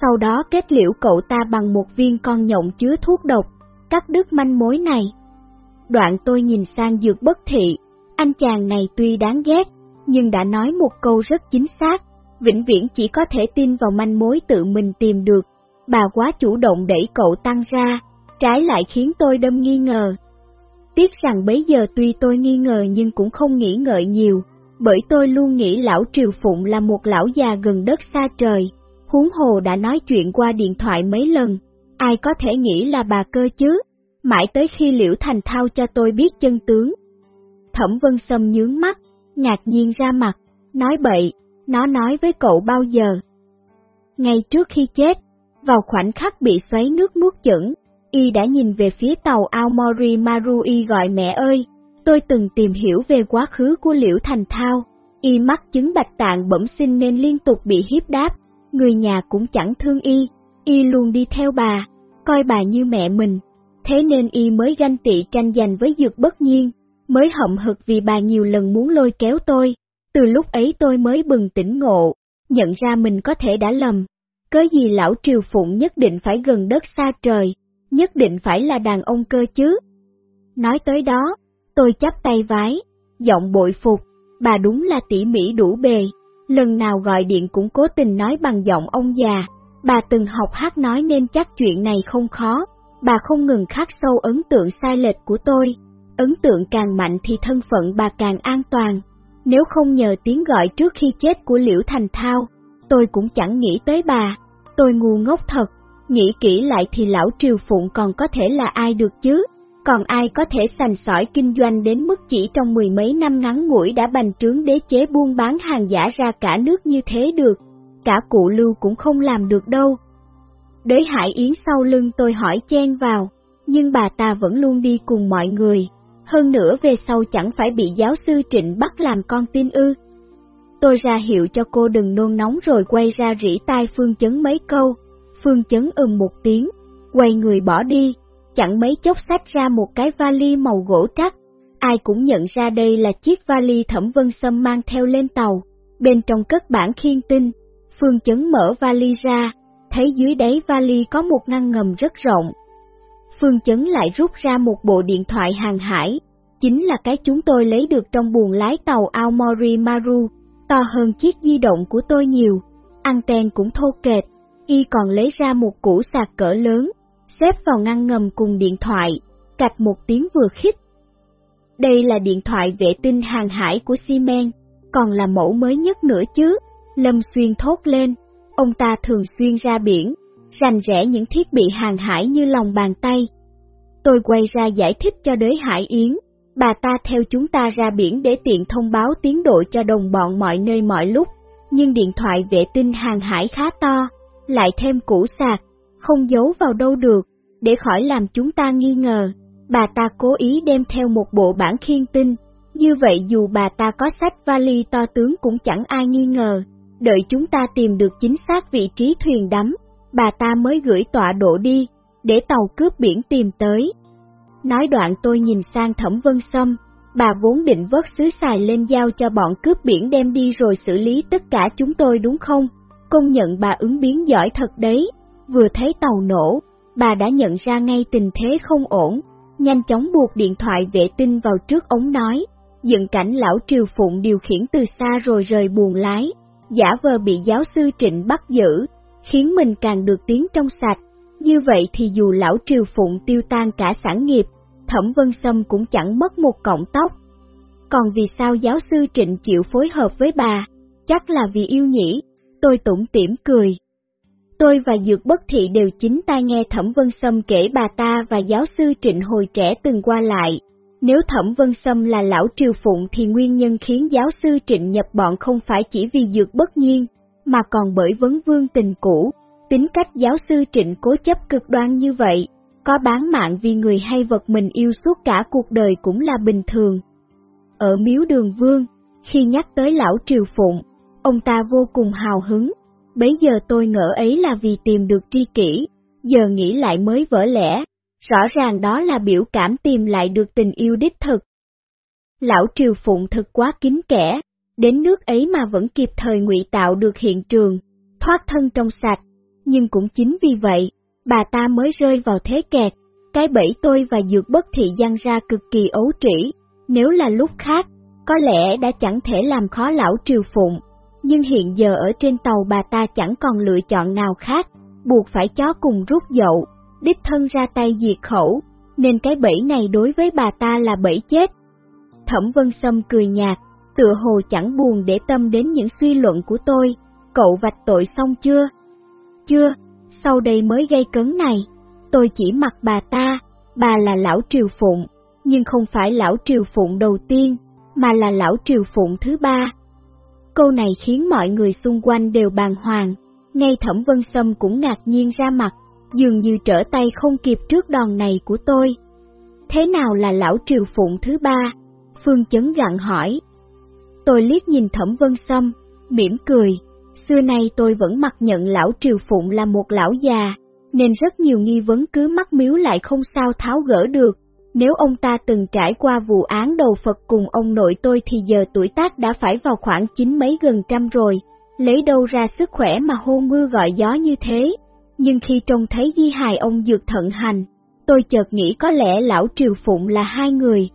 sau đó kết liễu cậu ta bằng một viên con nhộng chứa thuốc độc, cắt đứt manh mối này. Đoạn tôi nhìn sang dược bất thị, anh chàng này tuy đáng ghét, nhưng đã nói một câu rất chính xác, vĩnh viễn chỉ có thể tin vào manh mối tự mình tìm được. Bà quá chủ động đẩy cậu tăng ra, trái lại khiến tôi đâm nghi ngờ. Tiếc rằng bấy giờ tuy tôi nghi ngờ nhưng cũng không nghĩ ngợi nhiều, bởi tôi luôn nghĩ lão Triều Phụng là một lão già gần đất xa trời, huống hồ đã nói chuyện qua điện thoại mấy lần, ai có thể nghĩ là bà cơ chứ, mãi tới khi Liễu Thành Thao cho tôi biết chân tướng. Thẩm Vân Sâm nhướng mắt, ngạc nhiên ra mặt, nói bậy, nó nói với cậu bao giờ. Ngay trước khi chết, vào khoảnh khắc bị xoáy nước nuốt chửng, y đã nhìn về phía tàu Aomori Marui gọi mẹ ơi, tôi từng tìm hiểu về quá khứ của Liễu Thành Thao, y mắc chứng bạch tạng bẩm sinh nên liên tục bị hiếp đáp, người nhà cũng chẳng thương y, y luôn đi theo bà, coi bà như mẹ mình, thế nên y mới ganh tị tranh giành với dược bất nhiên, mới hậm hực vì bà nhiều lần muốn lôi kéo tôi, từ lúc ấy tôi mới bừng tỉnh ngộ, nhận ra mình có thể đã lầm, cớ gì lão triều phụng nhất định phải gần đất xa trời, nhất định phải là đàn ông cơ chứ. Nói tới đó, tôi chắp tay vái, giọng bội phục, bà đúng là tỉ mỉ đủ bề, lần nào gọi điện cũng cố tình nói bằng giọng ông già, bà từng học hát nói nên chắc chuyện này không khó, bà không ngừng khắc sâu ấn tượng sai lệch của tôi, ấn tượng càng mạnh thì thân phận bà càng an toàn, nếu không nhờ tiếng gọi trước khi chết của Liễu Thành Thao, tôi cũng chẳng nghĩ tới bà, tôi ngu ngốc thật, nghĩ kỹ lại thì lão Triều Phụng còn có thể là ai được chứ, còn ai có thể sành sỏi kinh doanh đến mức chỉ trong mười mấy năm ngắn ngủi đã bành trướng đế chế buôn bán hàng giả ra cả nước như thế được, cả cụ lưu cũng không làm được đâu. Đế Hải Yến sau lưng tôi hỏi chen vào, nhưng bà ta vẫn luôn đi cùng mọi người, hơn nữa về sau chẳng phải bị giáo sư Trịnh bắt làm con tin ư. Tôi ra hiệu cho cô đừng nôn nóng rồi quay ra rỉ tai Phương Chấn mấy câu, Phương Chấn ừm một tiếng, quay người bỏ đi, chẳng mấy chốc xách ra một cái vali màu gỗ trắc. Ai cũng nhận ra đây là chiếc vali Thẩm Vân Sâm mang theo lên tàu, bên trong cất bản khiên tinh. Phương Chấn mở vali ra, thấy dưới đáy vali có một ngăn ngầm rất rộng. Phương Chấn lại rút ra một bộ điện thoại hàng hải, chính là cái chúng tôi lấy được trong buồng lái tàu Aomori Maru, to hơn chiếc di động của tôi nhiều, anten cũng thô kệch, y còn lấy ra một củ sạc cỡ lớn, xếp vào ngăn ngầm cùng điện thoại, cạch một tiếng vừa khít. Đây là điện thoại vệ tinh hàng hải của Siemens, còn là mẫu mới nhất nữa chứ, Lâm Xuyên thốt lên, ông ta thường xuyên ra biển, rành rẽ những thiết bị hàng hải như lòng bàn tay. Tôi quay ra giải thích cho đới Hải Yến, bà ta theo chúng ta ra biển để tiện thông báo tiến độ cho đồng bọn mọi nơi mọi lúc, nhưng điện thoại vệ tinh hàng hải khá to, lại thêm củ sạc, không giấu vào đâu được, để khỏi làm chúng ta nghi ngờ. Bà ta cố ý đem theo một bộ bản khiên tinh, như vậy dù bà ta có sách vali to tướng cũng chẳng ai nghi ngờ, đợi chúng ta tìm được chính xác vị trí thuyền đắm, bà ta mới gửi tọa độ đi, để tàu cướp biển tìm tới. Nói đoạn tôi nhìn sang Thẩm Vân Sâm, bà vốn định vớt xứ xài lên giao cho bọn cướp biển đem đi rồi xử lý tất cả chúng tôi đúng không? Công nhận bà ứng biến giỏi thật đấy, vừa thấy tàu nổ, bà đã nhận ra ngay tình thế không ổn, nhanh chóng buộc điện thoại vệ tinh vào trước ống nói, dựng cảnh lão Triều Phụng điều khiển từ xa rồi rời buồn lái, giả vờ bị giáo sư Trịnh bắt giữ, khiến mình càng được tiếng trong sạch. Như vậy thì dù lão Triều Phụng tiêu tan cả sản nghiệp, Thẩm Vân Sâm cũng chẳng mất một cọng tóc. Còn vì sao giáo sư Trịnh chịu phối hợp với bà? Chắc là vì yêu nhỉ, tôi tủm tỉm cười. Tôi và Dược Bất Thị đều chính tai nghe Thẩm Vân Sâm kể bà ta và giáo sư Trịnh hồi trẻ từng qua lại, Nếu Thẩm Vân Sâm là lão triều phụng thì nguyên nhân khiến giáo sư trịnh nhập bọn không phải chỉ vì dược bất nhiên, mà còn bởi vấn vương tình cũ. Tính cách giáo sư trịnh cố chấp cực đoan như vậy, có bán mạng vì người hay vật mình yêu suốt cả cuộc đời cũng là bình thường. Ở miếu đường vương, khi nhắc tới lão triều phụng, ông ta vô cùng hào hứng, bấy giờ tôi ngỡ ấy là vì tìm được tri kỷ, giờ nghĩ lại mới vỡ lẽ, rõ ràng đó là biểu cảm tìm lại được tình yêu đích thực. Lão triều phụng thực quá kín kẻ, đến nước ấy mà vẫn kịp thời ngụy tạo được hiện trường, thoát thân trong sạch, nhưng cũng chính vì vậy, bà ta mới rơi vào thế kẹt, cái bẫy tôi và dược bất thị gian ra cực kỳ ấu trĩ, nếu là lúc khác, có lẽ đã chẳng thể làm khó lão triều phụng, nhưng hiện giờ ở trên tàu bà ta chẳng còn lựa chọn nào khác, buộc phải chó cùng rút dậu, đích thân ra tay diệt khẩu, nên cái bẫy này đối với bà ta là bẫy chết. Thẩm Vân Sâm cười nhạt, tựa hồ chẳng buồn để tâm đến những suy luận của tôi, cậu vạch tội xong chưa? Chưa, sau đây mới gây cấn này, tôi chỉ mặc bà ta, bà là lão triều phụng, nhưng không phải lão triều phụng đầu tiên, mà là lão triều phụng thứ ba. Câu này khiến mọi người xung quanh đều bàng hoàng, ngay Thẩm Vân Sâm cũng ngạc nhiên ra mặt, dường như trở tay không kịp trước đòn này của tôi. Thế nào là lão triều phụng thứ ba? Phương Chấn gặn hỏi. Tôi liếc nhìn Thẩm Vân Sâm, mỉm cười, xưa nay tôi vẫn mặc nhận lão triều phụng là một lão già, nên rất nhiều nghi vấn cứ mắc miếu lại không sao tháo gỡ được. Nếu ông ta từng trải qua vụ án đầu Phật cùng ông nội tôi thì giờ tuổi tác đã phải vào khoảng chín mấy gần trăm rồi, lấy đâu ra sức khỏe mà hô mưa gọi gió như thế. Nhưng khi trông thấy di hài ông dược thận hành, tôi chợt nghĩ có lẽ lão Triều Phụng là hai người,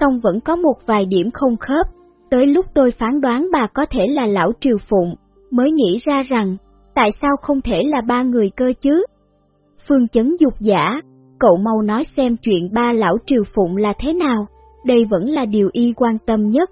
song vẫn có một vài điểm không khớp. Tới lúc tôi phán đoán bà có thể là lão Triều Phụng, mới nghĩ ra rằng, tại sao không thể là ba người cơ chứ? Phương chấn dục giả, cậu mau nói xem chuyện ba lão triều phụng là thế nào, đây vẫn là điều y quan tâm nhất.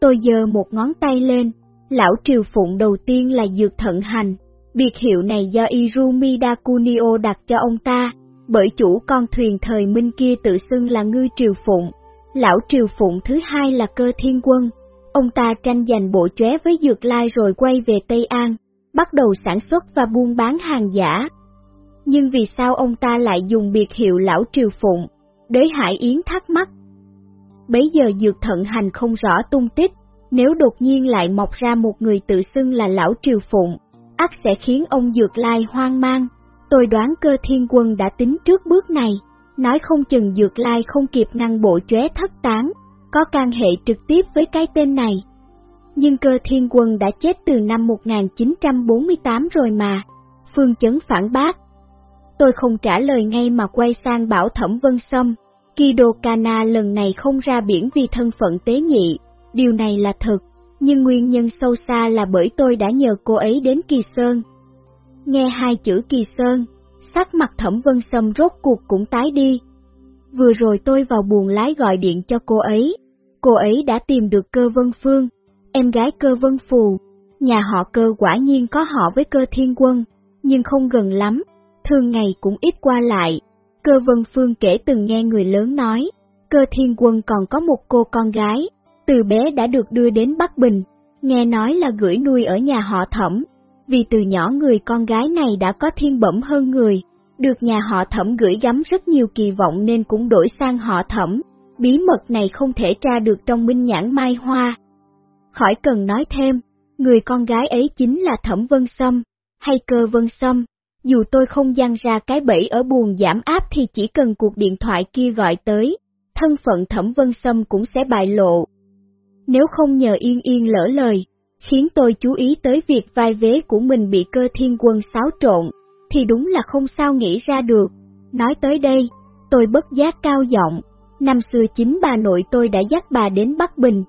Tôi giơ một ngón tay lên, lão triều phụng đầu tiên là dược thận hành, biệt hiệu này do Irumi Dakunio đặt cho ông ta, bởi chủ con thuyền thời minh kia tự xưng là ngư triều phụng. Lão triều phụng thứ hai là cơ thiên quân, ông ta tranh giành bộ chóe với dược lai rồi quay về Tây An, bắt đầu sản xuất và buôn bán hàng giả nhưng vì sao ông ta lại dùng biệt hiệu lão triều phụng? đế Hải Yến thắc mắc. Bấy giờ dược thận hành không rõ tung tích, nếu đột nhiên lại mọc ra một người tự xưng là lão triều phụng, ắt sẽ khiến ông dược lai hoang mang. Tôi đoán cơ thiên quân đã tính trước bước này, nói không chừng dược lai không kịp ngăn bộ chóe thất tán, có can hệ trực tiếp với cái tên này. Nhưng cơ thiên quân đã chết từ năm 1948 rồi mà, Phương Chấn phản bác, Tôi không trả lời ngay mà quay sang bảo Thẩm Vân Sâm, Kido Kana lần này không ra biển vì thân phận tế nhị, điều này là thật, nhưng nguyên nhân sâu xa là bởi tôi đã nhờ cô ấy đến Kỳ Sơn. Nghe hai chữ Kỳ Sơn, sắc mặt Thẩm Vân Sâm rốt cuộc cũng tái đi. Vừa rồi tôi vào buồn lái gọi điện cho cô ấy, cô ấy đã tìm được cơ Vân Phương, em gái cơ Vân Phù, nhà họ cơ quả nhiên có họ với cơ Thiên Quân, nhưng không gần lắm, thường ngày cũng ít qua lại. Cơ Vân Phương kể từng nghe người lớn nói, cơ thiên quân còn có một cô con gái, từ bé đã được đưa đến Bắc Bình, nghe nói là gửi nuôi ở nhà họ thẩm, vì từ nhỏ người con gái này đã có thiên bẩm hơn người, được nhà họ thẩm gửi gắm rất nhiều kỳ vọng nên cũng đổi sang họ thẩm, bí mật này không thể tra được trong minh nhãn mai hoa. Khỏi cần nói thêm, người con gái ấy chính là Thẩm Vân Sâm, hay Cơ Vân Sâm, dù tôi không dăng ra cái bẫy ở buồn giảm áp thì chỉ cần cuộc điện thoại kia gọi tới, thân phận Thẩm Vân Sâm cũng sẽ bại lộ. Nếu không nhờ yên yên lỡ lời, khiến tôi chú ý tới việc vai vế của mình bị cơ thiên quân xáo trộn, thì đúng là không sao nghĩ ra được. Nói tới đây, tôi bất giác cao giọng, năm xưa chính bà nội tôi đã dắt bà đến Bắc Bình.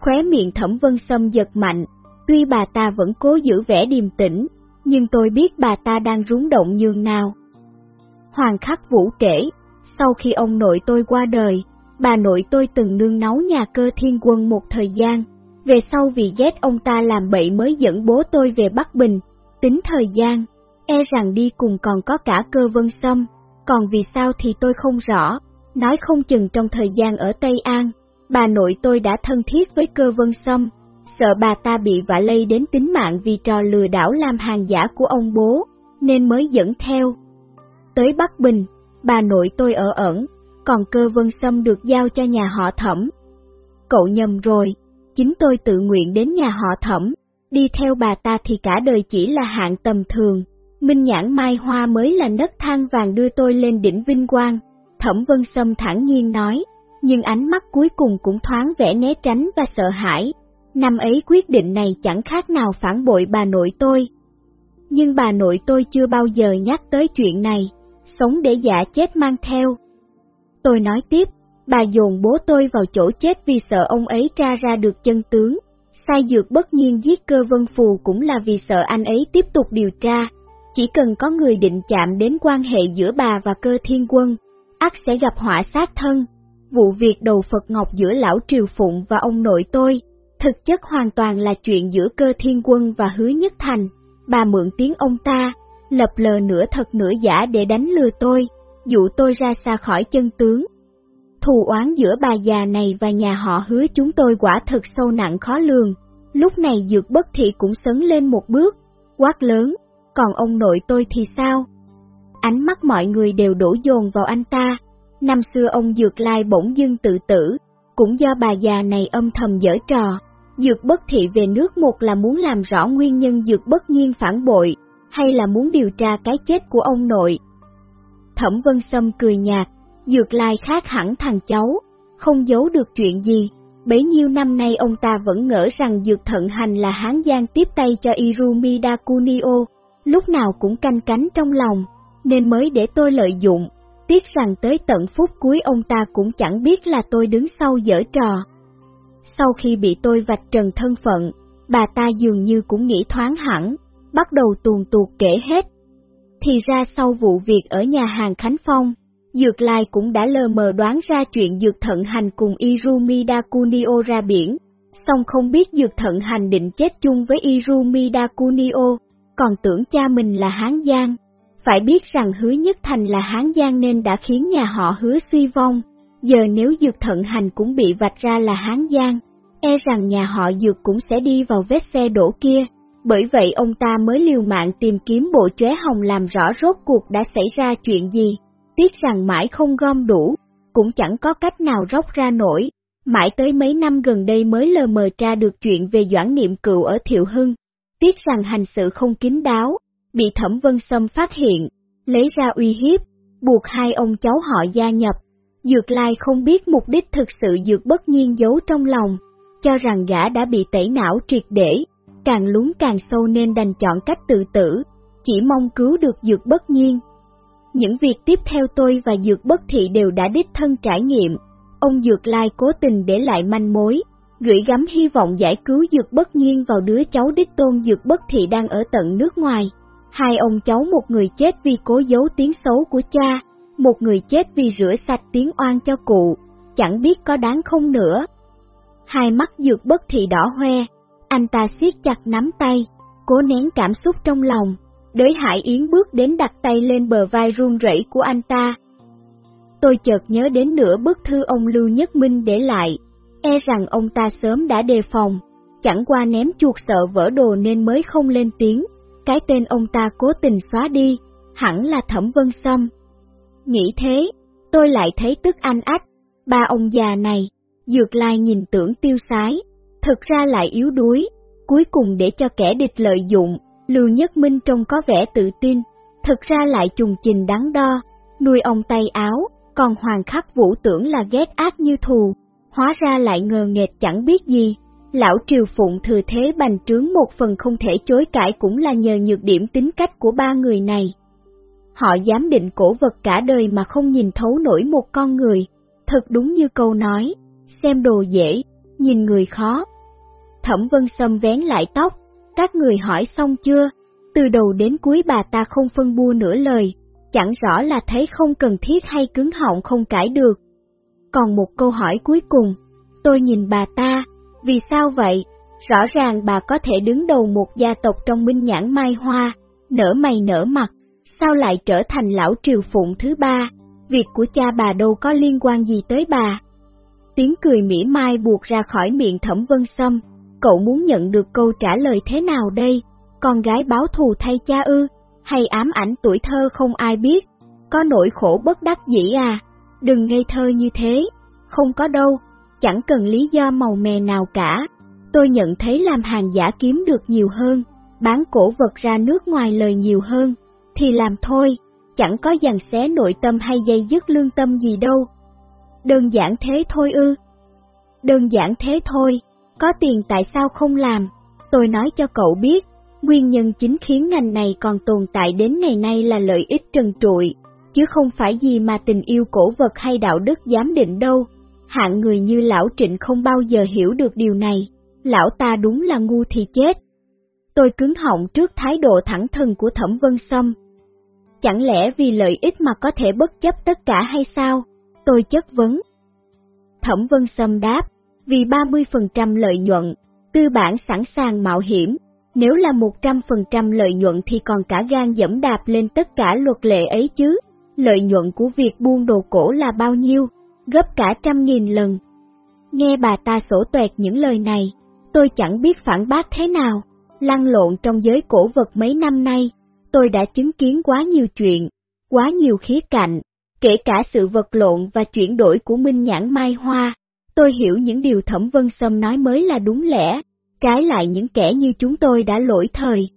Khóe miệng Thẩm Vân Sâm giật mạnh, tuy bà ta vẫn cố giữ vẻ điềm tĩnh, nhưng tôi biết bà ta đang rúng động nhường nào. Hoàng Khắc Vũ kể, sau khi ông nội tôi qua đời, bà nội tôi từng nương nấu nhà cơ thiên quân một thời gian, về sau vì ghét ông ta làm bậy mới dẫn bố tôi về Bắc Bình, tính thời gian, e rằng đi cùng còn có cả cơ vân sâm, còn vì sao thì tôi không rõ, nói không chừng trong thời gian ở Tây An, bà nội tôi đã thân thiết với cơ vân sâm, sợ bà ta bị vạ lây đến tính mạng vì trò lừa đảo làm hàng giả của ông bố, nên mới dẫn theo. Tới Bắc Bình, bà nội tôi ở ẩn, còn cơ vân sâm được giao cho nhà họ thẩm. Cậu nhầm rồi, chính tôi tự nguyện đến nhà họ thẩm, đi theo bà ta thì cả đời chỉ là hạng tầm thường. Minh nhãn mai hoa mới là nấc thang vàng đưa tôi lên đỉnh vinh quang. Thẩm Vân Sâm thản nhiên nói, nhưng ánh mắt cuối cùng cũng thoáng vẻ né tránh và sợ hãi. Năm ấy quyết định này chẳng khác nào phản bội bà nội tôi. Nhưng bà nội tôi chưa bao giờ nhắc tới chuyện này, sống để giả chết mang theo. Tôi nói tiếp, bà dồn bố tôi vào chỗ chết vì sợ ông ấy tra ra được chân tướng. Sai dược bất nhiên giết cơ vân phù cũng là vì sợ anh ấy tiếp tục điều tra. Chỉ cần có người định chạm đến quan hệ giữa bà và cơ thiên quân, ắt sẽ gặp họa sát thân. Vụ việc đầu Phật Ngọc giữa lão Triều Phụng và ông nội tôi, thực chất hoàn toàn là chuyện giữa cơ thiên quân và hứa nhất thành. Bà mượn tiếng ông ta, lập lờ nửa thật nửa giả để đánh lừa tôi, dụ tôi ra xa khỏi chân tướng. Thù oán giữa bà già này và nhà họ hứa chúng tôi quả thật sâu nặng khó lường. Lúc này dược bất thị cũng sấn lên một bước, quát lớn, còn ông nội tôi thì sao? Ánh mắt mọi người đều đổ dồn vào anh ta. Năm xưa ông Dược Lai bỗng dưng tự tử, cũng do bà già này âm thầm dở trò. Dược bất thị về nước một là muốn làm rõ nguyên nhân dược bất nhiên phản bội, hay là muốn điều tra cái chết của ông nội. Thẩm Vân Sâm cười nhạt, Dược Lai khác hẳn thằng cháu, không giấu được chuyện gì. Bấy nhiêu năm nay ông ta vẫn ngỡ rằng Dược Thận Hành là hán giang tiếp tay cho Irumi Dakunio, lúc nào cũng canh cánh trong lòng, nên mới để tôi lợi dụng. Tiếc rằng tới tận phút cuối ông ta cũng chẳng biết là tôi đứng sau dở trò. Sau khi bị tôi vạch trần thân phận, bà ta dường như cũng nghĩ thoáng hẳn, bắt đầu tuồn tuột kể hết. Thì ra sau vụ việc ở nhà hàng Khánh Phong, Dược Lai cũng đã lờ mờ đoán ra chuyện Dược Thận Hành cùng Irumi Dakunio ra biển, song không biết Dược Thận Hành định chết chung với Irumi Dakunio, còn tưởng cha mình là Hán Giang. Phải biết rằng hứa nhất thành là Hán Giang nên đã khiến nhà họ hứa suy vong, giờ nếu Dược Thận Hành cũng bị vạch ra là Hán Giang, e rằng nhà họ Dược cũng sẽ đi vào vết xe đổ kia. Bởi vậy ông ta mới liều mạng tìm kiếm bộ chóe hồng làm rõ rốt cuộc đã xảy ra chuyện gì tiếc rằng mãi không gom đủ, cũng chẳng có cách nào róc ra nổi, mãi tới mấy năm gần đây mới lờ mờ tra được chuyện về Doãn Niệm Cựu ở Thiệu Hưng, tiếc rằng hành sự không kín đáo, bị Thẩm Vân Sâm phát hiện, lấy ra uy hiếp, buộc hai ông cháu họ gia nhập. Dược Lai không biết mục đích thực sự Dược bất nhiên giấu trong lòng, cho rằng gã đã bị tẩy não triệt để, càng lún càng sâu nên đành chọn cách tự tử, chỉ mong cứu được Dược bất nhiên. Những việc tiếp theo tôi và Dược Bất Thị đều đã đích thân trải nghiệm. Ông Dược Lai cố tình để lại manh mối, gửi gắm hy vọng giải cứu Dược Bất Nhiên vào đứa cháu đích tôn Dược Bất Thị đang ở tận nước ngoài. Hai ông cháu một người chết vì cố giấu tiếng xấu của cha, một người chết vì rửa sạch tiếng oan cho cụ, chẳng biết có đáng không nữa. Hai mắt Dược Bất Thị đỏ hoe, anh ta siết chặt nắm tay, cố nén cảm xúc trong lòng Đới Hải Yến bước đến đặt tay lên bờ vai run rẩy của anh ta. Tôi chợt nhớ đến nửa bức thư ông Lưu Nhất Minh để lại, e rằng ông ta sớm đã đề phòng, chẳng qua ném chuột sợ vỡ đồ nên mới không lên tiếng, cái tên ông ta cố tình xóa đi, hẳn là Thẩm Vân Sâm. Nghĩ thế, tôi lại thấy tức anh ách, ba ông già này, dược lai nhìn tưởng tiêu sái, thực ra lại yếu đuối, cuối cùng để cho kẻ địch lợi dụng, Lưu Nhất Minh trông có vẻ tự tin, thực ra lại trùng trình đáng đo, nuôi ông tay áo, còn Hoàng Khắc Vũ tưởng là ghét ác như thù, hóa ra lại ngờ nghệt chẳng biết gì. Lão Triều Phụng thừa thế bành trướng một phần không thể chối cãi cũng là nhờ nhược điểm tính cách của ba người này. Họ dám định cổ vật cả đời mà không nhìn thấu nổi một con người, thật đúng như câu nói, xem đồ dễ, nhìn người khó. Thẩm Vân Sâm vén lại tóc, các người hỏi xong chưa? Từ đầu đến cuối bà ta không phân bua nửa lời, chẳng rõ là thấy không cần thiết hay cứng họng không cãi được. Còn một câu hỏi cuối cùng, tôi nhìn bà ta, vì sao vậy? Rõ ràng bà có thể đứng đầu một gia tộc trong minh nhãn mai hoa, nở mày nở mặt, sao lại trở thành lão triều phụng thứ ba? việc của cha bà đâu có liên quan gì tới bà. Tiếng cười mỉa mai buộc ra khỏi miệng thẩm vân sâm, cậu muốn nhận được câu trả lời thế nào đây? Con gái báo thù thay cha ư, hay ám ảnh tuổi thơ không ai biết, có nỗi khổ bất đắc dĩ à, đừng ngây thơ như thế, không có đâu, chẳng cần lý do màu mè nào cả. Tôi nhận thấy làm hàng giả kiếm được nhiều hơn, bán cổ vật ra nước ngoài lời nhiều hơn, thì làm thôi, chẳng có dằn xé nội tâm hay dây dứt lương tâm gì đâu. Đơn giản thế thôi ư. Đơn giản thế thôi, có tiền tại sao không làm, tôi nói cho cậu biết, nguyên nhân chính khiến ngành này còn tồn tại đến ngày nay là lợi ích trần trụi, chứ không phải gì mà tình yêu cổ vật hay đạo đức giám định đâu. Hạng người như lão trịnh không bao giờ hiểu được điều này, lão ta đúng là ngu thì chết. Tôi cứng họng trước thái độ thẳng thừng của Thẩm Vân Sâm. Chẳng lẽ vì lợi ích mà có thể bất chấp tất cả hay sao? Tôi chất vấn. Thẩm Vân Sâm đáp, vì 30% lợi nhuận, tư bản sẵn sàng mạo hiểm, nếu là 100% lợi nhuận thì còn cả gan dẫm đạp lên tất cả luật lệ ấy chứ. Lợi nhuận của việc buôn đồ cổ là bao nhiêu? Gấp cả trăm nghìn lần. Nghe bà ta sổ tuẹt những lời này, tôi chẳng biết phản bác thế nào. Lăn lộn trong giới cổ vật mấy năm nay, tôi đã chứng kiến quá nhiều chuyện, quá nhiều khía cạnh, kể cả sự vật lộn và chuyển đổi của Minh Nhãn Mai Hoa. Tôi hiểu những điều Thẩm Vân Sâm nói mới là đúng lẽ, trái lại những kẻ như chúng tôi đã lỗi thời.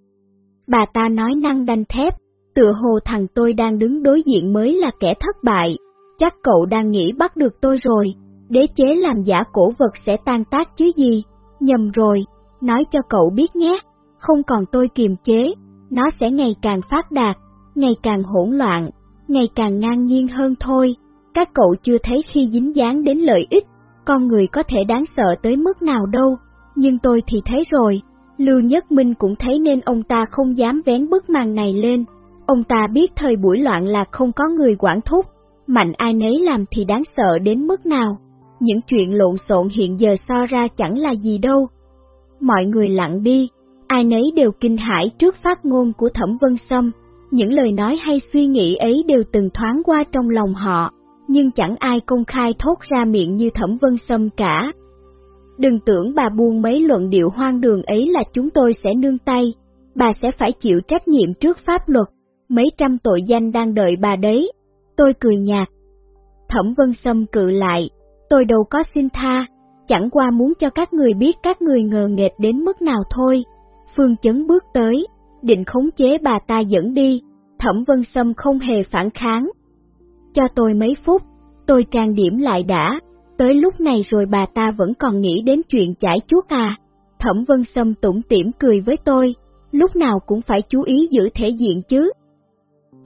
Bà ta nói năng đanh thép, tựa hồ thằng tôi đang đứng đối diện mới là kẻ thất bại, chắc cậu đang nghĩ bắt được tôi rồi, đế chế làm giả cổ vật sẽ tan tác chứ gì, nhầm rồi, nói cho cậu biết nhé, không còn tôi kiềm chế, nó sẽ ngày càng phát đạt, ngày càng hỗn loạn, ngày càng ngang nhiên hơn thôi, các cậu chưa thấy khi dính dáng đến lợi ích, con người có thể đáng sợ tới mức nào đâu nhưng tôi thì thấy rồi, Lưu Nhất Minh cũng thấy nên ông ta không dám vén bức màn này lên. Ông ta biết thời buổi loạn là không có người quản thúc, mạnh ai nấy làm thì đáng sợ đến mức nào. Những chuyện lộn xộn hiện giờ so ra chẳng là gì đâu. Mọi người lặng đi, ai nấy đều kinh hãi trước phát ngôn của Thẩm Vân Sâm. Những lời nói hay suy nghĩ ấy đều từng thoáng qua trong lòng họ, nhưng chẳng ai công khai thốt ra miệng như Thẩm Vân Sâm cả. Đừng tưởng bà buông mấy luận điệu hoang đường ấy là chúng tôi sẽ nương tay, bà sẽ phải chịu trách nhiệm trước pháp luật, mấy trăm tội danh đang đợi bà đấy. Tôi cười nhạt. Thẩm Vân Sâm cự lại, tôi đâu có xin tha, chẳng qua muốn cho các người biết các người ngờ nghệch đến mức nào thôi. Phương Chấn bước tới, định khống chế bà ta dẫn đi, Thẩm Vân Sâm không hề phản kháng. Cho tôi mấy phút, tôi trang điểm lại đã, Tới lúc này rồi bà ta vẫn còn nghĩ đến chuyện chải chuốt à. Thẩm Vân Sâm tủm tỉm cười với tôi, lúc nào cũng phải chú ý giữ thể diện chứ.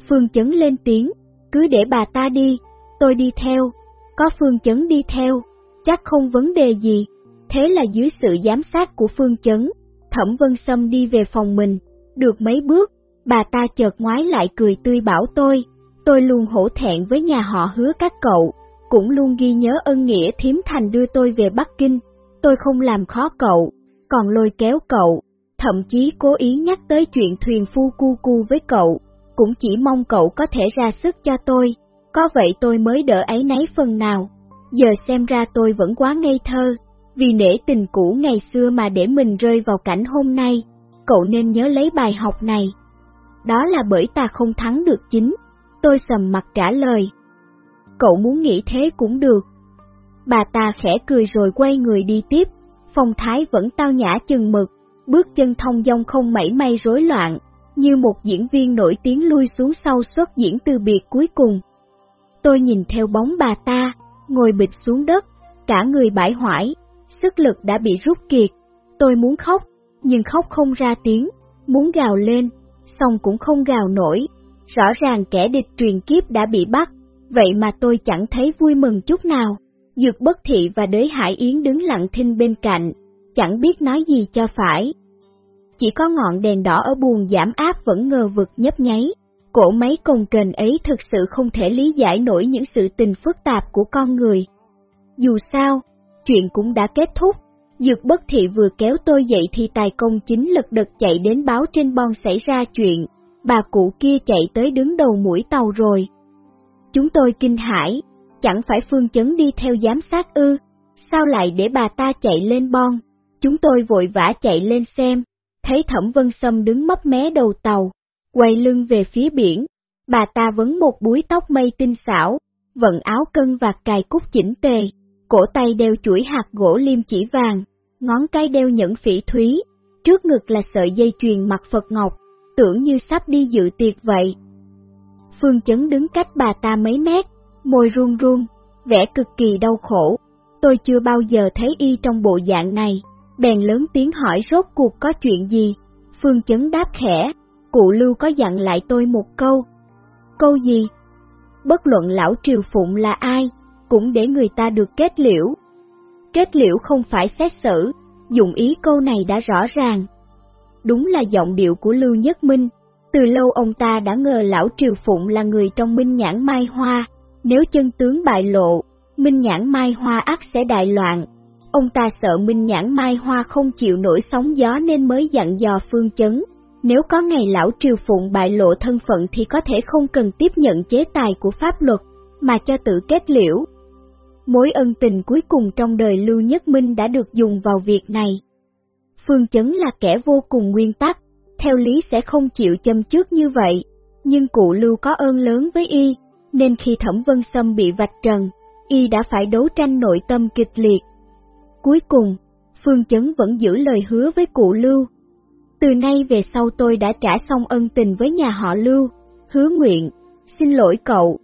Phương Chấn lên tiếng, cứ để bà ta đi, tôi đi theo, có Phương Chấn đi theo, chắc không vấn đề gì. Thế là dưới sự giám sát của Phương Chấn, Thẩm Vân Sâm đi về phòng mình, được mấy bước, bà ta chợt ngoái lại cười tươi bảo tôi, tôi luôn hổ thẹn với nhà họ hứa các cậu, cũng luôn ghi nhớ ân nghĩa thiếm thành đưa tôi về Bắc Kinh, tôi không làm khó cậu, còn lôi kéo cậu, thậm chí cố ý nhắc tới chuyện thuyền phu cu cu với cậu, cũng chỉ mong cậu có thể ra sức cho tôi, có vậy tôi mới đỡ ấy nấy phần nào. Giờ xem ra tôi vẫn quá ngây thơ, vì nể tình cũ ngày xưa mà để mình rơi vào cảnh hôm nay, cậu nên nhớ lấy bài học này. Đó là bởi ta không thắng được chính, tôi sầm mặt trả lời cậu muốn nghĩ thế cũng được. Bà ta khẽ cười rồi quay người đi tiếp, phong thái vẫn tao nhã chừng mực, bước chân thông dong không mảy may rối loạn, như một diễn viên nổi tiếng lui xuống sau xuất diễn từ biệt cuối cùng. Tôi nhìn theo bóng bà ta, ngồi bịch xuống đất, cả người bãi hoải, sức lực đã bị rút kiệt. Tôi muốn khóc, nhưng khóc không ra tiếng, muốn gào lên, xong cũng không gào nổi. Rõ ràng kẻ địch truyền kiếp đã bị bắt, vậy mà tôi chẳng thấy vui mừng chút nào. Dược bất thị và đới hải yến đứng lặng thinh bên cạnh, chẳng biết nói gì cho phải. Chỉ có ngọn đèn đỏ ở buồng giảm áp vẫn ngờ vực nhấp nháy, cổ máy công kềnh ấy thực sự không thể lý giải nổi những sự tình phức tạp của con người. Dù sao, chuyện cũng đã kết thúc, Dược bất thị vừa kéo tôi dậy thì tài công chính lật đật chạy đến báo trên bon xảy ra chuyện, bà cụ kia chạy tới đứng đầu mũi tàu rồi. Chúng tôi kinh hãi, chẳng phải phương chấn đi theo giám sát ư, sao lại để bà ta chạy lên bon? Chúng tôi vội vã chạy lên xem, thấy Thẩm Vân Sâm đứng mấp mé đầu tàu, quay lưng về phía biển, bà ta vấn một búi tóc mây tinh xảo, vận áo cân và cài cúc chỉnh tề, cổ tay đeo chuỗi hạt gỗ liêm chỉ vàng, ngón cái đeo nhẫn phỉ thúy, trước ngực là sợi dây chuyền mặt Phật Ngọc, tưởng như sắp đi dự tiệc vậy. Phương Chấn đứng cách bà ta mấy mét, môi run run, vẻ cực kỳ đau khổ. Tôi chưa bao giờ thấy y trong bộ dạng này, bèn lớn tiếng hỏi rốt cuộc có chuyện gì. Phương Chấn đáp khẽ, cụ Lưu có dặn lại tôi một câu. Câu gì? Bất luận lão Triều Phụng là ai, cũng để người ta được kết liễu. Kết liễu không phải xét xử, dụng ý câu này đã rõ ràng. Đúng là giọng điệu của Lưu Nhất Minh, từ lâu ông ta đã ngờ lão Triều Phụng là người trong Minh Nhãn Mai Hoa, nếu chân tướng bại lộ, Minh Nhãn Mai Hoa ác sẽ đại loạn. Ông ta sợ Minh Nhãn Mai Hoa không chịu nổi sóng gió nên mới dặn dò phương chấn. Nếu có ngày lão Triều Phụng bại lộ thân phận thì có thể không cần tiếp nhận chế tài của pháp luật, mà cho tự kết liễu. Mối ân tình cuối cùng trong đời Lưu Nhất Minh đã được dùng vào việc này. Phương Chấn là kẻ vô cùng nguyên tắc, theo lý sẽ không chịu châm trước như vậy, nhưng cụ Lưu có ơn lớn với y, nên khi Thẩm Vân Sâm bị vạch trần, y đã phải đấu tranh nội tâm kịch liệt. Cuối cùng, Phương Chấn vẫn giữ lời hứa với cụ Lưu. Từ nay về sau tôi đã trả xong ân tình với nhà họ Lưu, hứa nguyện, xin lỗi cậu.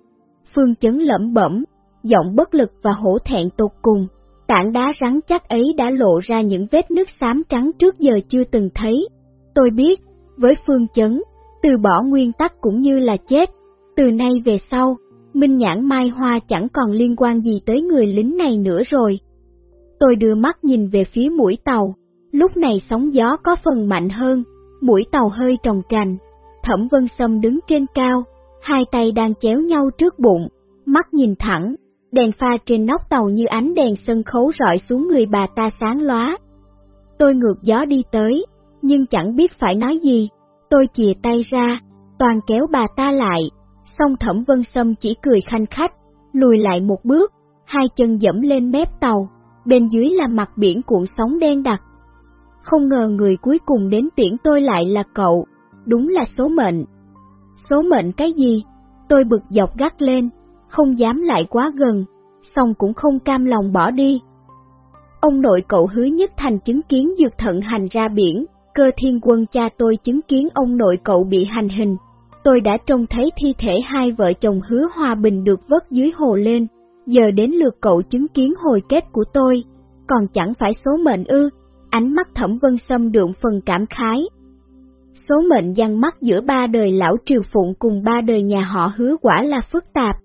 Phương Chấn lẩm bẩm, giọng bất lực và hổ thẹn tột cùng, tảng đá rắn chắc ấy đã lộ ra những vết nước xám trắng trước giờ chưa từng thấy. Tôi biết, với phương chấn, từ bỏ nguyên tắc cũng như là chết, từ nay về sau, Minh Nhãn Mai Hoa chẳng còn liên quan gì tới người lính này nữa rồi. Tôi đưa mắt nhìn về phía mũi tàu, lúc này sóng gió có phần mạnh hơn, mũi tàu hơi tròn trành, Thẩm Vân Sâm đứng trên cao, hai tay đang chéo nhau trước bụng, mắt nhìn thẳng, đèn pha trên nóc tàu như ánh đèn sân khấu rọi xuống người bà ta sáng lóa. Tôi ngược gió đi tới, nhưng chẳng biết phải nói gì, tôi chìa tay ra, toàn kéo bà ta lại, xong thẩm vân sâm chỉ cười khanh khách, lùi lại một bước, hai chân dẫm lên mép tàu, bên dưới là mặt biển cuộn sóng đen đặc. Không ngờ người cuối cùng đến tiễn tôi lại là cậu, đúng là số mệnh. Số mệnh cái gì? Tôi bực dọc gắt lên, không dám lại quá gần, xong cũng không cam lòng bỏ đi. Ông nội cậu hứa nhất thành chứng kiến dược thận hành ra biển, cơ thiên quân cha tôi chứng kiến ông nội cậu bị hành hình. Tôi đã trông thấy thi thể hai vợ chồng hứa hòa bình được vớt dưới hồ lên, giờ đến lượt cậu chứng kiến hồi kết của tôi, còn chẳng phải số mệnh ư, ánh mắt thẩm vân xâm đượm phần cảm khái. Số mệnh giăng mắt giữa ba đời lão triều phụng cùng ba đời nhà họ hứa quả là phức tạp.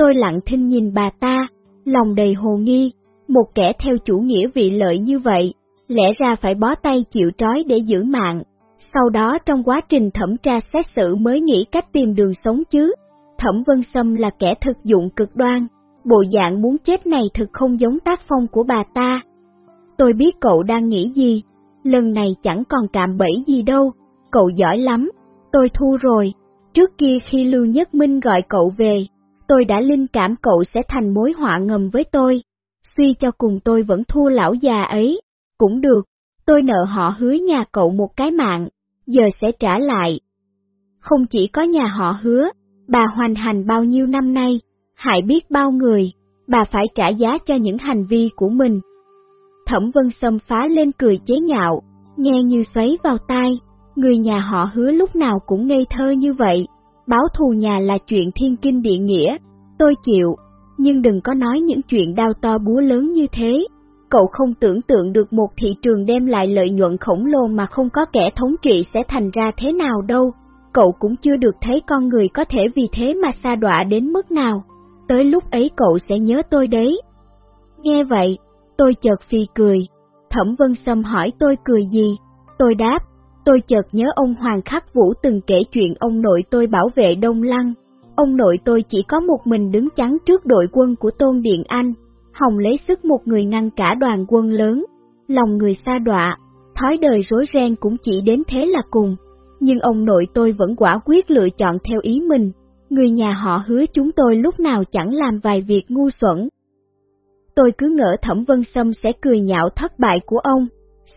Tôi lặng thinh nhìn bà ta, lòng đầy hồ nghi, một kẻ theo chủ nghĩa vị lợi như vậy, lẽ ra phải bó tay chịu trói để giữ mạng. Sau đó trong quá trình thẩm tra xét xử mới nghĩ cách tìm đường sống chứ. Thẩm Vân Sâm là kẻ thực dụng cực đoan, bộ dạng muốn chết này thực không giống tác phong của bà ta. Tôi biết cậu đang nghĩ gì, lần này chẳng còn cạm bẫy gì đâu, cậu giỏi lắm, tôi thu rồi. Trước kia khi Lưu Nhất Minh gọi cậu về, tôi đã linh cảm cậu sẽ thành mối họa ngầm với tôi. Suy cho cùng tôi vẫn thua lão già ấy, cũng được, tôi nợ họ hứa nhà cậu một cái mạng, giờ sẽ trả lại. Không chỉ có nhà họ hứa, bà hoành hành bao nhiêu năm nay, hại biết bao người, bà phải trả giá cho những hành vi của mình. Thẩm Vân Sâm phá lên cười chế nhạo, nghe như xoáy vào tai, người nhà họ hứa lúc nào cũng ngây thơ như vậy, báo thù nhà là chuyện thiên kinh địa nghĩa, tôi chịu, nhưng đừng có nói những chuyện đau to búa lớn như thế. Cậu không tưởng tượng được một thị trường đem lại lợi nhuận khổng lồ mà không có kẻ thống trị sẽ thành ra thế nào đâu. Cậu cũng chưa được thấy con người có thể vì thế mà xa đọa đến mức nào. Tới lúc ấy cậu sẽ nhớ tôi đấy. Nghe vậy, tôi chợt phi cười. Thẩm Vân Sâm hỏi tôi cười gì? Tôi đáp, tôi chợt nhớ ông Hoàng Khắc Vũ từng kể chuyện ông nội tôi bảo vệ Đông Lăng. Ông nội tôi chỉ có một mình đứng chắn trước đội quân của Tôn Điện Anh, Hồng lấy sức một người ngăn cả đoàn quân lớn, lòng người xa đọa, thói đời rối ren cũng chỉ đến thế là cùng. Nhưng ông nội tôi vẫn quả quyết lựa chọn theo ý mình, người nhà họ hứa chúng tôi lúc nào chẳng làm vài việc ngu xuẩn. Tôi cứ ngỡ Thẩm Vân Sâm sẽ cười nhạo thất bại của ông,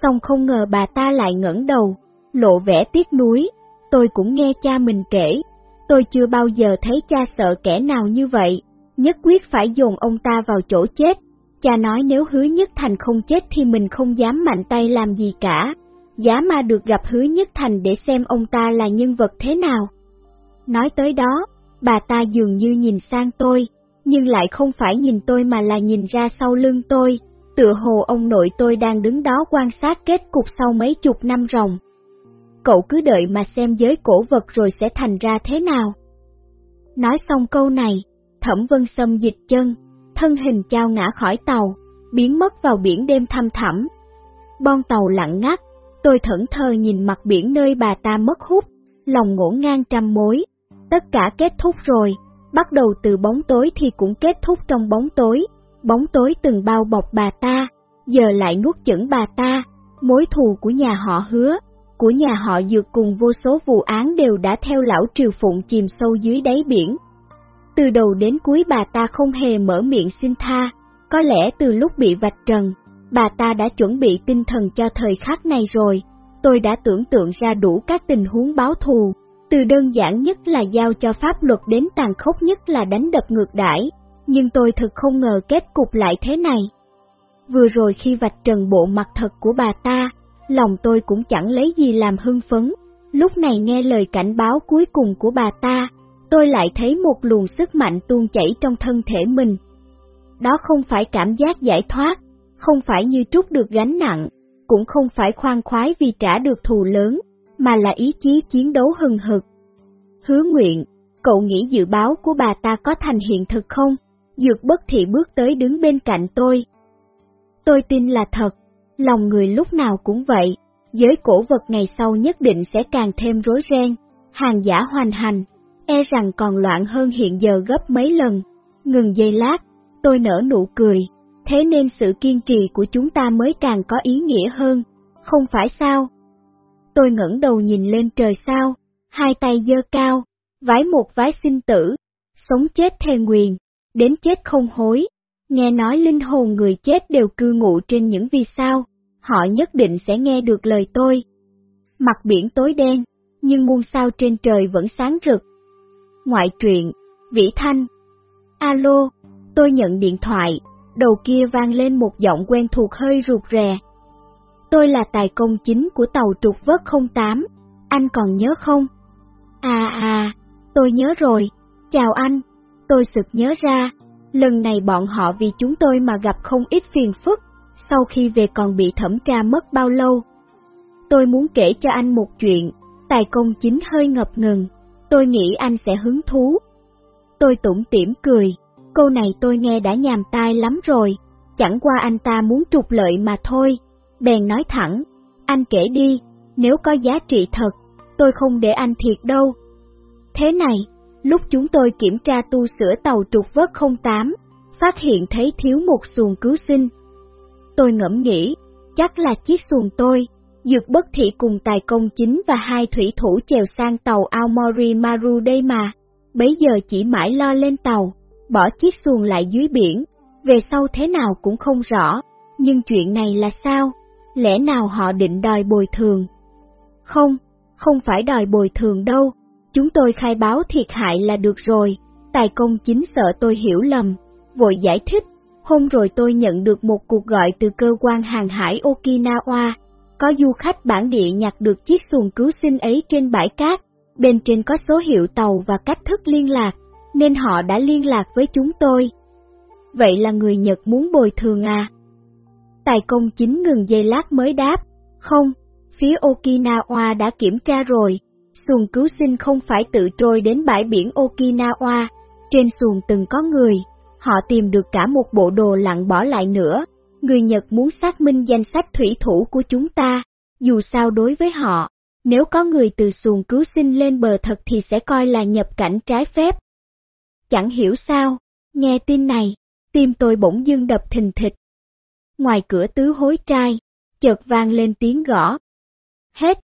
song không ngờ bà ta lại ngẩng đầu, lộ vẻ tiếc nuối. Tôi cũng nghe cha mình kể, tôi chưa bao giờ thấy cha sợ kẻ nào như vậy, nhất quyết phải dồn ông ta vào chỗ chết. Cha nói nếu hứa nhất thành không chết thì mình không dám mạnh tay làm gì cả, giá mà được gặp hứa nhất thành để xem ông ta là nhân vật thế nào. Nói tới đó, bà ta dường như nhìn sang tôi, nhưng lại không phải nhìn tôi mà là nhìn ra sau lưng tôi, tựa hồ ông nội tôi đang đứng đó quan sát kết cục sau mấy chục năm ròng. Cậu cứ đợi mà xem giới cổ vật rồi sẽ thành ra thế nào. Nói xong câu này, Thẩm Vân Sâm dịch chân, thân hình trao ngã khỏi tàu, biến mất vào biển đêm thăm thẳm. Bon tàu lặng ngắt, tôi thẫn thờ nhìn mặt biển nơi bà ta mất hút, lòng ngổn ngang trăm mối. Tất cả kết thúc rồi, bắt đầu từ bóng tối thì cũng kết thúc trong bóng tối, bóng tối từng bao bọc bà ta, giờ lại nuốt chửng bà ta, mối thù của nhà họ hứa, của nhà họ dược cùng vô số vụ án đều đã theo lão triều phụng chìm sâu dưới đáy biển. Từ đầu đến cuối bà ta không hề mở miệng xin tha, có lẽ từ lúc bị vạch trần, bà ta đã chuẩn bị tinh thần cho thời khắc này rồi, tôi đã tưởng tượng ra đủ các tình huống báo thù, từ đơn giản nhất là giao cho pháp luật đến tàn khốc nhất là đánh đập ngược đãi, nhưng tôi thực không ngờ kết cục lại thế này. Vừa rồi khi vạch trần bộ mặt thật của bà ta, lòng tôi cũng chẳng lấy gì làm hưng phấn, lúc này nghe lời cảnh báo cuối cùng của bà ta, tôi lại thấy một luồng sức mạnh tuôn chảy trong thân thể mình. Đó không phải cảm giác giải thoát, không phải như trút được gánh nặng, cũng không phải khoan khoái vì trả được thù lớn, mà là ý chí chiến đấu hừng hực. Hứa nguyện, cậu nghĩ dự báo của bà ta có thành hiện thực không? Dược bất thị bước tới đứng bên cạnh tôi. Tôi tin là thật, lòng người lúc nào cũng vậy, giới cổ vật ngày sau nhất định sẽ càng thêm rối ren, hàng giả hoành hành, e rằng còn loạn hơn hiện giờ gấp mấy lần. Ngừng giây lát, tôi nở nụ cười, thế nên sự kiên trì của chúng ta mới càng có ý nghĩa hơn, không phải sao? Tôi ngẩng đầu nhìn lên trời sao, hai tay dơ cao, vái một vái sinh tử, sống chết thề nguyền, đến chết không hối. Nghe nói linh hồn người chết đều cư ngụ trên những vì sao, họ nhất định sẽ nghe được lời tôi. Mặt biển tối đen, nhưng muôn sao trên trời vẫn sáng rực. Ngoại truyện, Vĩ Thanh Alo, tôi nhận điện thoại, đầu kia vang lên một giọng quen thuộc hơi rụt rè. Tôi là tài công chính của tàu trục vớt 08, anh còn nhớ không? À à, tôi nhớ rồi, chào anh, tôi sực nhớ ra, lần này bọn họ vì chúng tôi mà gặp không ít phiền phức, sau khi về còn bị thẩm tra mất bao lâu. Tôi muốn kể cho anh một chuyện, tài công chính hơi ngập ngừng, tôi nghĩ anh sẽ hứng thú. Tôi tủm tỉm cười, câu này tôi nghe đã nhàm tai lắm rồi, chẳng qua anh ta muốn trục lợi mà thôi, bèn nói thẳng, anh kể đi, nếu có giá trị thật, tôi không để anh thiệt đâu. Thế này, lúc chúng tôi kiểm tra tu sửa tàu trục vớt 08, phát hiện thấy thiếu một xuồng cứu sinh. Tôi ngẫm nghĩ, chắc là chiếc xuồng tôi, dược bất thị cùng tài công chính và hai thủy thủ chèo sang tàu Aomori Maru đây mà, bấy giờ chỉ mãi lo lên tàu, bỏ chiếc xuồng lại dưới biển, về sau thế nào cũng không rõ, nhưng chuyện này là sao? Lẽ nào họ định đòi bồi thường? Không, không phải đòi bồi thường đâu, chúng tôi khai báo thiệt hại là được rồi, tài công chính sợ tôi hiểu lầm, vội giải thích, hôm rồi tôi nhận được một cuộc gọi từ cơ quan hàng hải Okinawa, có du khách bản địa nhặt được chiếc xuồng cứu sinh ấy trên bãi cát, bên trên có số hiệu tàu và cách thức liên lạc, nên họ đã liên lạc với chúng tôi. Vậy là người Nhật muốn bồi thường à? Tài công chính ngừng giây lát mới đáp, không, phía Okinawa đã kiểm tra rồi, xuồng cứu sinh không phải tự trôi đến bãi biển Okinawa, trên xuồng từng có người, họ tìm được cả một bộ đồ lặn bỏ lại nữa, người Nhật muốn xác minh danh sách thủy thủ của chúng ta, dù sao đối với họ, nếu có người từ xuồng cứu sinh lên bờ thật thì sẽ coi là nhập cảnh trái phép. Chẳng hiểu sao, nghe tin này, tim tôi bỗng dưng đập thình thịch. Ngoài cửa tứ hối trai, chợt vang lên tiếng gõ. Hết.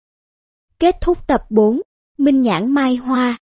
Kết thúc tập 4, Minh Nhãn Mai Hoa.